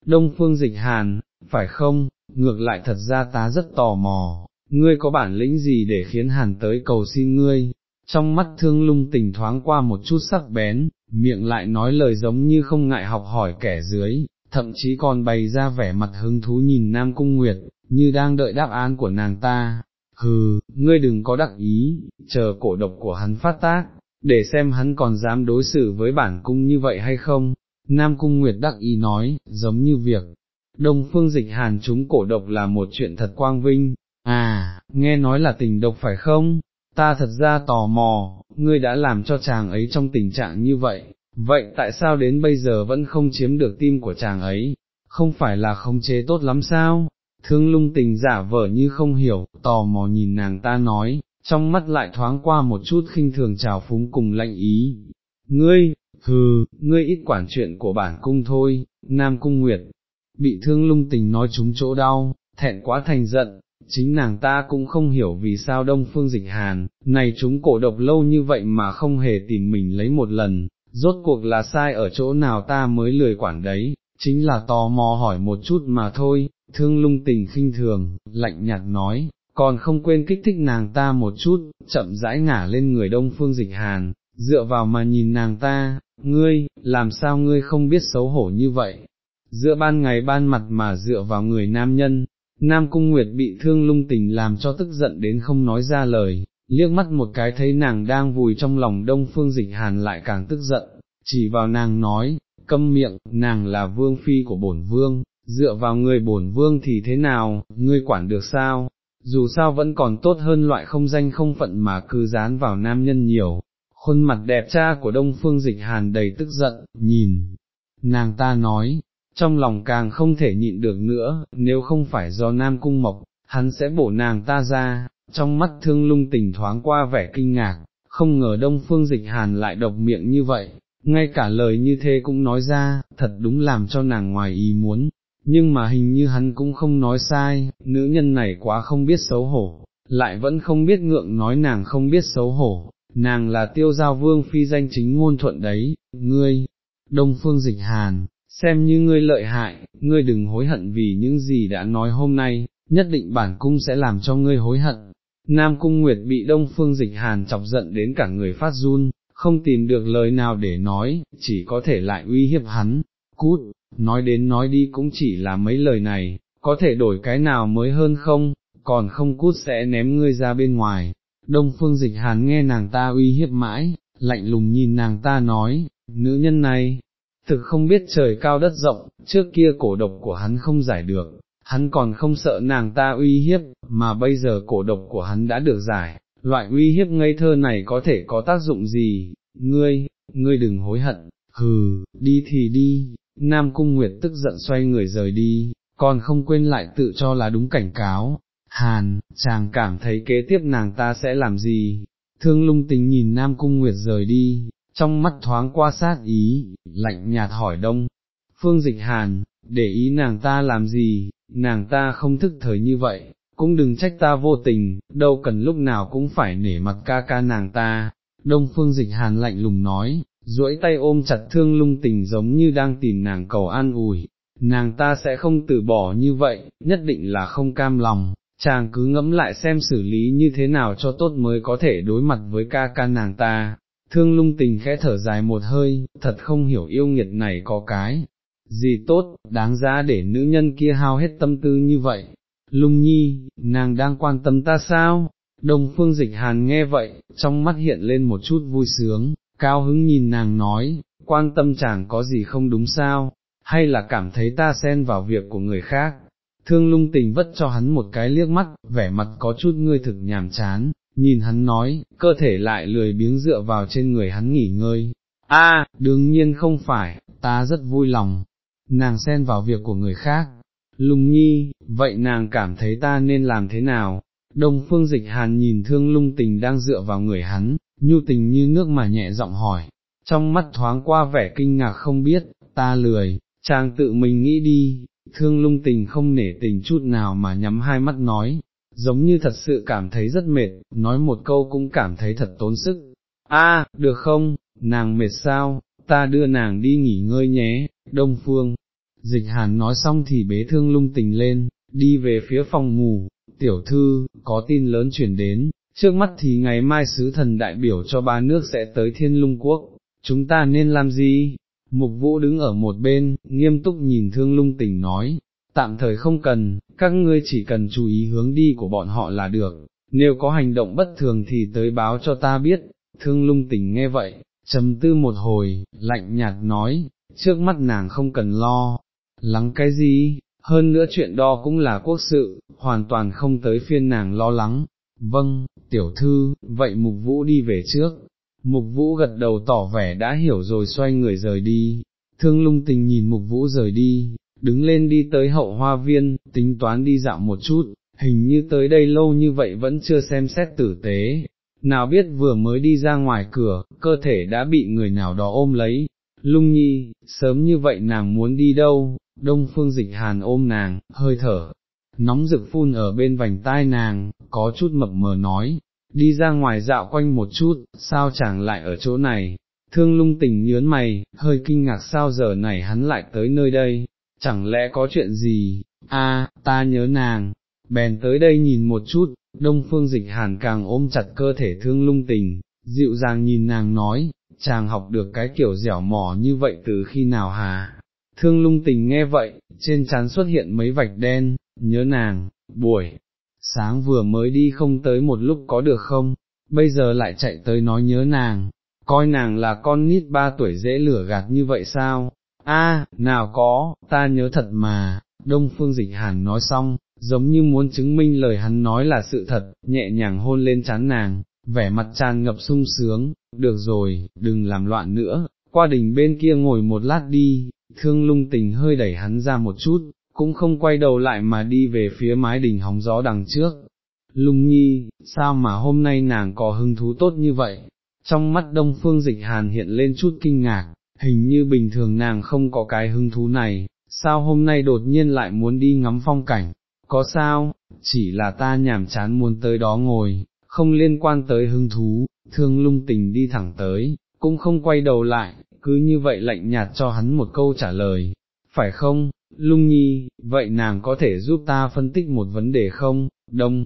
Đông phương dịch hàn, phải không, ngược lại thật ra ta rất tò mò, ngươi có bản lĩnh gì để khiến hàn tới cầu xin ngươi, trong mắt thương lung tình thoáng qua một chút sắc bén, miệng lại nói lời giống như không ngại học hỏi kẻ dưới, thậm chí còn bày ra vẻ mặt hứng thú nhìn Nam Cung Nguyệt, như đang đợi đáp án của nàng ta. Hừ, ngươi đừng có đặc ý, chờ cổ độc của hắn phát tác, để xem hắn còn dám đối xử với bản cung như vậy hay không. Nam Cung Nguyệt đắc ý nói, giống như việc, Đông Phương Dịch Hàn chúng cổ độc là một chuyện thật quang vinh, à, nghe nói là tình độc phải không, ta thật ra tò mò, ngươi đã làm cho chàng ấy trong tình trạng như vậy, vậy tại sao đến bây giờ vẫn không chiếm được tim của chàng ấy, không phải là không chế tốt lắm sao? Thương lung tình giả vờ như không hiểu, tò mò nhìn nàng ta nói, trong mắt lại thoáng qua một chút khinh thường trào phúng cùng lạnh ý. Ngươi, hừ, ngươi ít quản chuyện của bản cung thôi, Nam Cung Nguyệt, bị thương lung tình nói trúng chỗ đau, thẹn quá thành giận, chính nàng ta cũng không hiểu vì sao đông phương dịch hàn, này chúng cổ độc lâu như vậy mà không hề tìm mình lấy một lần, rốt cuộc là sai ở chỗ nào ta mới lười quản đấy, chính là tò mò hỏi một chút mà thôi, thương lung tình khinh thường, lạnh nhạt nói, còn không quên kích thích nàng ta một chút, chậm rãi ngả lên người đông phương dịch hàn, dựa vào mà nhìn nàng ta, ngươi, làm sao ngươi không biết xấu hổ như vậy, giữa ban ngày ban mặt mà dựa vào người nam nhân, Nam Cung Nguyệt bị thương lung tình làm cho tức giận đến không nói ra lời, liếc mắt một cái thấy nàng đang vùi trong lòng đông phương dịch hàn lại càng tức giận, chỉ vào nàng nói, câm miệng, nàng là vương phi của bổn vương, dựa vào người bổn vương thì thế nào, ngươi quản được sao, dù sao vẫn còn tốt hơn loại không danh không phận mà cứ dán vào nam nhân nhiều. Khuôn mặt đẹp cha của đông phương dịch hàn đầy tức giận, nhìn, nàng ta nói, trong lòng càng không thể nhịn được nữa, nếu không phải do Nam Cung Mộc, hắn sẽ bổ nàng ta ra, trong mắt thương lung tình thoáng qua vẻ kinh ngạc, không ngờ Đông Phương Dịch Hàn lại độc miệng như vậy, ngay cả lời như thế cũng nói ra, thật đúng làm cho nàng ngoài ý muốn, nhưng mà hình như hắn cũng không nói sai, nữ nhân này quá không biết xấu hổ, lại vẫn không biết ngượng nói nàng không biết xấu hổ, nàng là tiêu giao vương phi danh chính ngôn thuận đấy, ngươi, Đông Phương Dịch Hàn, xem như ngươi lợi hại, ngươi đừng hối hận vì những gì đã nói hôm nay, nhất định bản cung sẽ làm cho ngươi hối hận. Nam Cung Nguyệt bị Đông Phương Dịch Hàn chọc giận đến cả người phát run, không tìm được lời nào để nói, chỉ có thể lại uy hiếp hắn, cút, nói đến nói đi cũng chỉ là mấy lời này, có thể đổi cái nào mới hơn không, còn không cút sẽ ném ngươi ra bên ngoài. Đông Phương Dịch Hàn nghe nàng ta uy hiếp mãi, lạnh lùng nhìn nàng ta nói, nữ nhân này, thực không biết trời cao đất rộng, trước kia cổ độc của hắn không giải được, hắn còn không sợ nàng ta uy hiếp, mà bây giờ cổ độc của hắn đã được giải, loại uy hiếp ngây thơ này có thể có tác dụng gì, ngươi, ngươi đừng hối hận, hừ, đi thì đi, Nam Cung Nguyệt tức giận xoay người rời đi, còn không quên lại tự cho là đúng cảnh cáo, Hàn, chàng cảm thấy kế tiếp nàng ta sẽ làm gì, thương lung tình nhìn Nam Cung Nguyệt rời đi, trong mắt thoáng qua sát ý, lạnh nhạt hỏi đông, phương dịch hàn, để ý nàng ta làm gì, nàng ta không thức thời như vậy, cũng đừng trách ta vô tình, đâu cần lúc nào cũng phải nể mặt ca ca nàng ta, đông phương dịch hàn lạnh lùng nói, duỗi tay ôm chặt thương lung tình giống như đang tìm nàng cầu an ủi, nàng ta sẽ không từ bỏ như vậy, nhất định là không cam lòng, chàng cứ ngẫm lại xem xử lý như thế nào cho tốt mới có thể đối mặt với ca ca nàng ta, Thương lung tình khẽ thở dài một hơi, thật không hiểu yêu nghiệt này có cái, gì tốt, đáng giá để nữ nhân kia hao hết tâm tư như vậy. Lung nhi, nàng đang quan tâm ta sao? Đông phương dịch hàn nghe vậy, trong mắt hiện lên một chút vui sướng, cao hứng nhìn nàng nói, quan tâm chàng có gì không đúng sao, hay là cảm thấy ta xen vào việc của người khác. Thương lung tình vất cho hắn một cái liếc mắt, vẻ mặt có chút ngươi thực nhàm chán, nhìn hắn nói, cơ thể lại lười biếng dựa vào trên người hắn nghỉ ngơi. A, đương nhiên không phải, ta rất vui lòng, nàng xen vào việc của người khác. Lung nhi, vậy nàng cảm thấy ta nên làm thế nào? Đông phương dịch hàn nhìn thương lung tình đang dựa vào người hắn, nhu tình như nước mà nhẹ giọng hỏi, trong mắt thoáng qua vẻ kinh ngạc không biết, ta lười, chàng tự mình nghĩ đi, thương lung tình không nể tình chút nào mà nhắm hai mắt nói, giống như thật sự cảm thấy rất mệt, nói một câu cũng cảm thấy thật tốn sức. A, được không, nàng mệt sao, ta đưa nàng đi nghỉ ngơi nhé, Đông Phương. Dịch hàn nói xong thì bế thương lung tình lên, đi về phía phòng ngủ, tiểu thư, có tin lớn chuyển đến, trước mắt thì ngày mai sứ thần đại biểu cho ba nước sẽ tới thiên lung quốc, chúng ta nên làm gì? Mục vũ đứng ở một bên, nghiêm túc nhìn thương lung tình nói, tạm thời không cần, các ngươi chỉ cần chú ý hướng đi của bọn họ là được, nếu có hành động bất thường thì tới báo cho ta biết, thương lung tỉnh nghe vậy, trầm tư một hồi, lạnh nhạt nói, trước mắt nàng không cần lo, lắng cái gì, hơn nữa chuyện đó cũng là quốc sự, hoàn toàn không tới phiên nàng lo lắng, vâng, tiểu thư, vậy mục vũ đi về trước, mục vũ gật đầu tỏ vẻ đã hiểu rồi xoay người rời đi, thương lung tình nhìn mục vũ rời đi, đứng lên đi tới hậu hoa viên, tính toán đi dạo một chút, hình như tới đây lâu như vậy vẫn chưa xem xét tử tế, nào biết vừa mới đi ra ngoài cửa, cơ thể đã bị người nào đó ôm lấy, lung nhi, sớm như vậy nàng muốn đi đâu, đông phương dịch hàn ôm nàng, hơi thở, nóng rực phun ở bên vành tai nàng, có chút mập mờ nói, đi ra ngoài dạo quanh một chút, sao chàng lại ở chỗ này, thương lung tình nhớn mày, hơi kinh ngạc sao giờ này hắn lại tới nơi đây, chẳng lẽ có chuyện gì, a, ta nhớ nàng, bèn tới đây nhìn một chút, đông phương dịch hàn càng ôm chặt cơ thể thương lung tình, dịu dàng nhìn nàng nói, chàng học được cái kiểu dẻo mỏ như vậy từ khi nào hà. Thương lung tình nghe vậy, trên trán xuất hiện mấy vạch đen, nhớ nàng, buổi, sáng vừa mới đi không tới một lúc có được không, bây giờ lại chạy tới nói nhớ nàng, coi nàng là con nít ba tuổi dễ lửa gạt như vậy sao, a nào có, ta nhớ thật mà, đông phương dịch hàn nói xong, giống như muốn chứng minh lời hắn nói là sự thật, nhẹ nhàng hôn lên chán nàng, vẻ mặt tràn ngập sung sướng, được rồi, đừng làm loạn nữa, qua đỉnh bên kia ngồi một lát đi, thương lung tình hơi đẩy hắn ra một chút, cũng không quay đầu lại mà đi về phía mái đỉnh hóng gió đằng trước. Lung nhi, sao mà hôm nay nàng có hứng thú tốt như vậy? Trong mắt đông phương dịch hàn hiện lên chút kinh ngạc, hình như bình thường nàng không có cái hứng thú này, sao hôm nay đột nhiên lại muốn đi ngắm phong cảnh, có sao, chỉ là ta nhàm chán muốn tới đó ngồi, không liên quan tới hứng thú, thương lung tình đi thẳng tới, cũng không quay đầu lại, cứ như vậy lạnh nhạt cho hắn một câu trả lời, phải không, lung nhi, vậy nàng có thể giúp ta phân tích một vấn đề không, đông.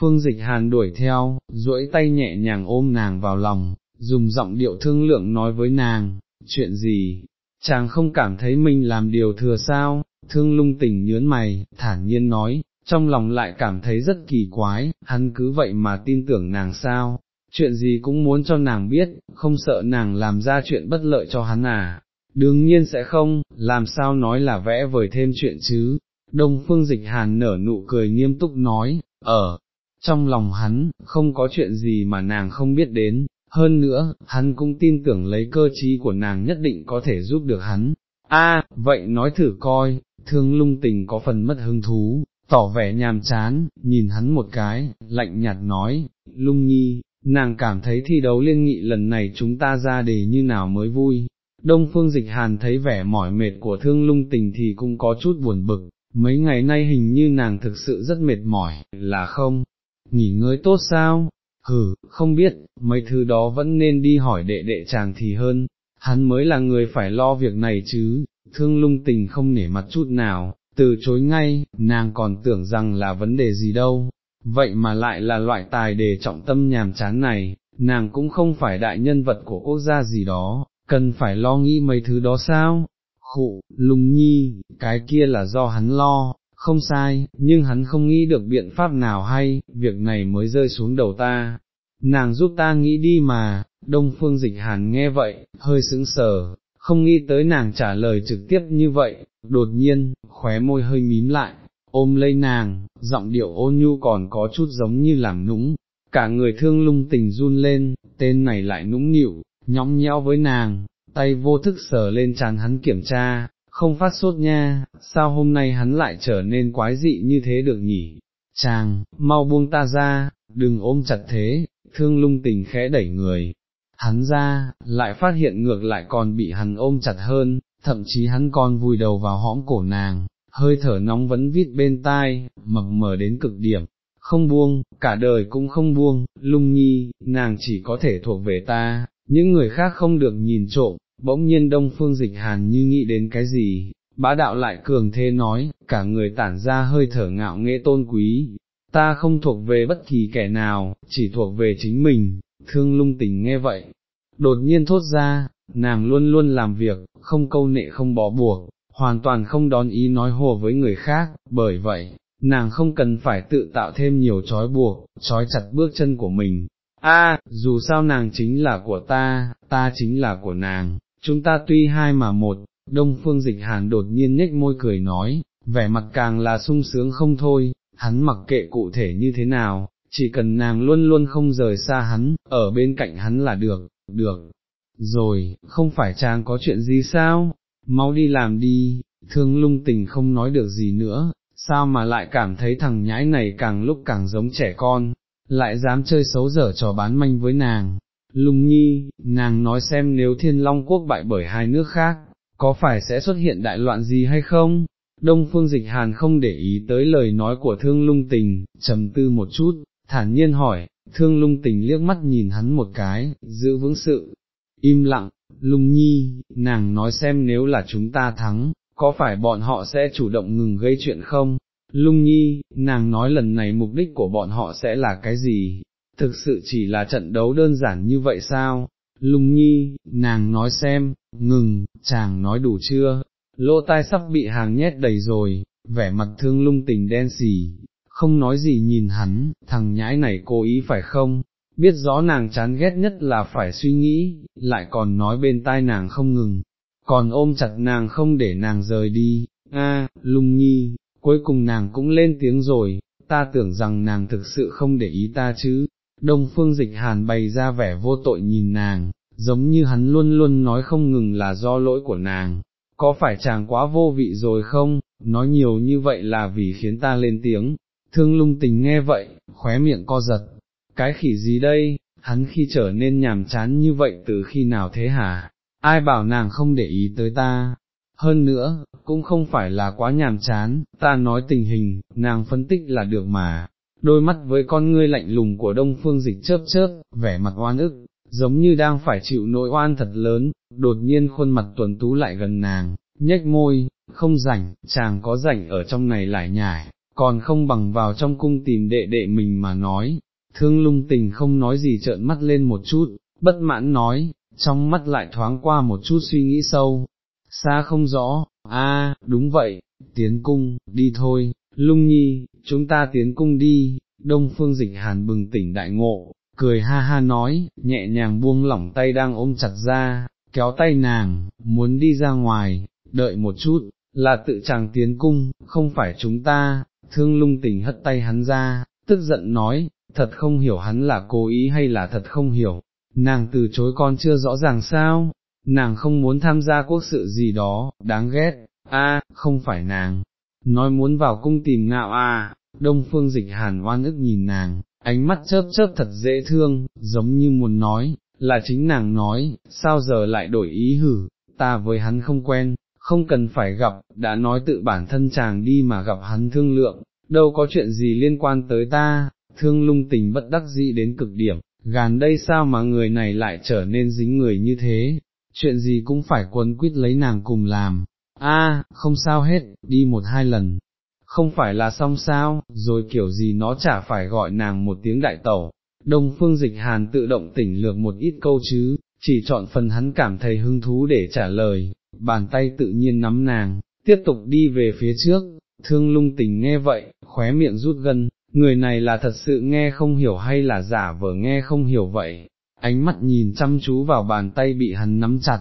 Phương dịch hàn đuổi theo, duỗi tay nhẹ nhàng ôm nàng vào lòng, dùng giọng điệu thương lượng nói với nàng, chuyện gì, chàng không cảm thấy mình làm điều thừa sao, thương lung tình nhớn mày, thản nhiên nói, trong lòng lại cảm thấy rất kỳ quái, hắn cứ vậy mà tin tưởng nàng sao, chuyện gì cũng muốn cho nàng biết, không sợ nàng làm ra chuyện bất lợi cho hắn à, đương nhiên sẽ không, làm sao nói là vẽ vời thêm chuyện chứ, đông phương dịch hàn nở nụ cười nghiêm túc nói, ở, trong lòng hắn, không có chuyện gì mà nàng không biết đến, hơn nữa, hắn cũng tin tưởng lấy cơ trí của nàng nhất định có thể giúp được hắn. A, vậy nói thử coi, thương lung tình có phần mất hứng thú, tỏ vẻ nhàm chán, nhìn hắn một cái, lạnh nhạt nói, lung nhi, nàng cảm thấy thi đấu liên nghị lần này chúng ta ra đề như nào mới vui. Đông phương dịch hàn thấy vẻ mỏi mệt của thương lung tình thì cũng có chút buồn bực, mấy ngày nay hình như nàng thực sự rất mệt mỏi, là không, nghỉ ngơi tốt sao, hừ, không biết, mấy thứ đó vẫn nên đi hỏi đệ đệ chàng thì hơn, hắn mới là người phải lo việc này chứ, thương lung tình không nể mặt chút nào, từ chối ngay, nàng còn tưởng rằng là vấn đề gì đâu, vậy mà lại là loại tài đề trọng tâm nhàm chán này, nàng cũng không phải đại nhân vật của quốc gia gì đó, cần phải lo nghĩ mấy thứ đó sao? Khụ, lùng nhi, cái kia là do hắn lo, không sai, nhưng hắn không nghĩ được biện pháp nào hay, việc này mới rơi xuống đầu ta. Nàng giúp ta nghĩ đi mà, đông phương dịch hàn nghe vậy, hơi sững sờ, không nghĩ tới nàng trả lời trực tiếp như vậy, đột nhiên, khóe môi hơi mím lại, ôm lấy nàng, giọng điệu ôn nhu còn có chút giống như làm nũng, cả người thương lung tình run lên, tên này lại nũng nịu, nhõng nhẽo với nàng, tay vô thức sờ lên chán hắn kiểm tra, không phát sốt nha, sao hôm nay hắn lại trở nên quái dị như thế được nhỉ? Chàng, mau buông ta ra, đừng ôm chặt thế, thương lung tình khẽ đẩy người, hắn ra, lại phát hiện ngược lại còn bị hắn ôm chặt hơn, thậm chí hắn còn vùi đầu vào hõm cổ nàng, hơi thở nóng vẫn vít bên tai, mập mờ đến cực điểm, không buông, cả đời cũng không buông, lung nhi, nàng chỉ có thể thuộc về ta, những người khác không được nhìn trộm, bỗng nhiên đông phương dịch hàn như nghĩ đến cái gì, bá đạo lại cường thế nói, cả người tản ra hơi thở ngạo nghệ tôn quý, ta không thuộc về bất kỳ kẻ nào, chỉ thuộc về chính mình, thương lung tình nghe vậy, đột nhiên thốt ra, nàng luôn luôn làm việc, không câu nệ không bỏ buộc, hoàn toàn không đón ý nói hồ với người khác, bởi vậy, nàng không cần phải tự tạo thêm nhiều trói buộc, trói chặt bước chân của mình. A, dù sao nàng chính là của ta, ta chính là của nàng, chúng ta tuy hai mà một, đông phương dịch hàn đột nhiên nhếch môi cười nói, vẻ mặt càng là sung sướng không thôi, hắn mặc kệ cụ thể như thế nào, chỉ cần nàng luôn luôn không rời xa hắn, ở bên cạnh hắn là được, được. Rồi, không phải chàng có chuyện gì sao, mau đi làm đi, thương lung tình không nói được gì nữa, sao mà lại cảm thấy thằng nhãi này càng lúc càng giống trẻ con, lại dám chơi xấu dở trò bán manh với nàng. Lung nhi, nàng nói xem nếu thiên long quốc bại bởi hai nước khác, có phải sẽ xuất hiện đại loạn gì hay không? Đông phương dịch hàn không để ý tới lời nói của thương lung tình, trầm tư một chút, thản nhiên hỏi, thương lung tình liếc mắt nhìn hắn một cái, giữ vững sự, im lặng, lung nhi, nàng nói xem nếu là chúng ta thắng, có phải bọn họ sẽ chủ động ngừng gây chuyện không? Lung nhi, nàng nói lần này mục đích của bọn họ sẽ là cái gì? Thực sự chỉ là trận đấu đơn giản như vậy sao? Lung nhi, nàng nói xem, ngừng, chàng nói đủ chưa? Lỗ tai sắp bị hàng nhét đầy rồi, vẻ mặt thương lung tình đen xì, không nói gì nhìn hắn, thằng nhãi này cố ý phải không, biết rõ nàng chán ghét nhất là phải suy nghĩ, lại còn nói bên tai nàng không ngừng, còn ôm chặt nàng không để nàng rời đi, a, lung nhi, cuối cùng nàng cũng lên tiếng rồi, ta tưởng rằng nàng thực sự không để ý ta chứ, đông phương dịch hàn bày ra vẻ vô tội nhìn nàng, giống như hắn luôn luôn nói không ngừng là do lỗi của nàng, có phải chàng quá vô vị rồi không, nói nhiều như vậy là vì khiến ta lên tiếng, thương lung tình nghe vậy, khóe miệng co giật, cái khỉ gì đây, hắn khi trở nên nhàm chán như vậy từ khi nào thế hả, ai bảo nàng không để ý tới ta, hơn nữa, cũng không phải là quá nhàm chán, ta nói tình hình, nàng phân tích là được mà, đôi mắt với con ngươi lạnh lùng của đông phương dịch chớp chớp, vẻ mặt oan ức, giống như đang phải chịu nỗi oan thật lớn, đột nhiên khuôn mặt tuần tú lại gần nàng, nhếch môi, không rảnh, chàng có rảnh ở trong này lại nhải, còn không bằng vào trong cung tìm đệ đệ mình mà nói, thương lung tình không nói gì trợn mắt lên một chút, bất mãn nói, trong mắt lại thoáng qua một chút suy nghĩ sâu, xa không rõ, a đúng vậy, tiến cung, đi thôi, lung nhi, chúng ta tiến cung đi, đông phương dịch hàn bừng tỉnh đại ngộ, cười ha ha nói, nhẹ nhàng buông lỏng tay đang ôm chặt ra, kéo tay nàng, muốn đi ra ngoài, đợi một chút, là tự chàng tiến cung, không phải chúng ta, thương lung tình hất tay hắn ra, tức giận nói, thật không hiểu hắn là cố ý hay là thật không hiểu, nàng từ chối con chưa rõ ràng sao, nàng không muốn tham gia quốc sự gì đó, đáng ghét, a, không phải nàng, nói muốn vào cung tìm ngạo à, đông phương dịch hàn oan ức nhìn nàng, ánh mắt chớp chớp thật dễ thương, giống như muốn nói, là chính nàng nói, sao giờ lại đổi ý hử, ta với hắn không quen, không cần phải gặp, đã nói tự bản thân chàng đi mà gặp hắn thương lượng, đâu có chuyện gì liên quan tới ta, thương lung tình bất đắc dĩ đến cực điểm, gàn đây sao mà người này lại trở nên dính người như thế, chuyện gì cũng phải quấn quýt lấy nàng cùng làm, a không sao hết, đi một hai lần, không phải là xong sao, rồi kiểu gì nó chả phải gọi nàng một tiếng đại tẩu. Đông phương dịch hàn tự động tỉnh lược một ít câu chứ, chỉ chọn phần hắn cảm thấy hứng thú để trả lời, bàn tay tự nhiên nắm nàng, tiếp tục đi về phía trước, thương lung tình nghe vậy, khóe miệng rút gân, người này là thật sự nghe không hiểu hay là giả vờ nghe không hiểu vậy, ánh mắt nhìn chăm chú vào bàn tay bị hắn nắm chặt,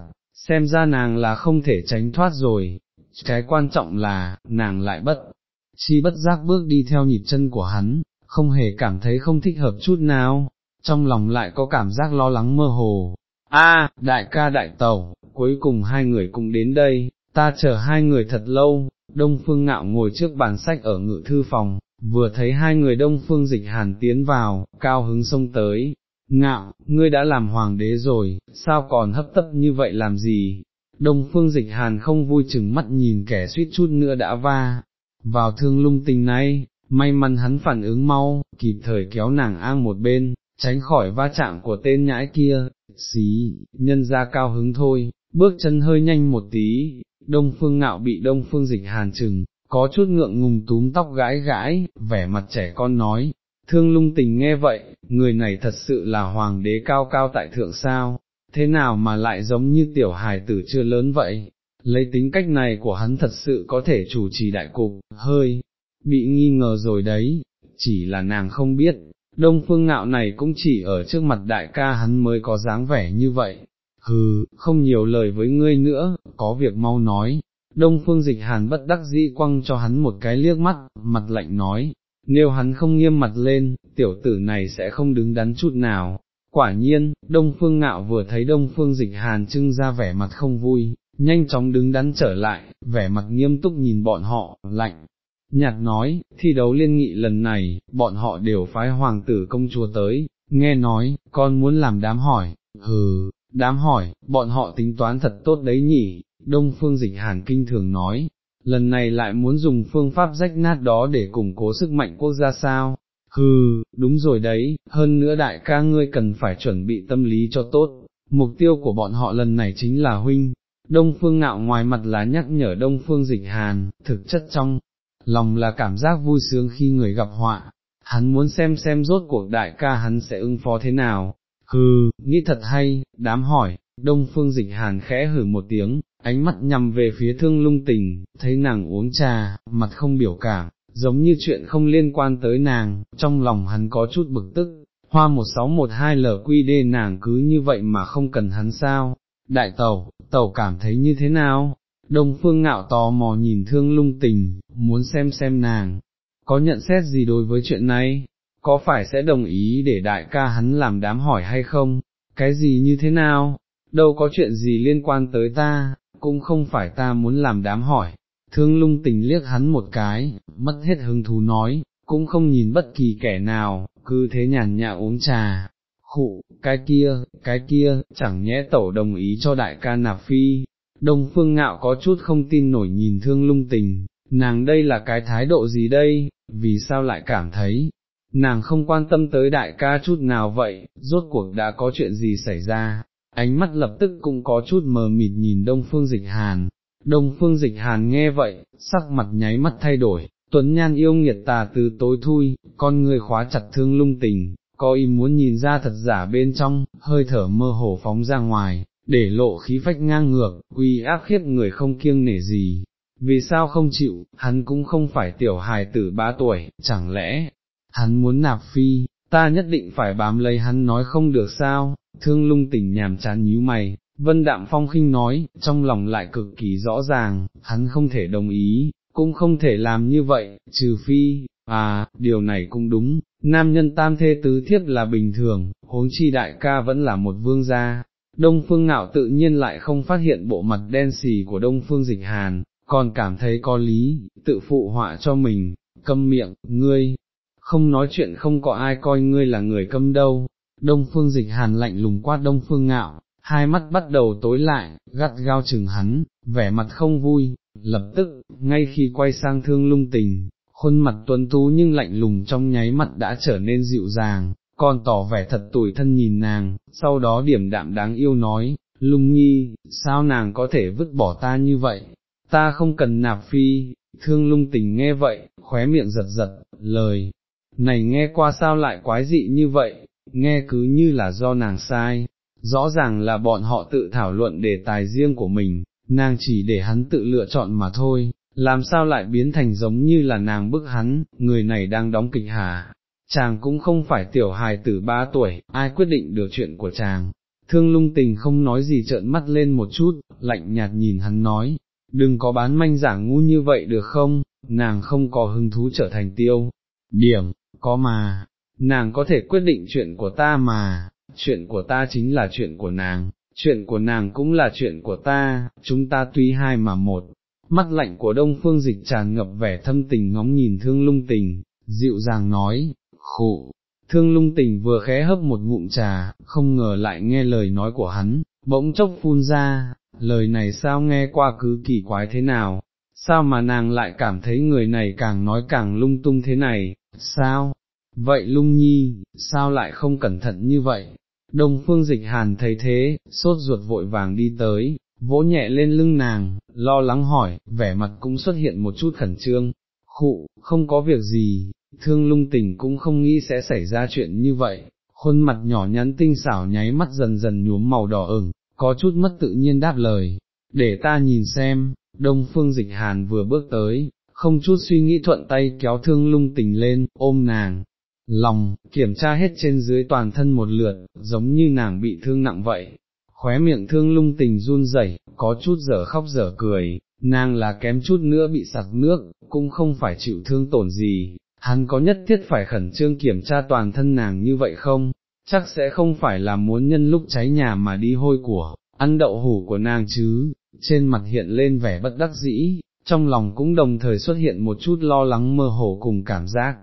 xem ra nàng là không thể tránh thoát rồi, cái quan trọng là, nàng lại bất, chi bất giác bước đi theo nhịp chân của hắn, không hề cảm thấy không thích hợp chút nào, trong lòng lại có cảm giác lo lắng mơ hồ. A, đại ca đại tẩu, cuối cùng hai người cùng đến đây, ta chờ hai người thật lâu, Đông Phương Ngạo ngồi trước bàn sách ở ngự thư phòng, vừa thấy hai người Đông Phương Dịch Hàn tiến vào, cao hứng xông tới, ngạo, ngươi đã làm hoàng đế rồi, sao còn hấp tấp như vậy làm gì? Đông phương dịch hàn không vui chừng mắt nhìn kẻ suýt chút nữa đã va, vào thương lung tình này, may mắn hắn phản ứng mau, kịp thời kéo nàng an một bên, tránh khỏi va chạm của tên nhãi kia, xí, nhân ra cao hứng thôi, bước chân hơi nhanh một tí, đông phương ngạo bị đông phương dịch hàn chừng, có chút ngượng ngùng túm tóc gãi gãi, vẻ mặt trẻ con nói, Thương lung tình nghe vậy, người này thật sự là hoàng đế cao cao tại thượng sao, thế nào mà lại giống như tiểu hài tử chưa lớn vậy, lấy tính cách này của hắn thật sự có thể chủ trì đại cục, hơi, bị nghi ngờ rồi đấy, chỉ là nàng không biết, đông phương ngạo này cũng chỉ ở trước mặt đại ca hắn mới có dáng vẻ như vậy, hừ, không nhiều lời với ngươi nữa, có việc mau nói. Đông phương dịch hàn bất đắc dĩ quăng cho hắn một cái liếc mắt, mặt lạnh nói, nếu hắn không nghiêm mặt lên, tiểu tử này sẽ không đứng đắn chút nào. Quả nhiên, Đông Phương Ngạo vừa thấy Đông Phương Dịch Hàn trưng ra vẻ mặt không vui, nhanh chóng đứng đắn trở lại, vẻ mặt nghiêm túc nhìn bọn họ, lạnh. Nhạt nói, thi đấu liên nghị lần này, bọn họ đều phái hoàng tử công chúa tới, nghe nói, con muốn làm đám hỏi, hừ, đám hỏi, bọn họ tính toán thật tốt đấy nhỉ, Đông Phương Dịch Hàn kinh thường nói, lần này lại muốn dùng phương pháp rách nát đó để củng cố sức mạnh quốc gia sao? Hừ, đúng rồi đấy, hơn nữa đại ca ngươi cần phải chuẩn bị tâm lý cho tốt, mục tiêu của bọn họ lần này chính là huynh. Đông phương ngạo ngoài mặt là nhắc nhở đông phương dịch hàn, thực chất trong, lòng là cảm giác vui sướng khi người gặp họa, hắn muốn xem xem rốt cuộc đại ca hắn sẽ ứng phó thế nào, hừ, nghĩ thật hay, đám hỏi, đông phương dịch hàn khẽ hử một tiếng, ánh mắt nhằm về phía thương lung tình, thấy nàng uống trà, mặt không biểu cảm, giống như chuyện không liên quan tới nàng, trong lòng hắn có chút bực tức, hoa 1612 LQD nàng cứ như vậy mà không cần hắn sao, đại tàu, tàu cảm thấy như thế nào? Đông phương ngạo tò mò nhìn thương lung tình, muốn xem xem nàng, có nhận xét gì đối với chuyện này, có phải sẽ đồng ý để đại ca hắn làm đám hỏi hay không, cái gì như thế nào, đâu có chuyện gì liên quan tới ta, cũng không phải ta muốn làm đám hỏi, thương lung tình liếc hắn một cái, mất hết hứng thú nói, cũng không nhìn bất kỳ kẻ nào, cứ thế nhàn nhã uống trà, khụ, cái kia, cái kia, chẳng nhẽ tổ đồng ý cho đại ca nạp phi, đông phương ngạo có chút không tin nổi nhìn thương lung tình, nàng đây là cái thái độ gì đây, vì sao lại cảm thấy, nàng không quan tâm tới đại ca chút nào vậy, rốt cuộc đã có chuyện gì xảy ra, ánh mắt lập tức cũng có chút mờ mịt nhìn đông phương dịch hàn, đông phương dịch hàn nghe vậy, sắc mặt nháy mắt thay đổi, tuấn nhan yêu nghiệt tà từ tối thui, con người khóa chặt thương lung tình, có ý muốn nhìn ra thật giả bên trong, hơi thở mơ hồ phóng ra ngoài, để lộ khí phách ngang ngược, uy áp khiếp người không kiêng nể gì. Vì sao không chịu, hắn cũng không phải tiểu hài tử ba tuổi, chẳng lẽ, hắn muốn nạp phi, ta nhất định phải bám lấy hắn nói không được sao, thương lung tỉnh nhàm chán nhíu mày, vân đạm phong khinh nói, trong lòng lại cực kỳ rõ ràng, hắn không thể đồng ý, cũng không thể làm như vậy, trừ phi, à, điều này cũng đúng, nam nhân tam thê tứ thiết là bình thường, huống chi đại ca vẫn là một vương gia. Đông Phương Ngạo tự nhiên lại không phát hiện bộ mặt đen xì của Đông Phương Dịch Hàn, còn cảm thấy có lý, tự phụ họa cho mình, câm miệng, ngươi, không nói chuyện không có ai coi ngươi là người câm đâu, đông phương dịch hàn lạnh lùng quát đông phương ngạo, hai mắt bắt đầu tối lại, gắt gao chừng hắn, vẻ mặt không vui, lập tức, ngay khi quay sang thương lung tình, khuôn mặt tuấn tú nhưng lạnh lùng trong nháy mắt đã trở nên dịu dàng, còn tỏ vẻ thật tủi thân nhìn nàng, sau đó điểm đạm đáng yêu nói, lung nhi, sao nàng có thể vứt bỏ ta như vậy, ta không cần nạp phi, thương lung tình nghe vậy, khóe miệng giật giật, lời, này nghe qua sao lại quái dị như vậy, nghe cứ như là do nàng sai, rõ ràng là bọn họ tự thảo luận đề tài riêng của mình, nàng chỉ để hắn tự lựa chọn mà thôi, làm sao lại biến thành giống như là nàng bức hắn, người này đang đóng kịch hà. Chàng cũng không phải tiểu hài tử ba tuổi, ai quyết định được chuyện của chàng. Thương lung tình không nói gì trợn mắt lên một chút, lạnh nhạt nhìn hắn nói, đừng có bán manh giả ngu như vậy được không, nàng không có hứng thú trở thành tiêu, điểm, có mà, nàng có thể quyết định chuyện của ta mà, chuyện của ta chính là chuyện của nàng, chuyện của nàng cũng là chuyện của ta, chúng ta tuy hai mà một. Mắt lạnh của đông phương dịch tràn ngập vẻ thâm tình ngóng nhìn thương lung tình, dịu dàng nói, khụ, thương lung tình vừa khẽ hấp một ngụm trà, không ngờ lại nghe lời nói của hắn, bỗng chốc phun ra, lời này sao nghe qua cứ kỳ quái thế nào, sao mà nàng lại cảm thấy người này càng nói càng lung tung thế này, sao? Vậy lung nhi, sao lại không cẩn thận như vậy? Đông phương dịch hàn thấy thế, sốt ruột vội vàng đi tới, vỗ nhẹ lên lưng nàng, lo lắng hỏi, vẻ mặt cũng xuất hiện một chút khẩn trương, khụ, không có việc gì, thương lung tình cũng không nghĩ sẽ xảy ra chuyện như vậy, khuôn mặt nhỏ nhắn tinh xảo nháy mắt dần dần nhuốm màu đỏ ửng, có chút mất tự nhiên đáp lời, để ta nhìn xem, đông phương dịch hàn vừa bước tới, không chút suy nghĩ thuận tay kéo thương lung tình lên, ôm nàng, lòng, kiểm tra hết trên dưới toàn thân một lượt, giống như nàng bị thương nặng vậy. Khóe miệng thương lung tình run rẩy, có chút dở khóc dở cười, nàng là kém chút nữa bị sặc nước, cũng không phải chịu thương tổn gì, hắn có nhất thiết phải khẩn trương kiểm tra toàn thân nàng như vậy không, chắc sẽ không phải là muốn nhân lúc cháy nhà mà đi hôi của, ăn đậu hủ của nàng chứ, trên mặt hiện lên vẻ bất đắc dĩ, trong lòng cũng đồng thời xuất hiện một chút lo lắng mơ hồ cùng cảm giác.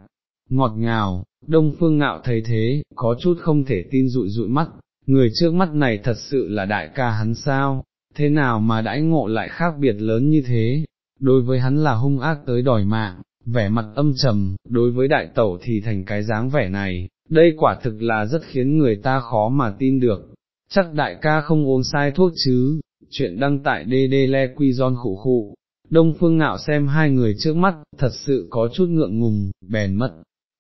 Ngọt ngào, đông phương ngạo thấy thế, có chút không thể tin rụi rụi mắt, người trước mắt này thật sự là đại ca hắn sao, thế nào mà đãi ngộ lại khác biệt lớn như thế, đối với hắn là hung ác tới đòi mạng, vẻ mặt âm trầm, đối với đại tẩu thì thành cái dáng vẻ này, đây quả thực là rất khiến người ta khó mà tin được, chắc đại ca không uống sai thuốc chứ, chuyện đăng tại DD Le Quy Giòn khủ khụ. Đông Phương Ngạo xem hai người trước mắt, thật sự có chút ngượng ngùng, bèn mất,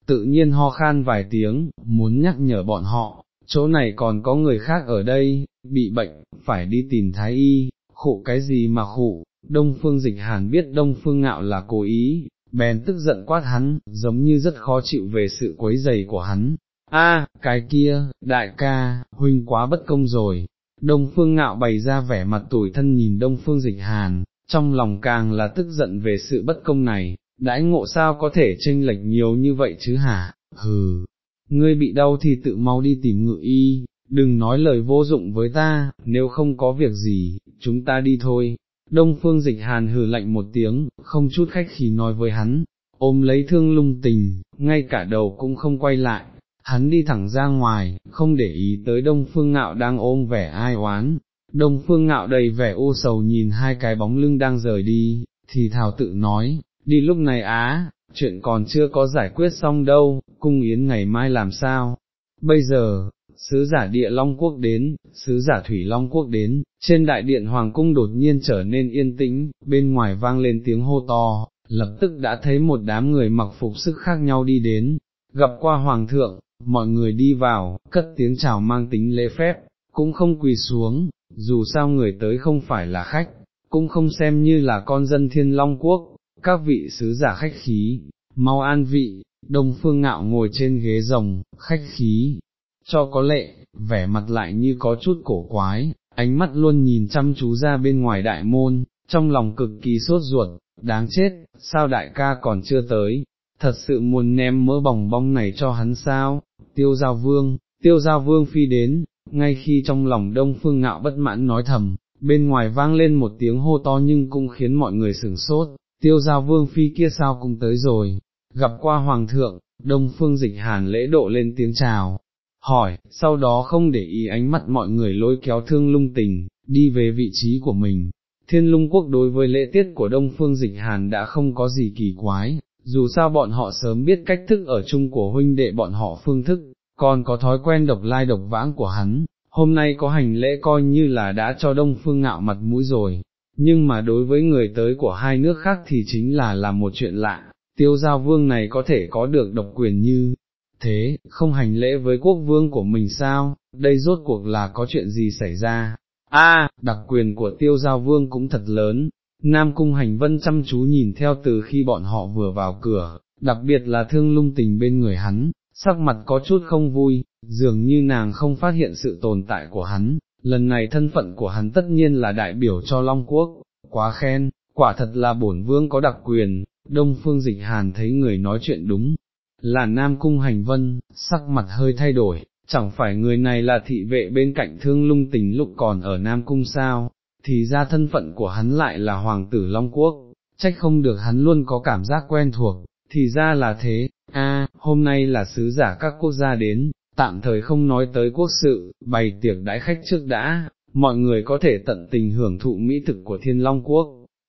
tự nhiên ho khan vài tiếng, muốn nhắc nhở bọn họ, chỗ này còn có người khác ở đây, bị bệnh, phải đi tìm thái y, khụ cái gì mà khụ, Đông Phương Dịch Hàn biết Đông Phương Ngạo là cố ý, bèn tức giận quát hắn, giống như rất khó chịu về sự quấy dày của hắn. A, à, cái kia, đại ca, huynh quá bất công rồi. Đông Phương Ngạo bày ra vẻ mặt tủi thân nhìn Đông Phương Dịch Hàn, trong lòng càng là tức giận về sự bất công này, đãi ngộ sao có thể tranh lệch nhiều như vậy chứ hả, hừ, ngươi bị đau thì tự mau đi tìm ngự y, đừng nói lời vô dụng với ta, nếu không có việc gì, chúng ta đi thôi. Đông phương dịch hàn hừ lạnh một tiếng, không chút khách khí nói với hắn, ôm lấy thương lung tình, ngay cả đầu cũng không quay lại, hắn đi thẳng ra ngoài, không để ý tới đông phương ngạo đang ôm vẻ ai oán. Đông phương ngạo đầy vẻ u sầu nhìn hai cái bóng lưng đang rời đi, thì thảo tự nói, đi lúc này á, chuyện còn chưa có giải quyết xong đâu, cung yến ngày mai làm sao, bây giờ, sứ giả địa Long Quốc đến, sứ giả Thủy Long Quốc đến, trên đại điện Hoàng Cung đột nhiên trở nên yên tĩnh, bên ngoài vang lên tiếng hô to, lập tức đã thấy một đám người mặc phục sức khác nhau đi đến, gặp qua Hoàng thượng, mọi người đi vào, cất tiếng chào mang tính lễ phép, cũng không quỳ xuống, dù sao người tới không phải là khách, cũng không xem như là con dân thiên Long Quốc, các vị sứ giả khách khí, mau an vị, đông phương ngạo ngồi trên ghế rồng, khách khí, cho có lệ, vẻ mặt lại như có chút cổ quái, ánh mắt luôn nhìn chăm chú ra bên ngoài đại môn, trong lòng cực kỳ sốt ruột, đáng chết, sao đại ca còn chưa tới, thật sự muốn ném mỡ bỏng bong này cho hắn sao, tiêu giao vương, tiêu giao vương phi đến, ngay khi trong lòng đông phương ngạo bất mãn nói thầm, bên ngoài vang lên một tiếng hô to nhưng cũng khiến mọi người sửng sốt, tiêu giao vương phi kia sao cũng tới rồi, gặp qua hoàng thượng, đông phương dịch hàn lễ độ lên tiếng chào, hỏi, sau đó không để ý ánh mắt mọi người lôi kéo thương lung tình, đi về vị trí của mình. Thiên lung quốc đối với lễ tiết của Đông Phương Dịch Hàn đã không có gì kỳ quái, dù sao bọn họ sớm biết cách thức ở chung của huynh đệ bọn họ phương thức, còn có thói quen độc lai độc vãng của hắn, hôm nay có hành lễ coi như là đã cho Đông Phương ngạo mặt mũi rồi, nhưng mà đối với người tới của hai nước khác thì chính là là một chuyện lạ, tiêu giao vương này có thể có được độc quyền như thế, không hành lễ với quốc vương của mình sao, đây rốt cuộc là có chuyện gì xảy ra. A, đặc quyền của tiêu giao vương cũng thật lớn, Nam Cung Hành Vân chăm chú nhìn theo từ khi bọn họ vừa vào cửa, đặc biệt là thương lung tình bên người hắn, sắc mặt có chút không vui, dường như nàng không phát hiện sự tồn tại của hắn, lần này thân phận của hắn tất nhiên là đại biểu cho Long Quốc, quá khen, quả thật là bổn vương có đặc quyền, Đông Phương Dịch Hàn thấy người nói chuyện đúng, là Nam Cung Hành Vân, sắc mặt hơi thay đổi, chẳng phải người này là thị vệ bên cạnh thương lung tình lúc còn ở Nam Cung sao, thì ra thân phận của hắn lại là Hoàng tử Long Quốc, trách không được hắn luôn có cảm giác quen thuộc, thì ra là thế, a hôm nay là sứ giả các quốc gia đến, tạm thời không nói tới quốc sự, bày tiệc đãi khách trước đã, mọi người có thể tận tình hưởng thụ mỹ thực của Thiên Long Quốc.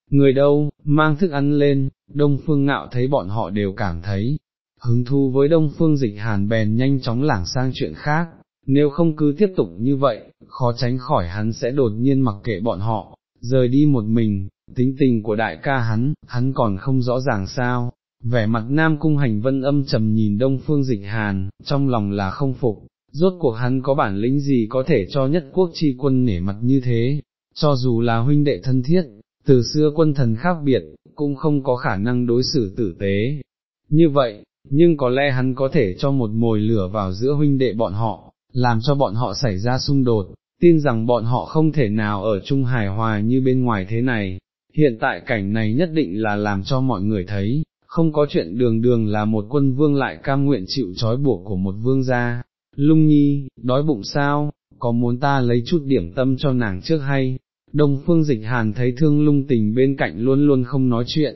Người đâu, mang thức ăn lên, Đông Phương Ngạo thấy bọn họ đều cảm thấy, hứng thú với Đông Phương Dịch Hàn bèn nhanh chóng lảng sang chuyện khác, nếu không cứ tiếp tục như vậy, khó tránh khỏi hắn sẽ đột nhiên mặc kệ bọn họ, rời đi một mình, tính tình của đại ca hắn, hắn còn không rõ ràng sao, vẻ mặt Nam Cung Hành Vân âm trầm nhìn Đông Phương Dịch Hàn, trong lòng là không phục, rốt cuộc hắn có bản lĩnh gì có thể cho nhất quốc chi quân nể mặt như thế, cho dù là huynh đệ thân thiết, từ xưa quân thần khác biệt, cũng không có khả năng đối xử tử tế. Như vậy, nhưng có lẽ hắn có thể cho một mồi lửa vào giữa huynh đệ bọn họ, làm cho bọn họ xảy ra xung đột, tin rằng bọn họ không thể nào ở chung hài hòa như bên ngoài thế này. Hiện tại cảnh này nhất định là làm cho mọi người thấy, không có chuyện đường đường là một quân vương lại cam nguyện chịu trói buộc của một vương gia. Lung nhi, đói bụng sao, có muốn ta lấy chút điểm tâm cho nàng trước hay? Đông phương dịch hàn thấy thương lung tình bên cạnh luôn luôn không nói chuyện.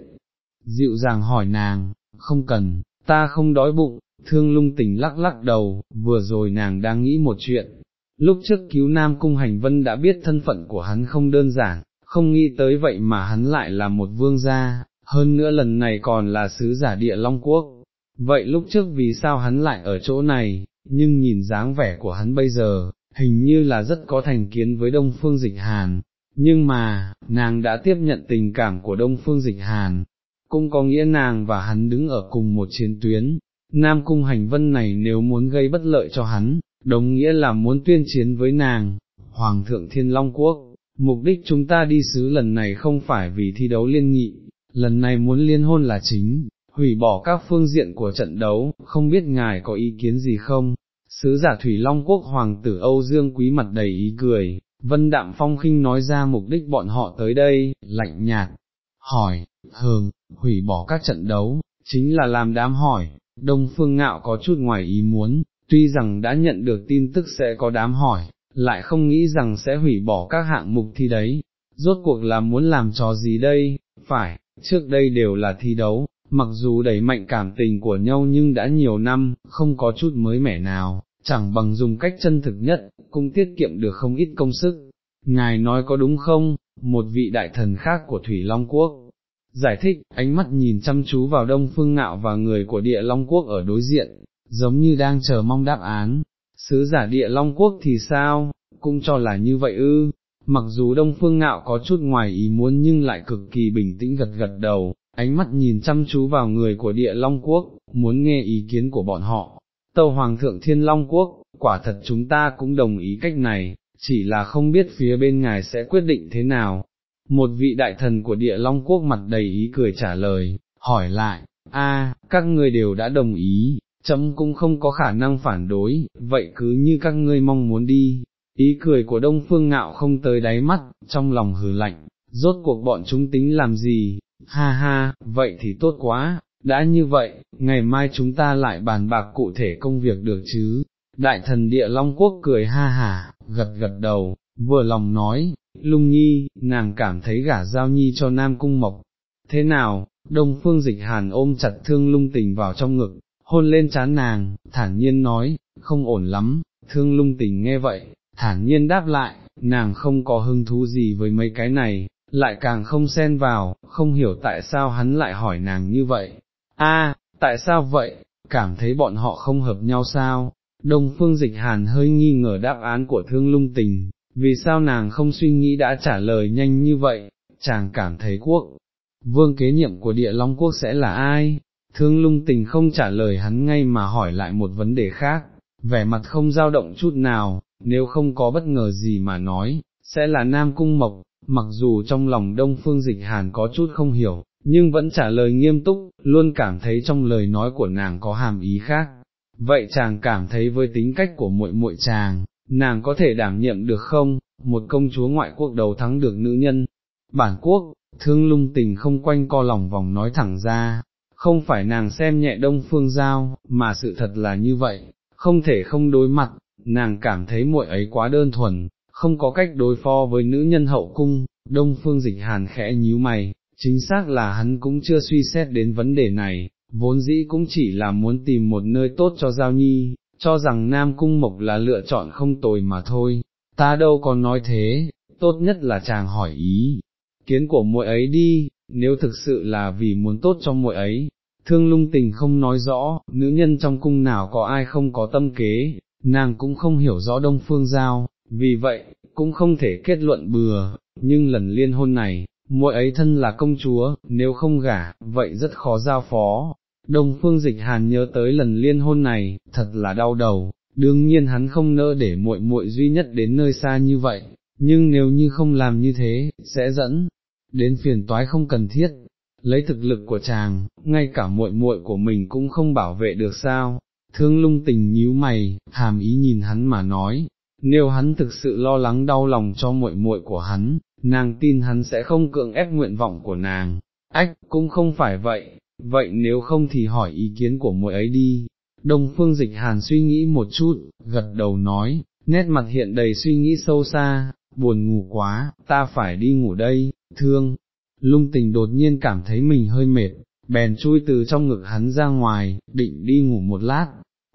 Dịu dàng hỏi nàng, không cần, ta không đói bụng, thương lung tình lắc lắc đầu, vừa rồi nàng đang nghĩ một chuyện. Lúc trước cứu Nam Cung Hành Vân đã biết thân phận của hắn không đơn giản, không nghĩ tới vậy mà hắn lại là một vương gia, hơn nữa lần này còn là sứ giả địa Long Quốc. Vậy lúc trước vì sao hắn lại ở chỗ này, nhưng nhìn dáng vẻ của hắn bây giờ, hình như là rất có thành kiến với Đông Phương Dịch Hàn, nhưng mà, nàng đã tiếp nhận tình cảm của Đông Phương Dịch Hàn, cũng có nghĩa nàng và hắn đứng ở cùng một chiến tuyến, Nam Cung Hành Vân này nếu muốn gây bất lợi cho hắn, đồng nghĩa là muốn tuyên chiến với nàng, Hoàng thượng Thiên Long Quốc, mục đích chúng ta đi xứ lần này không phải vì thi đấu liên nghị, lần này muốn liên hôn là chính, hủy bỏ các phương diện của trận đấu, không biết ngài có ý kiến gì không? Sứ giả Thủy Long Quốc Hoàng tử Âu Dương Quý mặt đầy ý cười, Vân Đạm Phong khinh nói ra mục đích bọn họ tới đây, lạnh nhạt, hỏi, hờm, hủy bỏ các trận đấu, chính là làm đám hỏi, Đông Phương Ngạo có chút ngoài ý muốn, tuy rằng đã nhận được tin tức sẽ có đám hỏi, lại không nghĩ rằng sẽ hủy bỏ các hạng mục thi đấy, rốt cuộc là muốn làm trò gì đây, phải, trước đây đều là thi đấu, mặc dù đẩy mạnh cảm tình của nhau nhưng đã nhiều năm, không có chút mới mẻ nào, chẳng bằng dùng cách chân thực nhất, cũng tiết kiệm được không ít công sức. Ngài nói có đúng không, một vị đại thần khác của Thủy Long Quốc, giải thích, ánh mắt nhìn chăm chú vào đông phương ngạo và người của địa Long Quốc ở đối diện, giống như đang chờ mong đáp án, sứ giả địa Long Quốc thì sao, cũng cho là như vậy ư, mặc dù đông phương ngạo có chút ngoài ý muốn nhưng lại cực kỳ bình tĩnh gật gật đầu, ánh mắt nhìn chăm chú vào người của địa Long Quốc, muốn nghe ý kiến của bọn họ. Tâu Hoàng thượng Thiên Long Quốc, quả thật chúng ta cũng đồng ý cách này, chỉ là không biết phía bên ngài sẽ quyết định thế nào, một vị đại thần của địa long quốc mặt đầy ý cười trả lời, hỏi lại, a, các ngươi đều đã đồng ý, chấm cũng không có khả năng phản đối, vậy cứ như các ngươi mong muốn đi. Ý cười của Đông Phương Ngạo không tới đáy mắt, trong lòng hừ lạnh, rốt cuộc bọn chúng tính làm gì, ha ha, vậy thì tốt quá, đã như vậy, ngày mai chúng ta lại bàn bạc cụ thể công việc được chứ. Đại thần địa Long Quốc cười ha hả, gật gật đầu, vừa lòng nói, lung nhi, nàng cảm thấy gả giao nhi cho nam cung mộc. Thế nào, đông phương dịch hàn ôm chặt thương lung tình vào trong ngực, hôn lên chán nàng, thản nhiên nói, không ổn lắm, thương lung tình nghe vậy, thản nhiên đáp lại, nàng không có hứng thú gì với mấy cái này, lại càng không xen vào, không hiểu tại sao hắn lại hỏi nàng như vậy. A, tại sao vậy, cảm thấy bọn họ không hợp nhau sao? Đông phương dịch hàn hơi nghi ngờ đáp án của thương lung tình, vì sao nàng không suy nghĩ đã trả lời nhanh như vậy, chàng cảm thấy quốc, vương kế nhiệm của địa Long Quốc sẽ là ai? Thương lung tình không trả lời hắn ngay mà hỏi lại một vấn đề khác, vẻ mặt không dao động chút nào, nếu không có bất ngờ gì mà nói, sẽ là Nam Cung Mộc, mặc dù trong lòng Đông Phương Dịch Hàn có chút không hiểu, nhưng vẫn trả lời nghiêm túc, luôn cảm thấy trong lời nói của nàng có hàm ý khác. Vậy chàng cảm thấy với tính cách của muội muội chàng, nàng có thể đảm nhiệm được không, một công chúa ngoại quốc đầu thắng được nữ nhân, bản quốc, thương lung tình không quanh co lòng vòng nói thẳng ra, không phải nàng xem nhẹ đông phương giao, mà sự thật là như vậy, không thể không đối mặt, nàng cảm thấy muội ấy quá đơn thuần, không có cách đối phó với nữ nhân hậu cung, đông phương dịch hàn khẽ nhíu mày, chính xác là hắn cũng chưa suy xét đến vấn đề này, vốn dĩ cũng chỉ là muốn tìm một nơi tốt cho Giao Nhi, cho rằng Nam Cung Mộc là lựa chọn không tồi mà thôi, ta đâu còn nói thế, tốt nhất là chàng hỏi ý, kiến của muội ấy đi, nếu thực sự là vì muốn tốt cho muội ấy. Thương lung tình không nói rõ, nữ nhân trong cung nào có ai không có tâm kế, nàng cũng không hiểu rõ đông phương giao, vì vậy, cũng không thể kết luận bừa, nhưng lần liên hôn này, muội ấy thân là công chúa, nếu không gả, vậy rất khó giao phó. Đông phương dịch hàn nhớ tới lần liên hôn này, thật là đau đầu, đương nhiên hắn không nỡ để muội muội duy nhất đến nơi xa như vậy, nhưng nếu như không làm như thế, sẽ dẫn đến phiền toái không cần thiết. Lấy thực lực của chàng, ngay cả muội muội của mình cũng không bảo vệ được sao, thương lung tình nhíu mày, hàm ý nhìn hắn mà nói, nếu hắn thực sự lo lắng đau lòng cho muội muội của hắn, nàng tin hắn sẽ không cưỡng ép nguyện vọng của nàng, ách, cũng không phải vậy, vậy nếu không thì hỏi ý kiến của muội ấy đi. Đông phương dịch hàn suy nghĩ một chút, gật đầu nói, nét mặt hiện đầy suy nghĩ sâu xa, buồn ngủ quá, ta phải đi ngủ đây, thương. Lung tình đột nhiên cảm thấy mình hơi mệt, bèn chui từ trong ngực hắn ra ngoài, định đi ngủ một lát,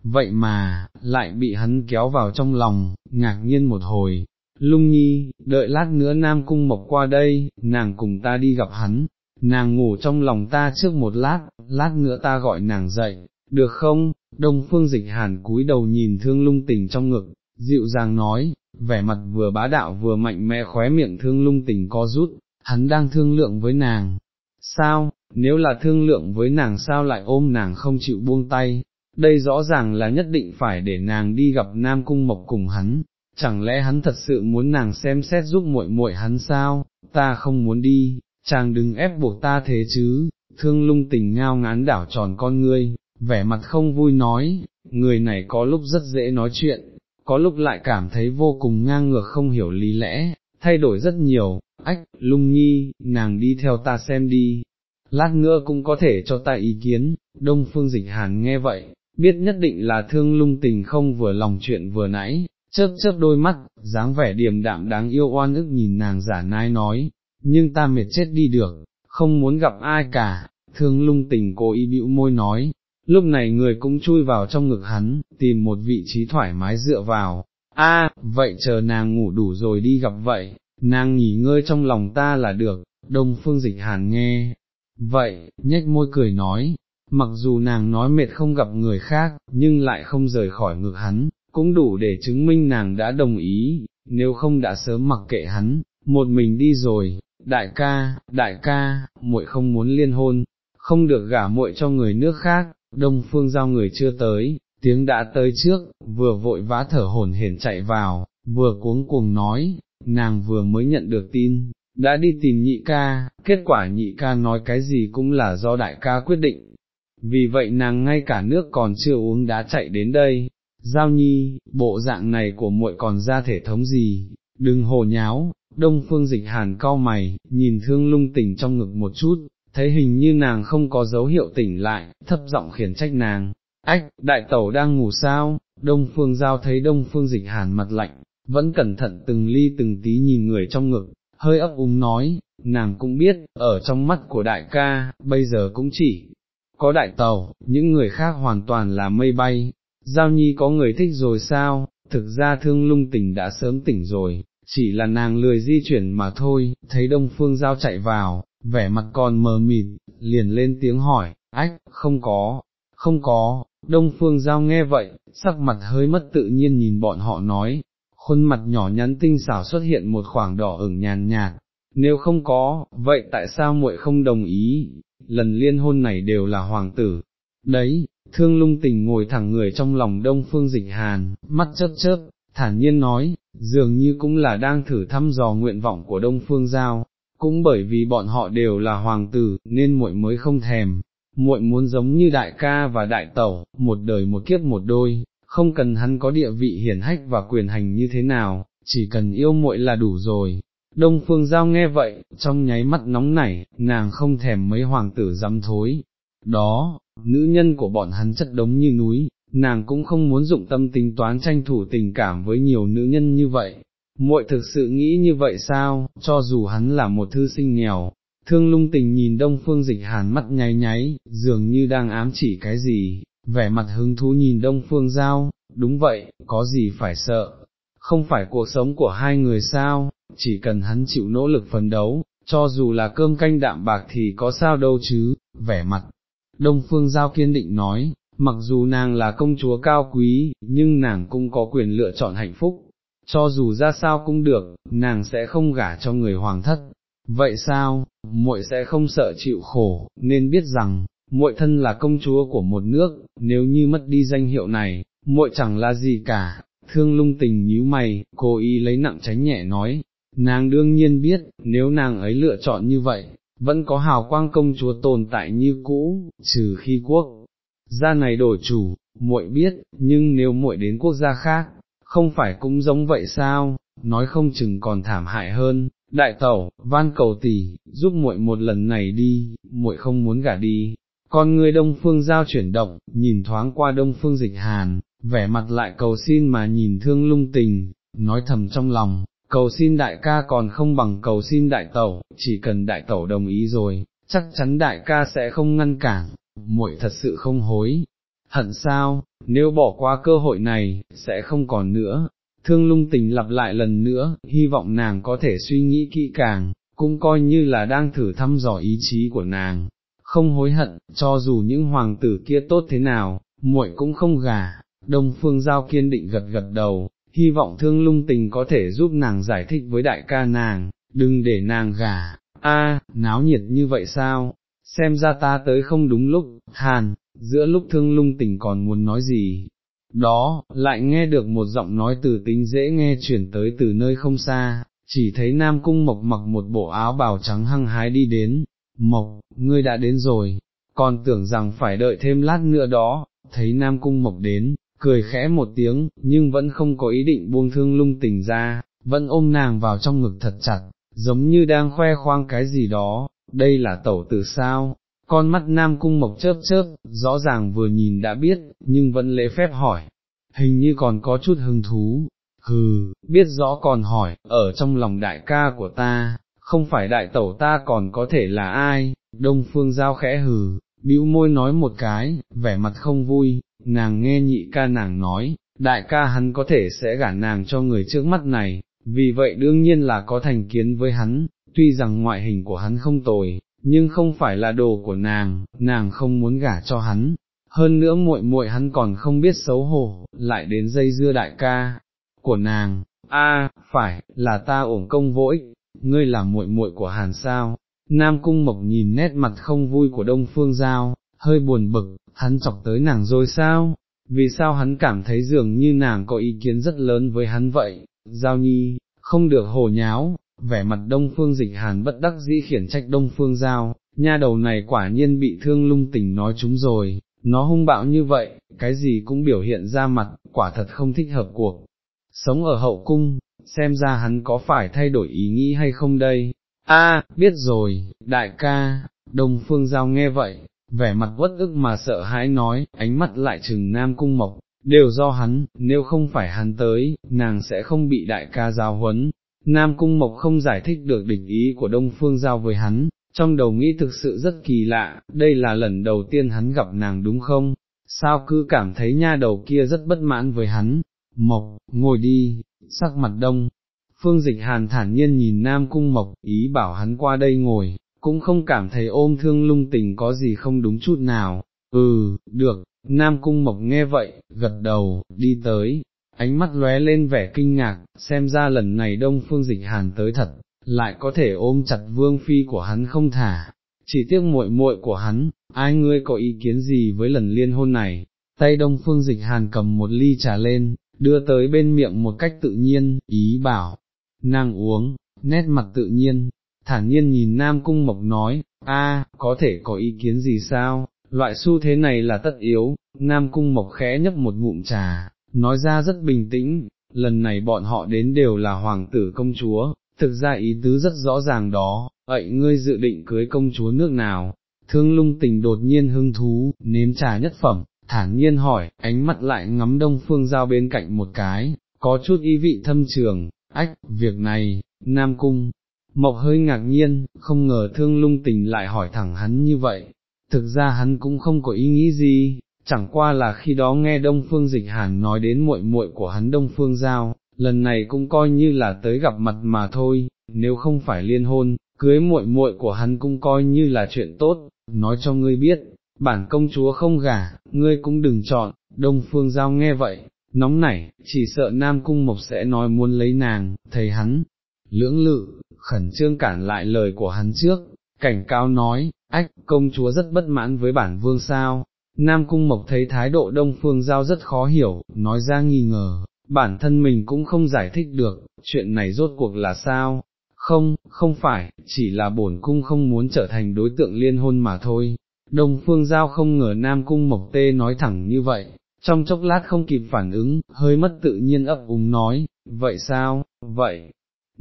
vậy mà, lại bị hắn kéo vào trong lòng, ngạc nhiên một hồi, lung nhi, đợi lát nữa Nam Cung Mộc qua đây, nàng cùng ta đi gặp hắn, nàng ngủ trong lòng ta trước một lát, lát nữa ta gọi nàng dậy, được không? Đông phương dịch hàn cúi đầu nhìn thương lung tình trong ngực, dịu dàng nói, vẻ mặt vừa bá đạo vừa mạnh mẽ khóe miệng thương lung tình co rút, hắn đang thương lượng với nàng. Sao, nếu là thương lượng với nàng sao lại ôm nàng không chịu buông tay, đây rõ ràng là nhất định phải để nàng đi gặp Nam Cung Mộc cùng hắn, chẳng lẽ hắn thật sự muốn nàng xem xét giúp muội muội hắn sao, ta không muốn đi, chàng đừng ép buộc ta thế chứ, thương lung tình ngao ngán đảo tròn con ngươi, vẻ mặt không vui nói, người này có lúc rất dễ nói chuyện, có lúc lại cảm thấy vô cùng ngang ngược không hiểu lý lẽ, thay đổi rất nhiều, ách, lung nhi, nàng đi theo ta xem đi, lát nữa cũng có thể cho ta ý kiến, đông phương dịch hàn nghe vậy, biết nhất định là thương lung tình không vừa lòng chuyện vừa nãy, chớp chớp đôi mắt, dáng vẻ điềm đạm đáng yêu oan ức nhìn nàng giả nai nói, nhưng ta mệt chết đi được, không muốn gặp ai cả, thương lung tình cố ý bĩu môi nói, lúc này người cũng chui vào trong ngực hắn, tìm một vị trí thoải mái dựa vào, a vậy chờ nàng ngủ đủ rồi đi gặp vậy, nàng nghỉ ngơi trong lòng ta là được, đông phương dịch hàn nghe, vậy, nhếch môi cười nói, mặc dù nàng nói mệt không gặp người khác, nhưng lại không rời khỏi ngực hắn, cũng đủ để chứng minh nàng đã đồng ý, nếu không đã sớm mặc kệ hắn, một mình đi rồi, đại ca, đại ca, muội không muốn liên hôn, không được gả muội cho người nước khác, đông phương giao người chưa tới, tiếng đã tới trước, vừa vội vã thở hổn hển chạy vào, vừa cuống cuồng nói, nàng vừa mới nhận được tin, đã đi tìm nhị ca, kết quả nhị ca nói cái gì cũng là do đại ca quyết định, vì vậy nàng ngay cả nước còn chưa uống đã chạy đến đây, giao nhi, bộ dạng này của muội còn ra thể thống gì, đừng hồ nháo, đông phương dịch hàn cao mày, nhìn thương lung tỉnh trong ngực một chút, thấy hình như nàng không có dấu hiệu tỉnh lại, thấp giọng khiển trách nàng, ách, đại tẩu đang ngủ sao, đông phương giao thấy đông phương dịch hàn mặt lạnh, vẫn cẩn thận từng ly từng tí nhìn người trong ngực, hơi ấp úng nói, nàng cũng biết, ở trong mắt của đại ca, bây giờ cũng chỉ có đại tàu, những người khác hoàn toàn là mây bay, giao nhi có người thích rồi sao, thực ra thương lung tỉnh đã sớm tỉnh rồi, chỉ là nàng lười di chuyển mà thôi, thấy đông phương giao chạy vào, vẻ mặt còn mờ mịt, liền lên tiếng hỏi, ách, không có, không có, đông phương giao nghe vậy, sắc mặt hơi mất tự nhiên nhìn bọn họ nói, khuôn mặt nhỏ nhắn tinh xảo xuất hiện một khoảng đỏ ửng nhàn nhạt, nếu không có, vậy tại sao muội không đồng ý, lần liên hôn này đều là hoàng tử, đấy, thương lung tình ngồi thẳng người trong lòng đông phương dịch hàn, mắt chớp chớp, thản nhiên nói, dường như cũng là đang thử thăm dò nguyện vọng của đông phương giao, cũng bởi vì bọn họ đều là hoàng tử, nên muội mới không thèm, muội muốn giống như đại ca và đại tẩu, một đời một kiếp một đôi, không cần hắn có địa vị hiển hách và quyền hành như thế nào, chỉ cần yêu muội là đủ rồi. Đông Phương Giao nghe vậy, trong nháy mắt nóng nảy, nàng không thèm mấy hoàng tử dám thối, đó, nữ nhân của bọn hắn chất đống như núi, nàng cũng không muốn dụng tâm tính toán tranh thủ tình cảm với nhiều nữ nhân như vậy. Muội thực sự nghĩ như vậy sao, cho dù hắn là một thư sinh nghèo, thương lung tình nhìn đông phương dịch hàn mắt nháy nháy, dường như đang ám chỉ cái gì, vẻ mặt hứng thú nhìn đông phương giao, đúng vậy, có gì phải sợ, không phải cuộc sống của hai người sao, chỉ cần hắn chịu nỗ lực phấn đấu, cho dù là cơm canh đạm bạc thì có sao đâu chứ, vẻ mặt. Đông Phương Giao kiên định nói, mặc dù nàng là công chúa cao quý, nhưng nàng cũng có quyền lựa chọn hạnh phúc, cho dù ra sao cũng được, nàng sẽ không gả cho người hoàng thất. Vậy sao, muội sẽ không sợ chịu khổ, nên biết rằng, muội thân là công chúa của một nước, nếu như mất đi danh hiệu này, muội chẳng là gì cả. Thương lung tình nhíu mày, cô ý lấy nặng tránh nhẹ nói, nàng đương nhiên biết, nếu nàng ấy lựa chọn như vậy, vẫn có hào quang công chúa tồn tại như cũ, trừ khi quốc gia này đổi chủ, muội biết, nhưng nếu muội đến quốc gia khác, không phải cũng giống vậy sao, nói không chừng còn thảm hại hơn, đại tẩu, van cầu tỷ, giúp muội một lần này đi, muội không muốn gả đi. Con người đông phương giao chuyển động, nhìn thoáng qua đông phương dịch hàn, vẻ mặt lại cầu xin mà nhìn thương lung tình, nói thầm trong lòng, cầu xin đại ca còn không bằng cầu xin đại tẩu, chỉ cần đại tẩu đồng ý rồi, chắc chắn đại ca sẽ không ngăn cản, muội thật sự không hối. Hận sao, nếu bỏ qua cơ hội này, sẽ không còn nữa. Thương lung tình lặp lại lần nữa, hy vọng nàng có thể suy nghĩ kỹ càng, cũng coi như là đang thử thăm dò ý chí của nàng. Không hối hận, cho dù những hoàng tử kia tốt thế nào, muội cũng không gà. Đông Phương Giao kiên định gật gật đầu, hy vọng thương lung tình có thể giúp nàng giải thích với đại ca nàng, đừng để nàng gả, a náo nhiệt như vậy sao, xem ra ta tới không đúng lúc, hàn, giữa lúc thương lung tình còn muốn nói gì, đó, lại nghe được một giọng nói từ tính dễ nghe chuyển tới từ nơi không xa, chỉ thấy Nam Cung Mộc mặc một bộ áo bào trắng hăng hái đi đến, Mộc, ngươi đã đến rồi, còn tưởng rằng phải đợi thêm lát nữa đó, thấy Nam Cung Mộc đến, cười khẽ một tiếng, nhưng vẫn không có ý định buông thương lung tình ra, vẫn ôm nàng vào trong ngực thật chặt, giống như đang khoe khoang cái gì đó, đây là tẩu tử sao, con mắt nam cung mộc chớp chớp, rõ ràng vừa nhìn đã biết, nhưng vẫn lễ phép hỏi, hình như còn có chút hứng thú, hừ, biết rõ còn hỏi, ở trong lòng đại ca của ta, không phải đại tẩu ta còn có thể là ai, đông phương giao khẽ hừ, bĩu môi nói một cái, vẻ mặt không vui, nàng nghe nhị ca nàng nói, đại ca hắn có thể sẽ gả nàng cho người trước mắt này, vì vậy đương nhiên là có thành kiến với hắn, tuy rằng ngoại hình của hắn không tồi, nhưng không phải là đồ của nàng, nàng không muốn gả cho hắn, hơn nữa muội muội hắn còn không biết xấu hổ, lại đến dây dưa đại ca của nàng, a, phải, là ta uổng công vỗi, ngươi là muội muội của Hàn sao? Nam Cung Mộc nhìn nét mặt không vui của Đông Phương Giao, hơi buồn bực, hắn chọc tới nàng rồi sao? Vì sao hắn cảm thấy dường như nàng có ý kiến rất lớn với hắn vậy? Giao Nhi, không được hồ nháo, vẻ mặt đông phương dịch hàn bất đắc dĩ khiển trách đông phương giao, nha đầu này quả nhiên bị thương lung tình nói chúng rồi, nó hung bạo như vậy, cái gì cũng biểu hiện ra mặt, quả thật không thích hợp cuộc. Sống ở hậu cung, xem ra hắn có phải thay đổi ý nghĩ hay không đây? A, biết rồi, đại ca, đông phương giao nghe vậy, vẻ mặt uất ức mà sợ hãi nói, ánh mắt lại trừng nam cung mộc, đều do hắn, nếu không phải hắn tới, nàng sẽ không bị đại ca giao huấn, Nam Cung Mộc không giải thích được địch ý của Đông Phương Giao với hắn, trong đầu nghĩ thực sự rất kỳ lạ, đây là lần đầu tiên hắn gặp nàng đúng không? Sao cứ cảm thấy nha đầu kia rất bất mãn với hắn? Mộc, ngồi đi, sắc mặt đông. Phương Dịch Hàn thản nhiên nhìn Nam Cung Mộc, ý bảo hắn qua đây ngồi, cũng không cảm thấy ôm thương lung tình có gì không đúng chút nào. Ừ, được, Nam Cung Mộc nghe vậy, gật đầu, đi tới, ánh mắt lóe lên vẻ kinh ngạc, xem ra lần này đông phương dịch hàn tới thật, lại có thể ôm chặt vương phi của hắn không thả, chỉ tiếc muội muội của hắn, ai ngươi có ý kiến gì với lần liên hôn này, tay đông phương dịch hàn cầm một ly trà lên, đưa tới bên miệng một cách tự nhiên, ý bảo, nàng uống, nét mặt tự nhiên, thản nhiên nhìn Nam Cung Mộc nói, a, có thể có ý kiến gì sao, loại xu thế này là tất yếu, Nam Cung Mộc khẽ nhấp một ngụm trà, nói ra rất bình tĩnh, lần này bọn họ đến đều là hoàng tử công chúa, thực ra ý tứ rất rõ ràng đó, vậy ngươi dự định cưới công chúa nước nào, thương lung tình đột nhiên hưng thú, nếm trà nhất phẩm, thản nhiên hỏi, ánh mắt lại ngắm đông phương giao bên cạnh một cái, có chút ý vị thâm trường, ách, việc này, Nam Cung, Mộc hơi ngạc nhiên, không ngờ thương lung tình lại hỏi thẳng hắn như vậy, thực ra hắn cũng không có ý nghĩ gì, chẳng qua là khi đó nghe Đông Phương Dịch Hàn nói đến muội muội của hắn Đông Phương Giao, lần này cũng coi như là tới gặp mặt mà thôi, nếu không phải liên hôn, cưới muội muội của hắn cũng coi như là chuyện tốt, nói cho ngươi biết, bản công chúa không gả, ngươi cũng đừng chọn, Đông Phương Giao nghe vậy, nóng nảy, chỉ sợ Nam Cung Mộc sẽ nói muốn lấy nàng, thầy hắn, lưỡng lự, khẩn trương cản lại lời của hắn trước, cảnh cáo nói, ách, công chúa rất bất mãn với bản vương sao, Nam Cung Mộc thấy thái độ Đông Phương Giao rất khó hiểu, nói ra nghi ngờ, bản thân mình cũng không giải thích được, chuyện này rốt cuộc là sao, không, không phải, chỉ là bổn cung không muốn trở thành đối tượng liên hôn mà thôi. Đông Phương Giao không ngờ Nam Cung Mộc Tê nói thẳng như vậy, trong chốc lát không kịp phản ứng, hơi mất tự nhiên ấp úng nói, vậy sao, vậy,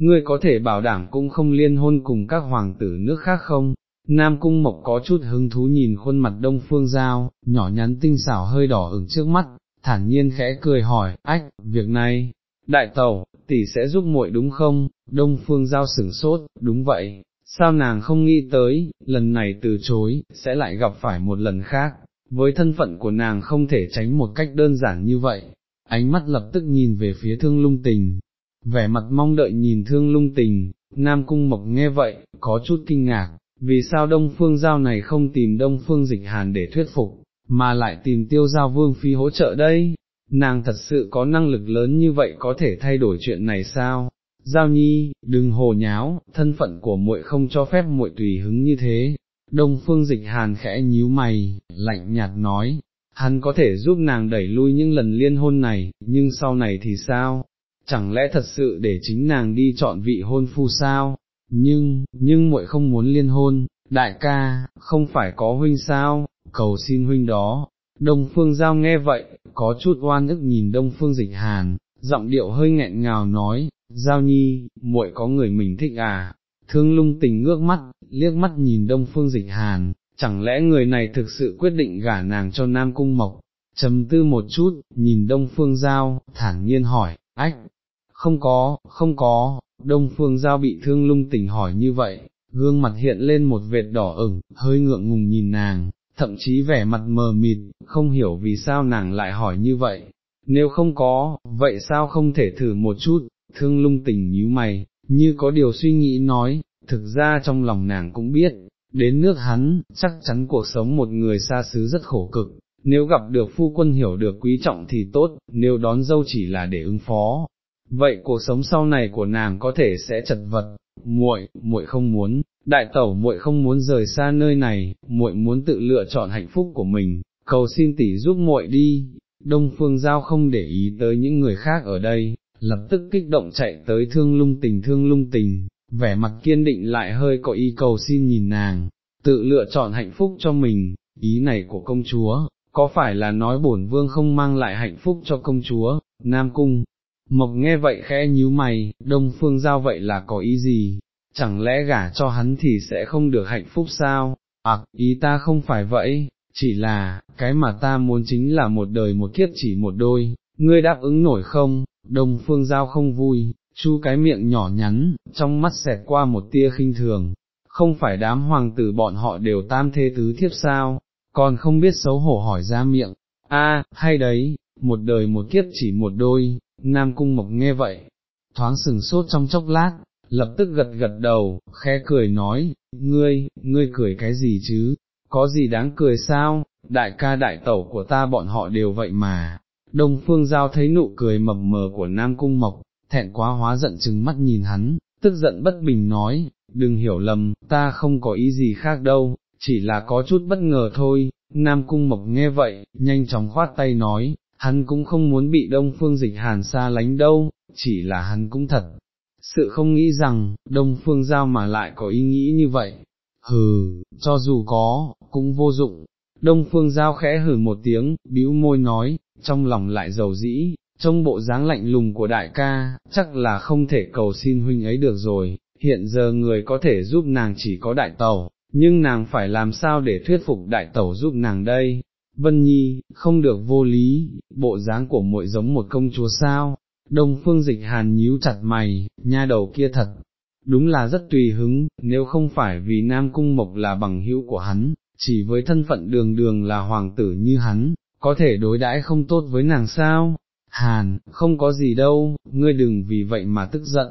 ngươi có thể bảo đảm cũng không liên hôn cùng các hoàng tử nước khác không? Nam Cung Mộc có chút hứng thú nhìn khuôn mặt Đông Phương Giao, nhỏ nhắn tinh xảo hơi đỏ ửng trước mắt, thản nhiên khẽ cười hỏi, ách, việc này, đại tẩu, tỷ sẽ giúp muội đúng không? Đông Phương Giao sửng sốt, đúng vậy, sao nàng không nghĩ tới, lần này từ chối, sẽ lại gặp phải một lần khác, với thân phận của nàng không thể tránh một cách đơn giản như vậy, ánh mắt lập tức nhìn về phía thương lung tình, vẻ mặt mong đợi nhìn thương lung tình, Nam Cung Mộc nghe vậy, có chút kinh ngạc, vì sao Đông Phương Giao này không tìm Đông Phương Dịch Hàn để thuyết phục, mà lại tìm tiêu giao vương phi hỗ trợ đây, nàng thật sự có năng lực lớn như vậy có thể thay đổi chuyện này sao? Giao nhi, đừng hồ nháo, thân phận của muội không cho phép muội tùy hứng như thế. Đông phương dịch hàn khẽ nhíu mày, lạnh nhạt nói, hắn có thể giúp nàng đẩy lui những lần liên hôn này, nhưng sau này thì sao? Chẳng lẽ thật sự để chính nàng đi chọn vị hôn phu sao? Nhưng, nhưng muội không muốn liên hôn, đại ca, không phải có huynh sao, cầu xin huynh đó. Đông Phương Giao nghe vậy, có chút oan ức nhìn Đông Phương Dịch Hàn, giọng điệu hơi nghẹn ngào nói, Giao Nhi, muội có người mình thích à, thương lung tình ngước mắt, liếc mắt nhìn Đông Phương Dịch Hàn, chẳng lẽ người này thực sự quyết định gả nàng cho Nam Cung Mộc, trầm tư một chút, nhìn Đông Phương Giao, thản nhiên hỏi, ách, không có, không có, Đông Phương Giao bị thương lung Tỉnh hỏi như vậy, gương mặt hiện lên một vệt đỏ ửng, hơi ngượng ngùng nhìn nàng, thậm chí vẻ mặt mờ mịt, không hiểu vì sao nàng lại hỏi như vậy, nếu không có, vậy sao không thể thử một chút, thương lung tình nhíu mày, như có điều suy nghĩ nói, thực ra trong lòng nàng cũng biết, đến nước hắn, chắc chắn cuộc sống một người xa xứ rất khổ cực, nếu gặp được phu quân hiểu được quý trọng thì tốt, nếu đón dâu chỉ là để ứng phó. Vậy cuộc sống sau này của nàng có thể sẽ chật vật, muội, muội không muốn, đại tẩu muội không muốn rời xa nơi này, muội muốn tự lựa chọn hạnh phúc của mình, cầu xin tỷ giúp muội đi. Đông Phương Giao không để ý tới những người khác ở đây, lập tức kích động chạy tới thương lung tình thương lung tình, vẻ mặt kiên định lại hơi có ý cầu xin nhìn nàng, tự lựa chọn hạnh phúc cho mình, ý này của công chúa, có phải là nói bổn vương không mang lại hạnh phúc cho công chúa, Nam Cung, Mộc nghe vậy khẽ nhíu mày, đông phương giao vậy là có ý gì, chẳng lẽ gả cho hắn thì sẽ không được hạnh phúc sao, ạc, ý ta không phải vậy, chỉ là, cái mà ta muốn chính là một đời một kiếp chỉ một đôi, ngươi đáp ứng nổi không, đông phương giao không vui, chu cái miệng nhỏ nhắn, trong mắt xẹt qua một tia khinh thường, không phải đám hoàng tử bọn họ đều tam thê tứ thiếp sao, còn không biết xấu hổ hỏi ra miệng, a hay đấy, một đời một kiếp chỉ một đôi, Nam Cung Mộc nghe vậy, thoáng sừng sốt trong chốc lát, lập tức gật gật đầu, khẽ cười nói, ngươi, ngươi cười cái gì chứ, có gì đáng cười sao, đại ca đại tẩu của ta bọn họ đều vậy mà. Đông Phương Giao thấy nụ cười mập mờ của Nam Cung Mộc, thẹn quá hóa giận chừng mắt nhìn hắn, tức giận bất bình nói, đừng hiểu lầm, ta không có ý gì khác đâu, chỉ là có chút bất ngờ thôi, Nam Cung Mộc nghe vậy, nhanh chóng khoát tay nói, hắn cũng không muốn bị đông phương dịch hàn xa lánh đâu, chỉ là hắn cũng thật, sự không nghĩ rằng, đông phương giao mà lại có ý nghĩ như vậy, hừ, cho dù có, cũng vô dụng, đông phương giao khẽ hừ một tiếng, bĩu môi nói, trong lòng lại dầu dĩ, trong bộ dáng lạnh lùng của đại ca, chắc là không thể cầu xin huynh ấy được rồi, hiện giờ người có thể giúp nàng chỉ có đại tàu, nhưng nàng phải làm sao để thuyết phục đại tẩu giúp nàng đây, Vân Nhi, không được vô lý, bộ dáng của muội giống một công chúa sao, đông phương dịch hàn nhíu chặt mày, nha đầu kia thật, đúng là rất tùy hứng, nếu không phải vì Nam Cung Mộc là bằng hữu của hắn, chỉ với thân phận đường đường là hoàng tử như hắn, có thể đối đãi không tốt với nàng sao, Hàn, không có gì đâu, ngươi đừng vì vậy mà tức giận.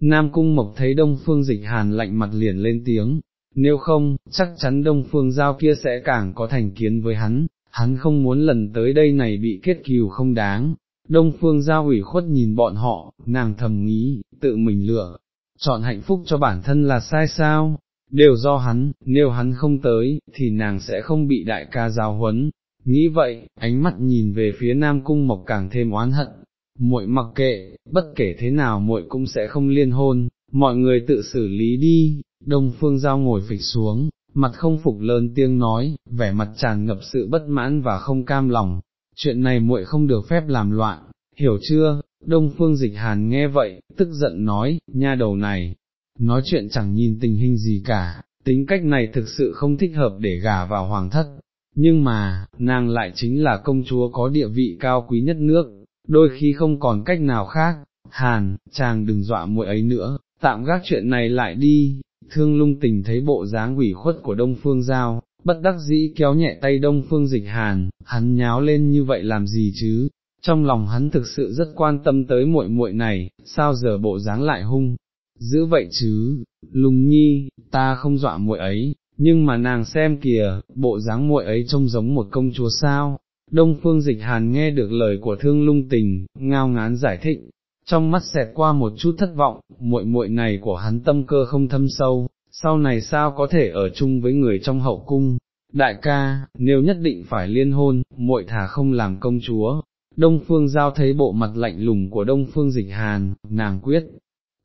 Nam Cung Mộc thấy Đông Phương Dịch Hàn lạnh mặt liền lên tiếng, nếu không, chắc chắn Đông Phương Giao kia sẽ càng có thành kiến với hắn, hắn không muốn lần tới đây này bị kết kiều không đáng. Đông Phương Giao ủy khuất nhìn bọn họ, nàng thầm nghĩ, tự mình lựa, chọn hạnh phúc cho bản thân là sai sao, đều do hắn, nếu hắn không tới, thì nàng sẽ không bị đại ca giáo huấn, Nghĩ vậy, ánh mắt nhìn về phía Nam Cung Mộc càng thêm oán hận, muội mặc kệ, bất kể thế nào muội cũng sẽ không liên hôn, mọi người tự xử lý đi, Đông Phương Giao ngồi phịch xuống, mặt không phục lớn tiếng nói, vẻ mặt tràn ngập sự bất mãn và không cam lòng, chuyện này muội không được phép làm loạn, hiểu chưa, Đông Phương Dịch Hàn nghe vậy, tức giận nói, nha đầu này, nói chuyện chẳng nhìn tình hình gì cả, tính cách này thực sự không thích hợp để gả vào hoàng thất, nhưng mà, nàng lại chính là công chúa có địa vị cao quý nhất nước, đôi khi không còn cách nào khác, hàn, chàng đừng dọa muội ấy nữa, tạm gác chuyện này lại đi, thương lung tình thấy bộ dáng quỷ khuất của Đông Phương Giao, bất đắc dĩ kéo nhẹ tay Đông Phương Dịch Hàn, hắn nháo lên như vậy làm gì chứ, trong lòng hắn thực sự rất quan tâm tới muội muội này, sao giờ bộ dáng lại hung, giữ vậy chứ, lùng nhi, ta không dọa muội ấy, nhưng mà nàng xem kìa, bộ dáng muội ấy trông giống một công chúa sao, đông phương dịch hàn nghe được lời của thương lung tình, ngao ngán giải thích, trong mắt xẹt qua một chút thất vọng, muội muội này của hắn tâm cơ không thâm sâu, sau này sao có thể ở chung với người trong hậu cung, đại ca, nếu nhất định phải liên hôn, muội thả không làm công chúa. Đông Phương Giao thấy bộ mặt lạnh lùng của Đông Phương Dịch Hàn, nàng quyết,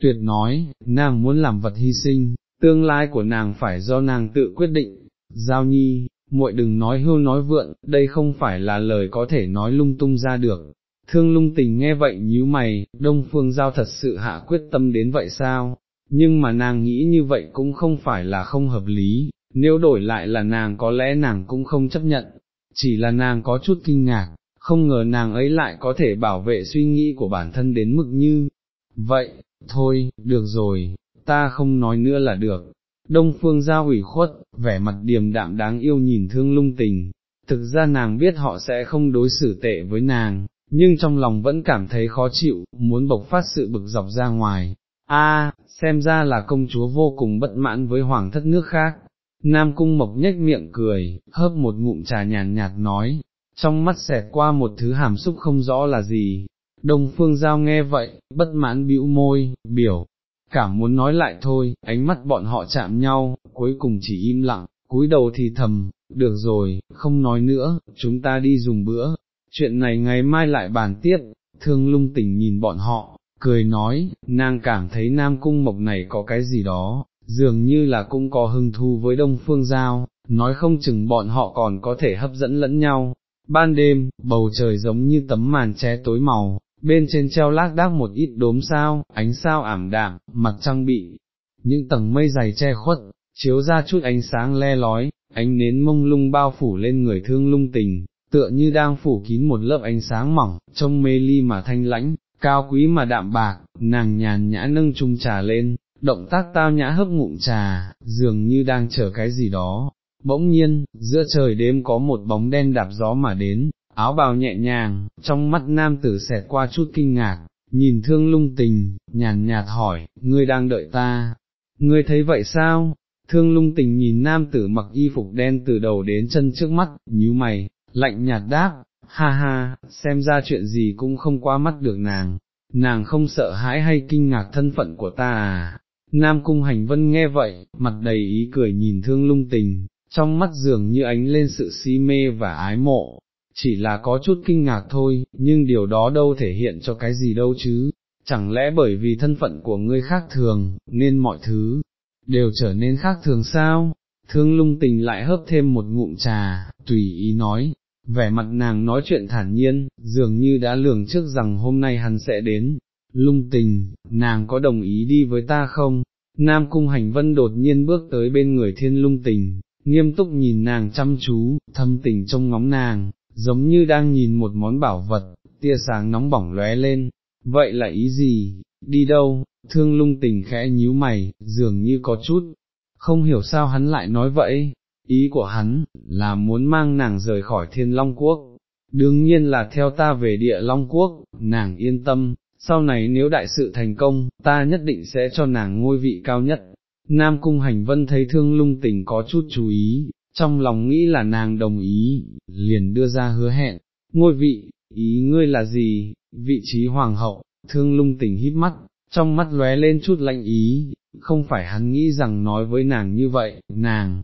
tuyệt nói, nàng muốn làm vật hy sinh, tương lai của nàng phải do nàng tự quyết định, giao nhi, muội đừng nói hưu nói vượn, đây không phải là lời có thể nói lung tung ra được. Thương lung tình nghe vậy nhíu mày, đông phương giao thật sự hạ quyết tâm đến vậy sao, nhưng mà nàng nghĩ như vậy cũng không phải là không hợp lý, nếu đổi lại là nàng có lẽ nàng cũng không chấp nhận, chỉ là nàng có chút kinh ngạc, không ngờ nàng ấy lại có thể bảo vệ suy nghĩ của bản thân đến mức như, vậy, thôi, được rồi, ta không nói nữa là được. Đông phương giao ủy khuất, vẻ mặt điềm đạm đáng yêu nhìn thương lung tình, thực ra nàng biết họ sẽ không đối xử tệ với nàng, nhưng trong lòng vẫn cảm thấy khó chịu, muốn bộc phát sự bực dọc ra ngoài. A, xem ra là công chúa vô cùng bất mãn với hoàng thất nước khác. Nam cung mộc nhếch miệng cười, hớp một ngụm trà nhàn nhạt nói, trong mắt xẹt qua một thứ hàm xúc không rõ là gì. Đông phương giao nghe vậy, bất mãn bĩu môi, biểu, cảm muốn nói lại thôi, ánh mắt bọn họ chạm nhau, cuối cùng chỉ im lặng, cúi đầu thì thầm, được rồi, không nói nữa, chúng ta đi dùng bữa, chuyện này ngày mai lại bàn tiếp, thương lung tỉnh nhìn bọn họ, cười nói, nàng cảm thấy nam cung mộc này có cái gì đó, dường như là cũng có hưng thu với đông phương giao, nói không chừng bọn họ còn có thể hấp dẫn lẫn nhau. Ban đêm, bầu trời giống như tấm màn che tối màu, bên trên treo lác đác một ít đốm sao, ánh sao ảm đạm, mặt trăng bị, những tầng mây dày che khuất, chiếu ra chút ánh sáng le lói, ánh nến mông lung bao phủ lên người thương lung tình, tựa như đang phủ kín một lớp ánh sáng mỏng, trông mê ly mà thanh lãnh, cao quý mà đạm bạc, nàng nhàn nhã nâng chung trà lên, động tác tao nhã hấp ngụm trà, dường như đang chờ cái gì đó. Bỗng nhiên, giữa trời đêm có một bóng đen đạp gió mà đến, áo bào nhẹ nhàng, trong mắt nam tử xẹt qua chút kinh ngạc, nhìn thương lung tình, nhàn nhạt hỏi, ngươi đang đợi ta, ngươi thấy vậy sao? Thương lung tình nhìn nam tử mặc y phục đen từ đầu đến chân trước mắt, nhíu mày, lạnh nhạt đáp, ha ha, xem ra chuyện gì cũng không qua mắt được nàng, nàng không sợ hãi hay kinh ngạc thân phận của ta à. Nam cung hành vân nghe vậy, mặt đầy ý cười nhìn thương lung tình, trong mắt dường như ánh lên sự si mê và ái mộ, chỉ là có chút kinh ngạc thôi, nhưng điều đó đâu thể hiện cho cái gì đâu chứ, chẳng lẽ bởi vì thân phận của ngươi khác thường, nên mọi thứ, đều trở nên khác thường sao? Thương lung tình lại hớp thêm một ngụm trà, tùy ý nói, vẻ mặt nàng nói chuyện thản nhiên, dường như đã lường trước rằng hôm nay hắn sẽ đến, lung tình, nàng có đồng ý đi với ta không? Nam Cung Hành Vân đột nhiên bước tới bên người thiên lung tình, nghiêm túc nhìn nàng chăm chú, thâm tình trông ngóng nàng, giống như đang nhìn một món bảo vật, tia sáng nóng bỏng lóe lên, vậy là ý gì, đi đâu, thương lung tình khẽ nhíu mày, dường như có chút, không hiểu sao hắn lại nói vậy, ý của hắn, là muốn mang nàng rời khỏi thiên long quốc, đương nhiên là theo ta về địa long quốc, nàng yên tâm, sau này nếu đại sự thành công, ta nhất định sẽ cho nàng ngôi vị cao nhất. Nam Cung Hành Vân thấy thương lung tình có chút chú ý, trong lòng nghĩ là nàng đồng ý, liền đưa ra hứa hẹn, ngôi vị, ý ngươi là gì, vị trí hoàng hậu, thương lung tình híp mắt, trong mắt lóe lên chút lạnh ý, không phải hắn nghĩ rằng nói với nàng như vậy, nàng,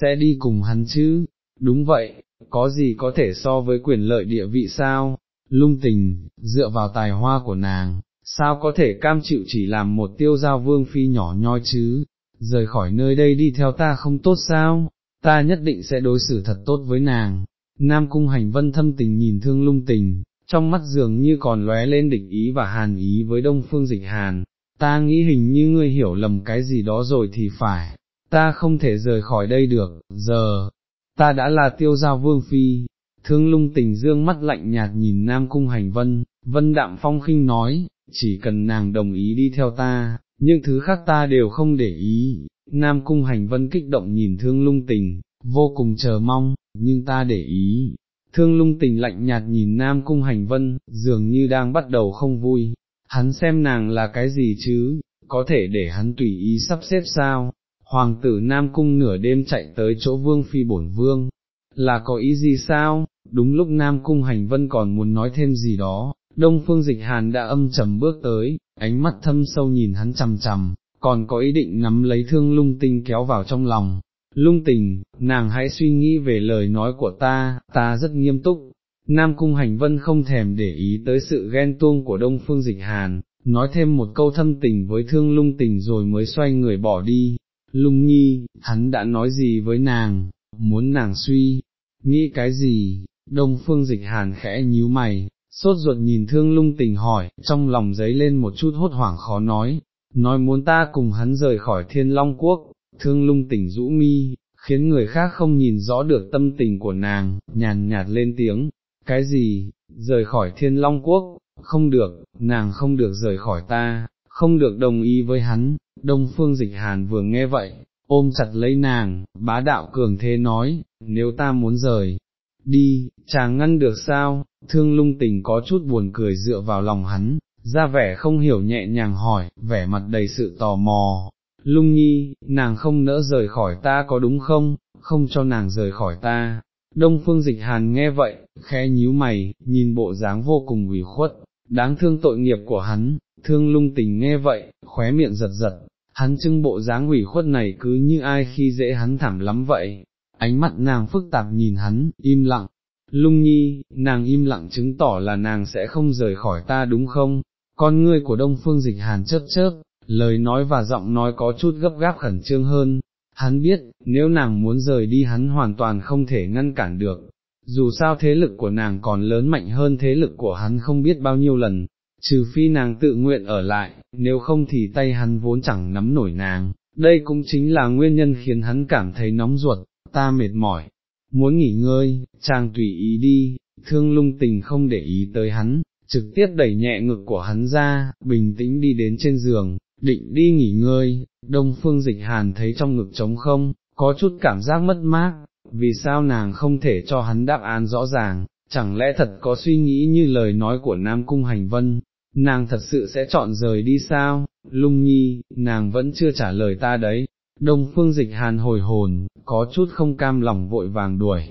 sẽ đi cùng hắn chứ, đúng vậy, có gì có thể so với quyền lợi địa vị sao, lung tình, dựa vào tài hoa của nàng, sao có thể cam chịu chỉ làm một tiêu giao vương phi nhỏ nhoi chứ, rời khỏi nơi đây đi theo ta không tốt sao, ta nhất định sẽ đối xử thật tốt với nàng. Nam cung hành vân thâm tình nhìn thương lung tình, trong mắt dường như còn lóe lên địch ý và hàn ý với đông phương dịch hàn, ta nghĩ hình như ngươi hiểu lầm cái gì đó rồi thì phải, ta không thể rời khỏi đây được, giờ, ta đã là tiêu giao vương phi, thương lung tình dương mắt lạnh nhạt nhìn Nam Cung Hành Vân, Vân Đạm Phong khinh nói, chỉ cần nàng đồng ý đi theo ta, những thứ khác ta đều không để ý, Nam Cung Hành Vân kích động nhìn thương lung tình, vô cùng chờ mong, nhưng ta để ý. Thương lung tình lạnh nhạt nhìn Nam Cung Hành Vân, dường như đang bắt đầu không vui, hắn xem nàng là cái gì chứ, có thể để hắn tùy ý sắp xếp sao, hoàng tử Nam Cung nửa đêm chạy tới chỗ vương phi bổn vương, là có ý gì sao, đúng lúc Nam Cung Hành Vân còn muốn nói thêm gì đó, Đông Phương Dịch Hàn đã âm trầm bước tới, ánh mắt thâm sâu nhìn hắn chằm chằm, còn có ý định nắm lấy thương lung tinh kéo vào trong lòng. Lung tình, nàng hãy suy nghĩ về lời nói của ta, ta rất nghiêm túc. Nam Cung Hành Vân không thèm để ý tới sự ghen tuông của Đông Phương Dịch Hàn, nói thêm một câu thâm tình với thương lung tình rồi mới xoay người bỏ đi. Lung nhi, hắn đã nói gì với nàng, muốn nàng suy, nghĩ cái gì, đông phương dịch hàn khẽ nhíu mày, sốt ruột nhìn thương lung tình hỏi, trong lòng giấy lên một chút hốt hoảng khó nói, nói muốn ta cùng hắn rời khỏi thiên long quốc, thương lung tình rũ mi, khiến người khác không nhìn rõ được tâm tình của nàng, nhàn nhạt lên tiếng, cái gì, rời khỏi thiên long quốc, không được, nàng không được rời khỏi ta, không được đồng ý với hắn, đông phương dịch hàn vừa nghe vậy, ôm chặt lấy nàng, bá đạo cường thế nói, nếu ta muốn rời, đi, chàng ngăn được sao, thương lung tình có chút buồn cười dựa vào lòng hắn, ra vẻ không hiểu nhẹ nhàng hỏi, vẻ mặt đầy sự tò mò, lung nhi, nàng không nỡ rời khỏi ta có đúng không, không cho nàng rời khỏi ta. Đông phương dịch hàn nghe vậy, khẽ nhíu mày, nhìn bộ dáng vô cùng ủy khuất, đáng thương tội nghiệp của hắn, thương lung tình nghe vậy, khóe miệng giật giật, hắn trưng bộ dáng ủy khuất này cứ như ai khi dễ hắn thảm lắm vậy, ánh mắt nàng phức tạp nhìn hắn, im lặng, lung nhi, nàng im lặng chứng tỏ là nàng sẽ không rời khỏi ta đúng không, con ngươi của đông phương dịch hàn chớp chớp, lời nói và giọng nói có chút gấp gáp khẩn trương hơn, hắn biết, nếu nàng muốn rời đi hắn hoàn toàn không thể ngăn cản được, dù sao thế lực của nàng còn lớn mạnh hơn thế lực của hắn không biết bao nhiêu lần, trừ phi nàng tự nguyện ở lại, nếu không thì tay hắn vốn chẳng nắm nổi nàng, đây cũng chính là nguyên nhân khiến hắn cảm thấy nóng ruột, ta mệt mỏi, muốn nghỉ ngơi, chàng tùy ý đi, thương lung tình không để ý tới hắn, trực tiếp đẩy nhẹ ngực của hắn ra, bình tĩnh đi đến trên giường, định đi nghỉ ngơi, đông phương dịch hàn thấy trong ngực trống không, có chút cảm giác mất mát, vì sao nàng không thể cho hắn đáp án rõ ràng, chẳng lẽ thật có suy nghĩ như lời nói của Nam Cung Hành Vân, nàng thật sự sẽ chọn rời đi sao, lung nhi, nàng vẫn chưa trả lời ta đấy, đông phương dịch hàn hồi hồn, có chút không cam lòng vội vàng đuổi.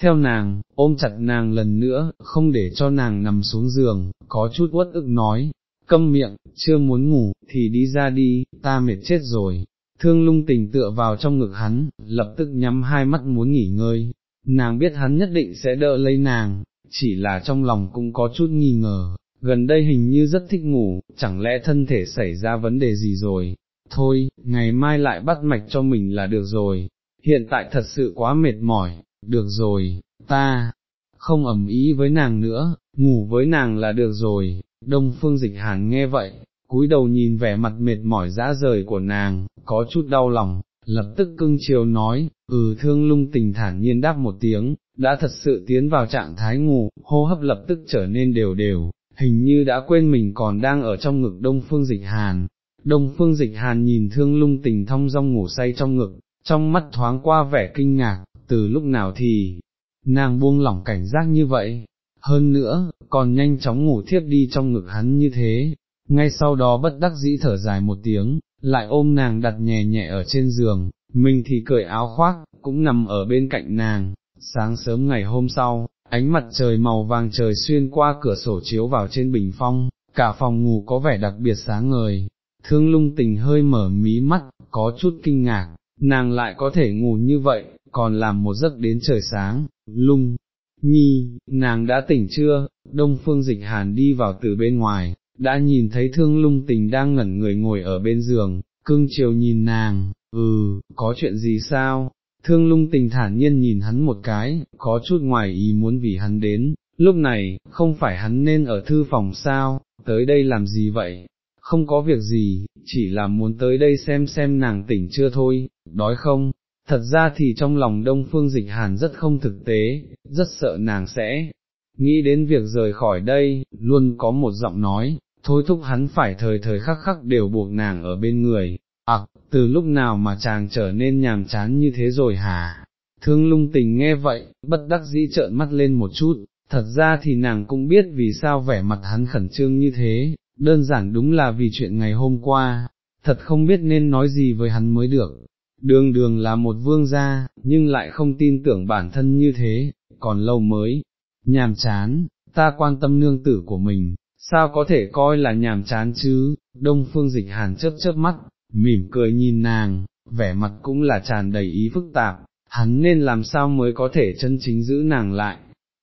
Theo nàng, ôm chặt nàng lần nữa, không để cho nàng nằm xuống giường, có chút uất ức nói, câm miệng, chưa muốn ngủ, thì đi ra đi, ta mệt chết rồi. Thương lung tình tựa vào trong ngực hắn, lập tức nhắm hai mắt muốn nghỉ ngơi, nàng biết hắn nhất định sẽ đỡ lấy nàng, chỉ là trong lòng cũng có chút nghi ngờ, gần đây hình như rất thích ngủ, chẳng lẽ thân thể xảy ra vấn đề gì rồi, thôi, ngày mai lại bắt mạch cho mình là được rồi, hiện tại thật sự quá mệt mỏi, được rồi, ta, không ẩm ý với nàng nữa, ngủ với nàng là được rồi, đông phương dịch hàn nghe vậy, cúi đầu nhìn vẻ mặt mệt mỏi dã rời của nàng, có chút đau lòng, lập tức cưng chiều nói, ừ thương lung tình thản nhiên đáp một tiếng, đã thật sự tiến vào trạng thái ngủ, hô hấp lập tức trở nên đều đều, hình như đã quên mình còn đang ở trong ngực đông phương dịch hàn. Đông phương dịch hàn nhìn thương lung tình thong dong ngủ say trong ngực, trong mắt thoáng qua vẻ kinh ngạc, từ lúc nào thì, nàng buông lỏng cảnh giác như vậy, hơn nữa, còn nhanh chóng ngủ thiếp đi trong ngực hắn như thế, ngay sau đó bất đắc dĩ thở dài một tiếng, lại ôm nàng đặt nhẹ nhẹ ở trên giường, mình thì cởi áo khoác, cũng nằm ở bên cạnh nàng, sáng sớm ngày hôm sau, ánh mặt trời màu vàng trời xuyên qua cửa sổ chiếu vào trên bình phong, cả phòng ngủ có vẻ đặc biệt sáng ngời, thương lung tình hơi mở mí mắt, có chút kinh ngạc, nàng lại có thể ngủ như vậy, còn làm một giấc đến trời sáng, lung, nhi, nàng đã tỉnh chưa, đông phương dịch hàn đi vào từ bên ngoài, đã nhìn thấy thương lung tình đang ngẩn người ngồi ở bên giường, cưng chiều nhìn nàng, ừ, có chuyện gì sao, thương lung tình thản nhiên nhìn hắn một cái, có chút ngoài ý muốn vì hắn đến, lúc này, không phải hắn nên ở thư phòng sao, tới đây làm gì vậy, không có việc gì, chỉ là muốn tới đây xem xem nàng tỉnh chưa thôi, đói không, thật ra thì trong lòng đông phương dịch hàn rất không thực tế, rất sợ nàng sẽ nghĩ đến việc rời khỏi đây, luôn có một giọng nói, thôi thúc hắn phải thời thời khắc khắc đều buộc nàng ở bên người, ặc, từ lúc nào mà chàng trở nên nhàm chán như thế rồi hả? Thương lung tình nghe vậy, bất đắc dĩ trợn mắt lên một chút, thật ra thì nàng cũng biết vì sao vẻ mặt hắn khẩn trương như thế, đơn giản đúng là vì chuyện ngày hôm qua, thật không biết nên nói gì với hắn mới được. Đường đường là một vương gia, nhưng lại không tin tưởng bản thân như thế, còn lâu mới, nhàm chán, ta quan tâm nương tử của mình, sao có thể coi là nhàm chán chứ, đông phương dịch hàn chớp chớp mắt, mỉm cười nhìn nàng, vẻ mặt cũng là tràn đầy ý phức tạp, hắn nên làm sao mới có thể chân chính giữ nàng lại,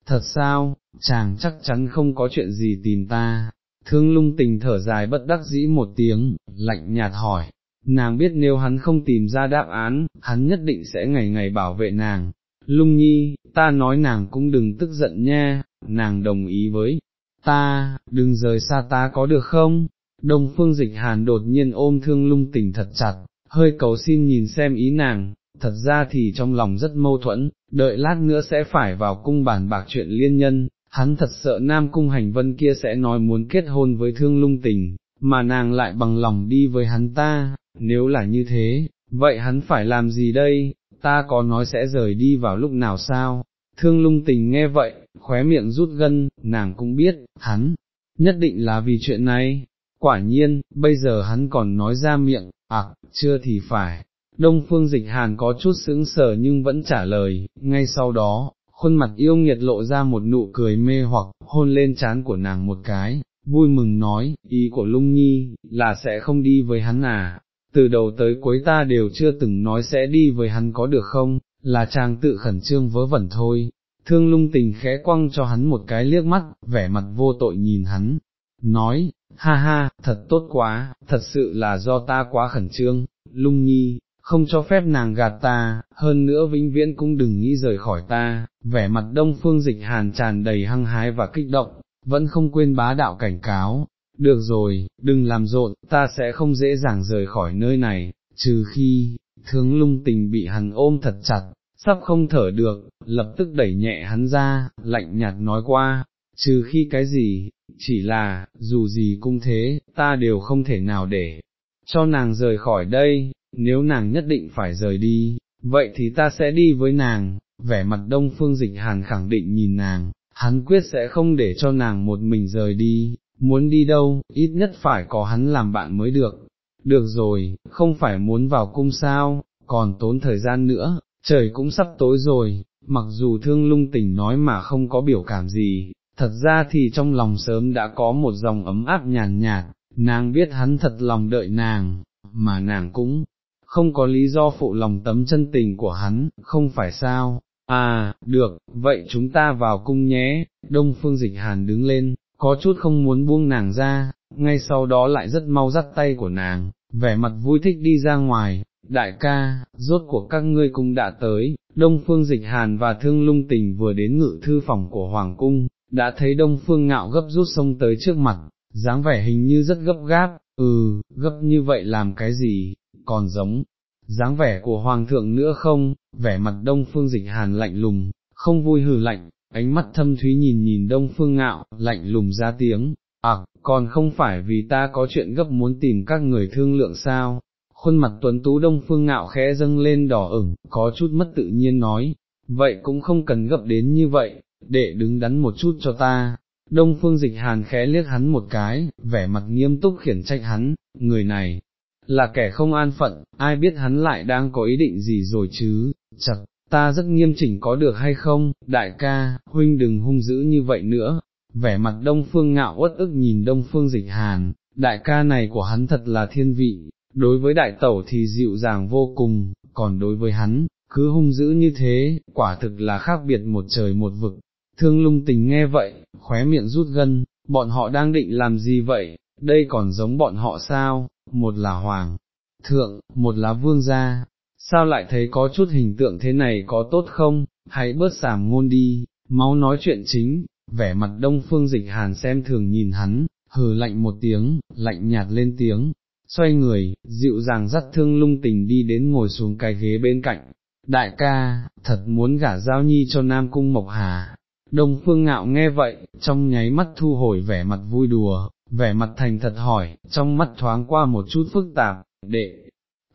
thật sao, chàng chắc chắn không có chuyện gì tìm ta, thương lung tình thở dài bất đắc dĩ một tiếng, lạnh nhạt hỏi, nàng biết nếu hắn không tìm ra đáp án, hắn nhất định sẽ ngày ngày bảo vệ nàng, lung nhi, ta nói nàng cũng đừng tức giận nha, nàng đồng ý với ta, đừng rời xa ta có được không? Đông phương dịch hàn đột nhiên ôm thương lung tình thật chặt, hơi cầu xin nhìn xem ý nàng, thật ra thì trong lòng rất mâu thuẫn, đợi lát nữa sẽ phải vào cung bản bạc chuyện liên nhân, hắn thật sợ nam cung hành vân kia sẽ nói muốn kết hôn với thương lung tình, mà nàng lại bằng lòng đi với hắn ta, nếu là như thế, vậy hắn phải làm gì đây, ta có nói sẽ rời đi vào lúc nào sao? Thương lung tình nghe vậy, khóe miệng rút gân, nàng cũng biết, hắn, nhất định là vì chuyện này, quả nhiên, bây giờ hắn còn nói ra miệng, à, chưa thì phải. Đông phương dịch hàn có chút sững sờ nhưng vẫn trả lời, ngay sau đó, khuôn mặt yêu nghiệt lộ ra một nụ cười mê hoặc, hôn lên trán của nàng một cái, vui mừng nói, ý của lung nhi, là sẽ không đi với hắn à, từ đầu tới cuối ta đều chưa từng nói sẽ đi với hắn có được không, là chàng tự khẩn trương vớ vẩn thôi, thương lung tình khẽ quăng cho hắn một cái liếc mắt, vẻ mặt vô tội nhìn hắn, nói, ha ha, thật tốt quá, thật sự là do ta quá khẩn trương, lung nhi, không cho phép nàng gạt ta, hơn nữa vĩnh viễn cũng đừng nghĩ rời khỏi ta, vẻ mặt đông phương dịch hàn tràn đầy hăng hái và kích động, vẫn không quên bá đạo cảnh cáo, được rồi, đừng làm rộn, ta sẽ không dễ dàng rời khỏi nơi này, trừ khi, thương lung tình bị hắn ôm thật chặt, sắp không thở được, lập tức đẩy nhẹ hắn ra, lạnh nhạt nói qua, trừ khi cái gì, chỉ là, dù gì cũng thế, ta đều không thể nào để cho nàng rời khỏi đây, nếu nàng nhất định phải rời đi, vậy thì ta sẽ đi với nàng, vẻ mặt đông phương dịch hàn khẳng định nhìn nàng, hắn quyết sẽ không để cho nàng một mình rời đi, muốn đi đâu, ít nhất phải có hắn làm bạn mới được. Được rồi, không phải muốn vào cung sao, còn tốn thời gian nữa, trời cũng sắp tối rồi, mặc dù thương lung tình nói mà không có biểu cảm gì, thật ra thì trong lòng sớm đã có một dòng ấm áp nhàn nhạt, nàng biết hắn thật lòng đợi nàng, mà nàng cũng không có lý do phụ lòng tấm chân tình của hắn, không phải sao, à, được, vậy chúng ta vào cung nhé, đông phương dịch hàn đứng lên, có chút không muốn buông nàng ra, ngay sau đó lại rất mau dắt tay của nàng, vẻ mặt vui thích đi ra ngoài, đại ca, rốt của các ngươi cũng đã tới, Đông Phương Dịch Hàn và Thương Lung Tình vừa đến ngự thư phòng của Hoàng Cung, đã thấy Đông Phương Ngạo gấp rút sông tới trước mặt, dáng vẻ hình như rất gấp gáp, ừ, gấp như vậy làm cái gì, còn giống, dáng vẻ của hoàng thượng nữa không, vẻ mặt đông phương dịch hàn lạnh lùng, không vui hừ lạnh, ánh mắt thâm thúy nhìn nhìn đông phương ngạo, lạnh lùng ra tiếng, à, còn không phải vì ta có chuyện gấp muốn tìm các người thương lượng sao, khuôn mặt tuấn tú đông phương ngạo khẽ dâng lên đỏ ửng, có chút mất tự nhiên nói, vậy cũng không cần gấp đến như vậy, để đứng đắn một chút cho ta. Đông phương dịch hàn khẽ liếc hắn một cái, vẻ mặt nghiêm túc khiển trách hắn, người này, là kẻ không an phận, ai biết hắn lại đang có ý định gì rồi chứ, chật, ta rất nghiêm chỉnh có được hay không, đại ca, huynh đừng hung dữ như vậy nữa, vẻ mặt đông phương ngạo uất ức nhìn đông phương dịch hàn, đại ca này của hắn thật là thiên vị, đối với đại tẩu thì dịu dàng vô cùng, còn đối với hắn, cứ hung dữ như thế, quả thực là khác biệt một trời một vực. Thương lung tình nghe vậy, khóe miệng rút gân, bọn họ đang định làm gì vậy, đây còn giống bọn họ sao, một là hoàng, thượng, một là vương gia, sao lại thấy có chút hình tượng thế này có tốt không, hãy bớt sảm ngôn đi, máu nói chuyện chính, vẻ mặt đông phương dịch hàn xem thường nhìn hắn, hừ lạnh một tiếng, lạnh nhạt lên tiếng, xoay người, dịu dàng dắt thương lung tình đi đến ngồi xuống cái ghế bên cạnh, đại ca, thật muốn gả giao nhi cho Nam Cung Mộc Hà. Đông Phương Ngạo nghe vậy, trong nháy mắt thu hồi vẻ mặt vui đùa, vẻ mặt thành thật hỏi, trong mắt thoáng qua một chút phức tạp, đệ,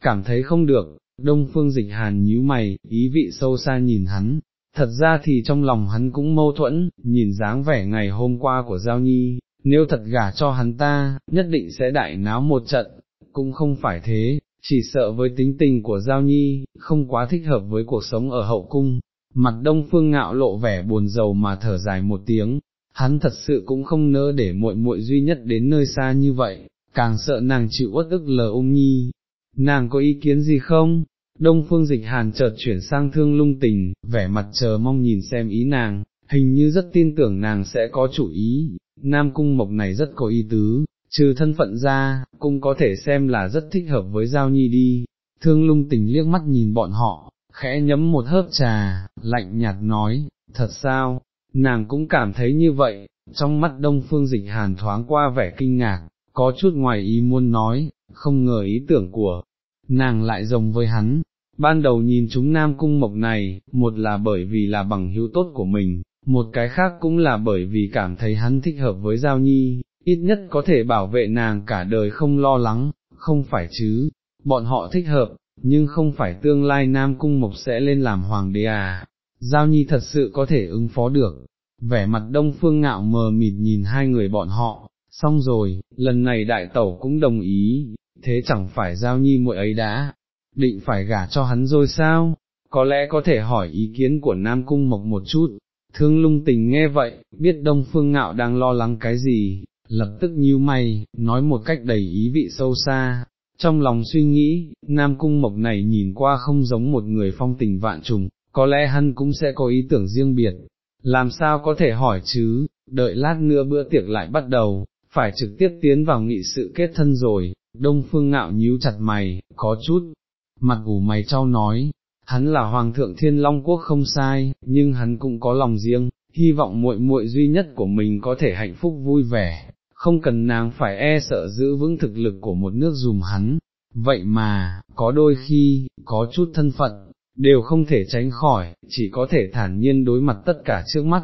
cảm thấy không được, Đông Phương Dịch Hàn nhíu mày, ý vị sâu xa nhìn hắn, thật ra thì trong lòng hắn cũng mâu thuẫn, nhìn dáng vẻ ngày hôm qua của Giao Nhi, nếu thật gả cho hắn ta, nhất định sẽ đại náo một trận, cũng không phải thế, chỉ sợ với tính tình của Giao Nhi, không quá thích hợp với cuộc sống ở hậu cung. Mặt đông phương ngạo lộ vẻ buồn rầu mà thở dài một tiếng, hắn thật sự cũng không nỡ để muội muội duy nhất đến nơi xa như vậy, càng sợ nàng chịu uất ức lờ ung nhi. Nàng có ý kiến gì không? Đông phương dịch hàn chợt chuyển sang thương lung tình, vẻ mặt chờ mong nhìn xem ý nàng, hình như rất tin tưởng nàng sẽ có chủ ý, nam cung mộc này rất có ý tứ, trừ thân phận ra, cũng có thể xem là rất thích hợp với Giao Nhi đi, thương lung tình liếc mắt nhìn bọn họ, khẽ nhấm một hớp trà, lạnh nhạt nói, thật sao, nàng cũng cảm thấy như vậy, trong mắt đông phương dịch hàn thoáng qua vẻ kinh ngạc, có chút ngoài ý muốn nói, không ngờ ý tưởng của nàng lại rồng với hắn. Ban đầu nhìn chúng nam cung mộc này, một là bởi vì là bằng hữu tốt của mình, một cái khác cũng là bởi vì cảm thấy hắn thích hợp với Giao Nhi, ít nhất có thể bảo vệ nàng cả đời không lo lắng, không phải chứ, bọn họ thích hợp, nhưng không phải tương lai Nam Cung Mộc sẽ lên làm hoàng đế à, Giao Nhi thật sự có thể ứng phó được, vẻ mặt đông phương ngạo mờ mịt nhìn hai người bọn họ, xong rồi, lần này đại tẩu cũng đồng ý, thế chẳng phải Giao Nhi muội ấy đã, định phải gả cho hắn rồi sao, có lẽ có thể hỏi ý kiến của Nam Cung Mộc một chút. Thương lung tình nghe vậy, biết Đông Phương Ngạo đang lo lắng cái gì, lập tức nhíu mày, nói một cách đầy ý vị sâu xa, trong lòng suy nghĩ, Nam Cung Mộc này nhìn qua không giống một người phong tình vạn trùng, có lẽ hắn cũng sẽ có ý tưởng riêng biệt, làm sao có thể hỏi chứ, đợi lát nữa bữa tiệc lại bắt đầu, phải trực tiếp tiến vào nghị sự kết thân rồi, Đông Phương Ngạo nhíu chặt mày, có chút, mặt ủ mày trao nói, hắn là Hoàng thượng Thiên Long Quốc không sai, nhưng hắn cũng có lòng riêng, hy vọng muội muội duy nhất của mình có thể hạnh phúc vui vẻ, không cần nàng phải e sợ giữ vững thực lực của một nước dùm hắn, vậy mà, có đôi khi, có chút thân phận, đều không thể tránh khỏi, chỉ có thể thản nhiên đối mặt tất cả trước mắt.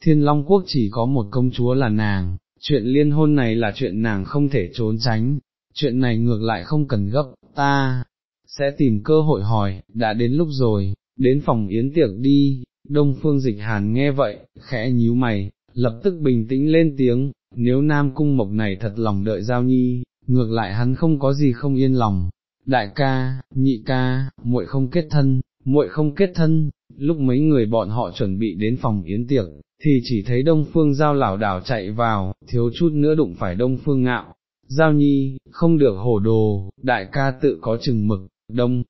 Thiên Long Quốc chỉ có một công chúa là nàng, chuyện liên hôn này là chuyện nàng không thể trốn tránh, chuyện này ngược lại không cần gấp, ta sẽ tìm cơ hội hỏi, đã đến lúc rồi, đến phòng yến tiệc đi, Đông Phương Dịch Hàn nghe vậy, khẽ nhíu mày, lập tức bình tĩnh lên tiếng, nếu Nam Cung Mộc này thật lòng đợi Giao Nhi, ngược lại hắn không có gì không yên lòng. Đại ca, nhị ca, muội không kết thân, muội không kết thân, lúc mấy người bọn họ chuẩn bị đến phòng yến tiệc, thì chỉ thấy Đông Phương Giao lảo đảo chạy vào, thiếu chút nữa đụng phải Đông Phương ngạo. Giao Nhi, không được hổ đồ, đại ca tự có chừng mực, Đông.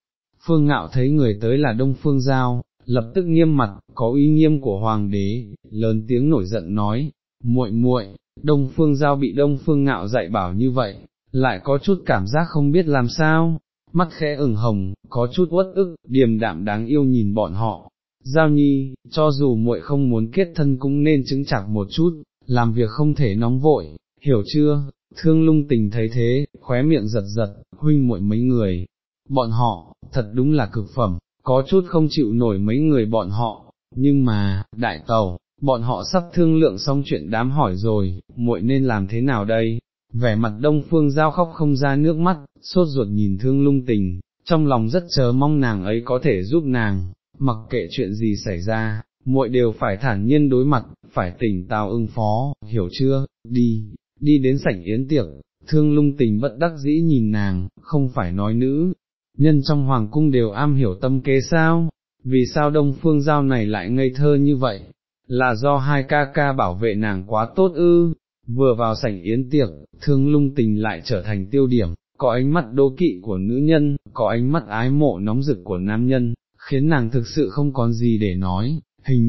Phương ngạo thấy người tới là Đông Phương Giao, lập tức nghiêm mặt, có uy nghiêm của hoàng đế, lớn tiếng nổi giận nói, muội muội, Đông Phương Giao bị Đông Phương Ngạo dạy bảo như vậy, lại có chút cảm giác không biết làm sao, mắt khẽ ửng hồng, có chút uất ức, điềm đạm đáng yêu nhìn bọn họ. Giao Nhi, cho dù muội không muốn kết thân cũng nên chứng chặt một chút, làm việc không thể nóng vội, hiểu chưa? thương lung tình thấy thế, khóe miệng giật giật, huynh muội mấy người, bọn họ, thật đúng là cực phẩm, có chút không chịu nổi mấy người bọn họ, nhưng mà, đại tàu, bọn họ sắp thương lượng xong chuyện đám hỏi rồi, muội nên làm thế nào đây? Vẻ mặt đông phương giao khóc không ra nước mắt, sốt ruột nhìn thương lung tình, trong lòng rất chờ mong nàng ấy có thể giúp nàng, mặc kệ chuyện gì xảy ra, muội đều phải thản nhiên đối mặt, phải tỉnh táo ưng phó, hiểu chưa, đi, đi đến sảnh yến tiệc, thương lung tình bất đắc dĩ nhìn nàng, không phải nói nữ, nhân trong hoàng cung đều am hiểu tâm kế sao, vì sao đông phương giao này lại ngây thơ như vậy, là do hai ca ca bảo vệ nàng quá tốt ư, vừa vào sảnh yến tiệc, thương lung tình lại trở thành tiêu điểm, có ánh mắt đố kỵ của nữ nhân, có ánh mắt ái mộ nóng rực của nam nhân, khiến nàng thực sự không còn gì để nói, hình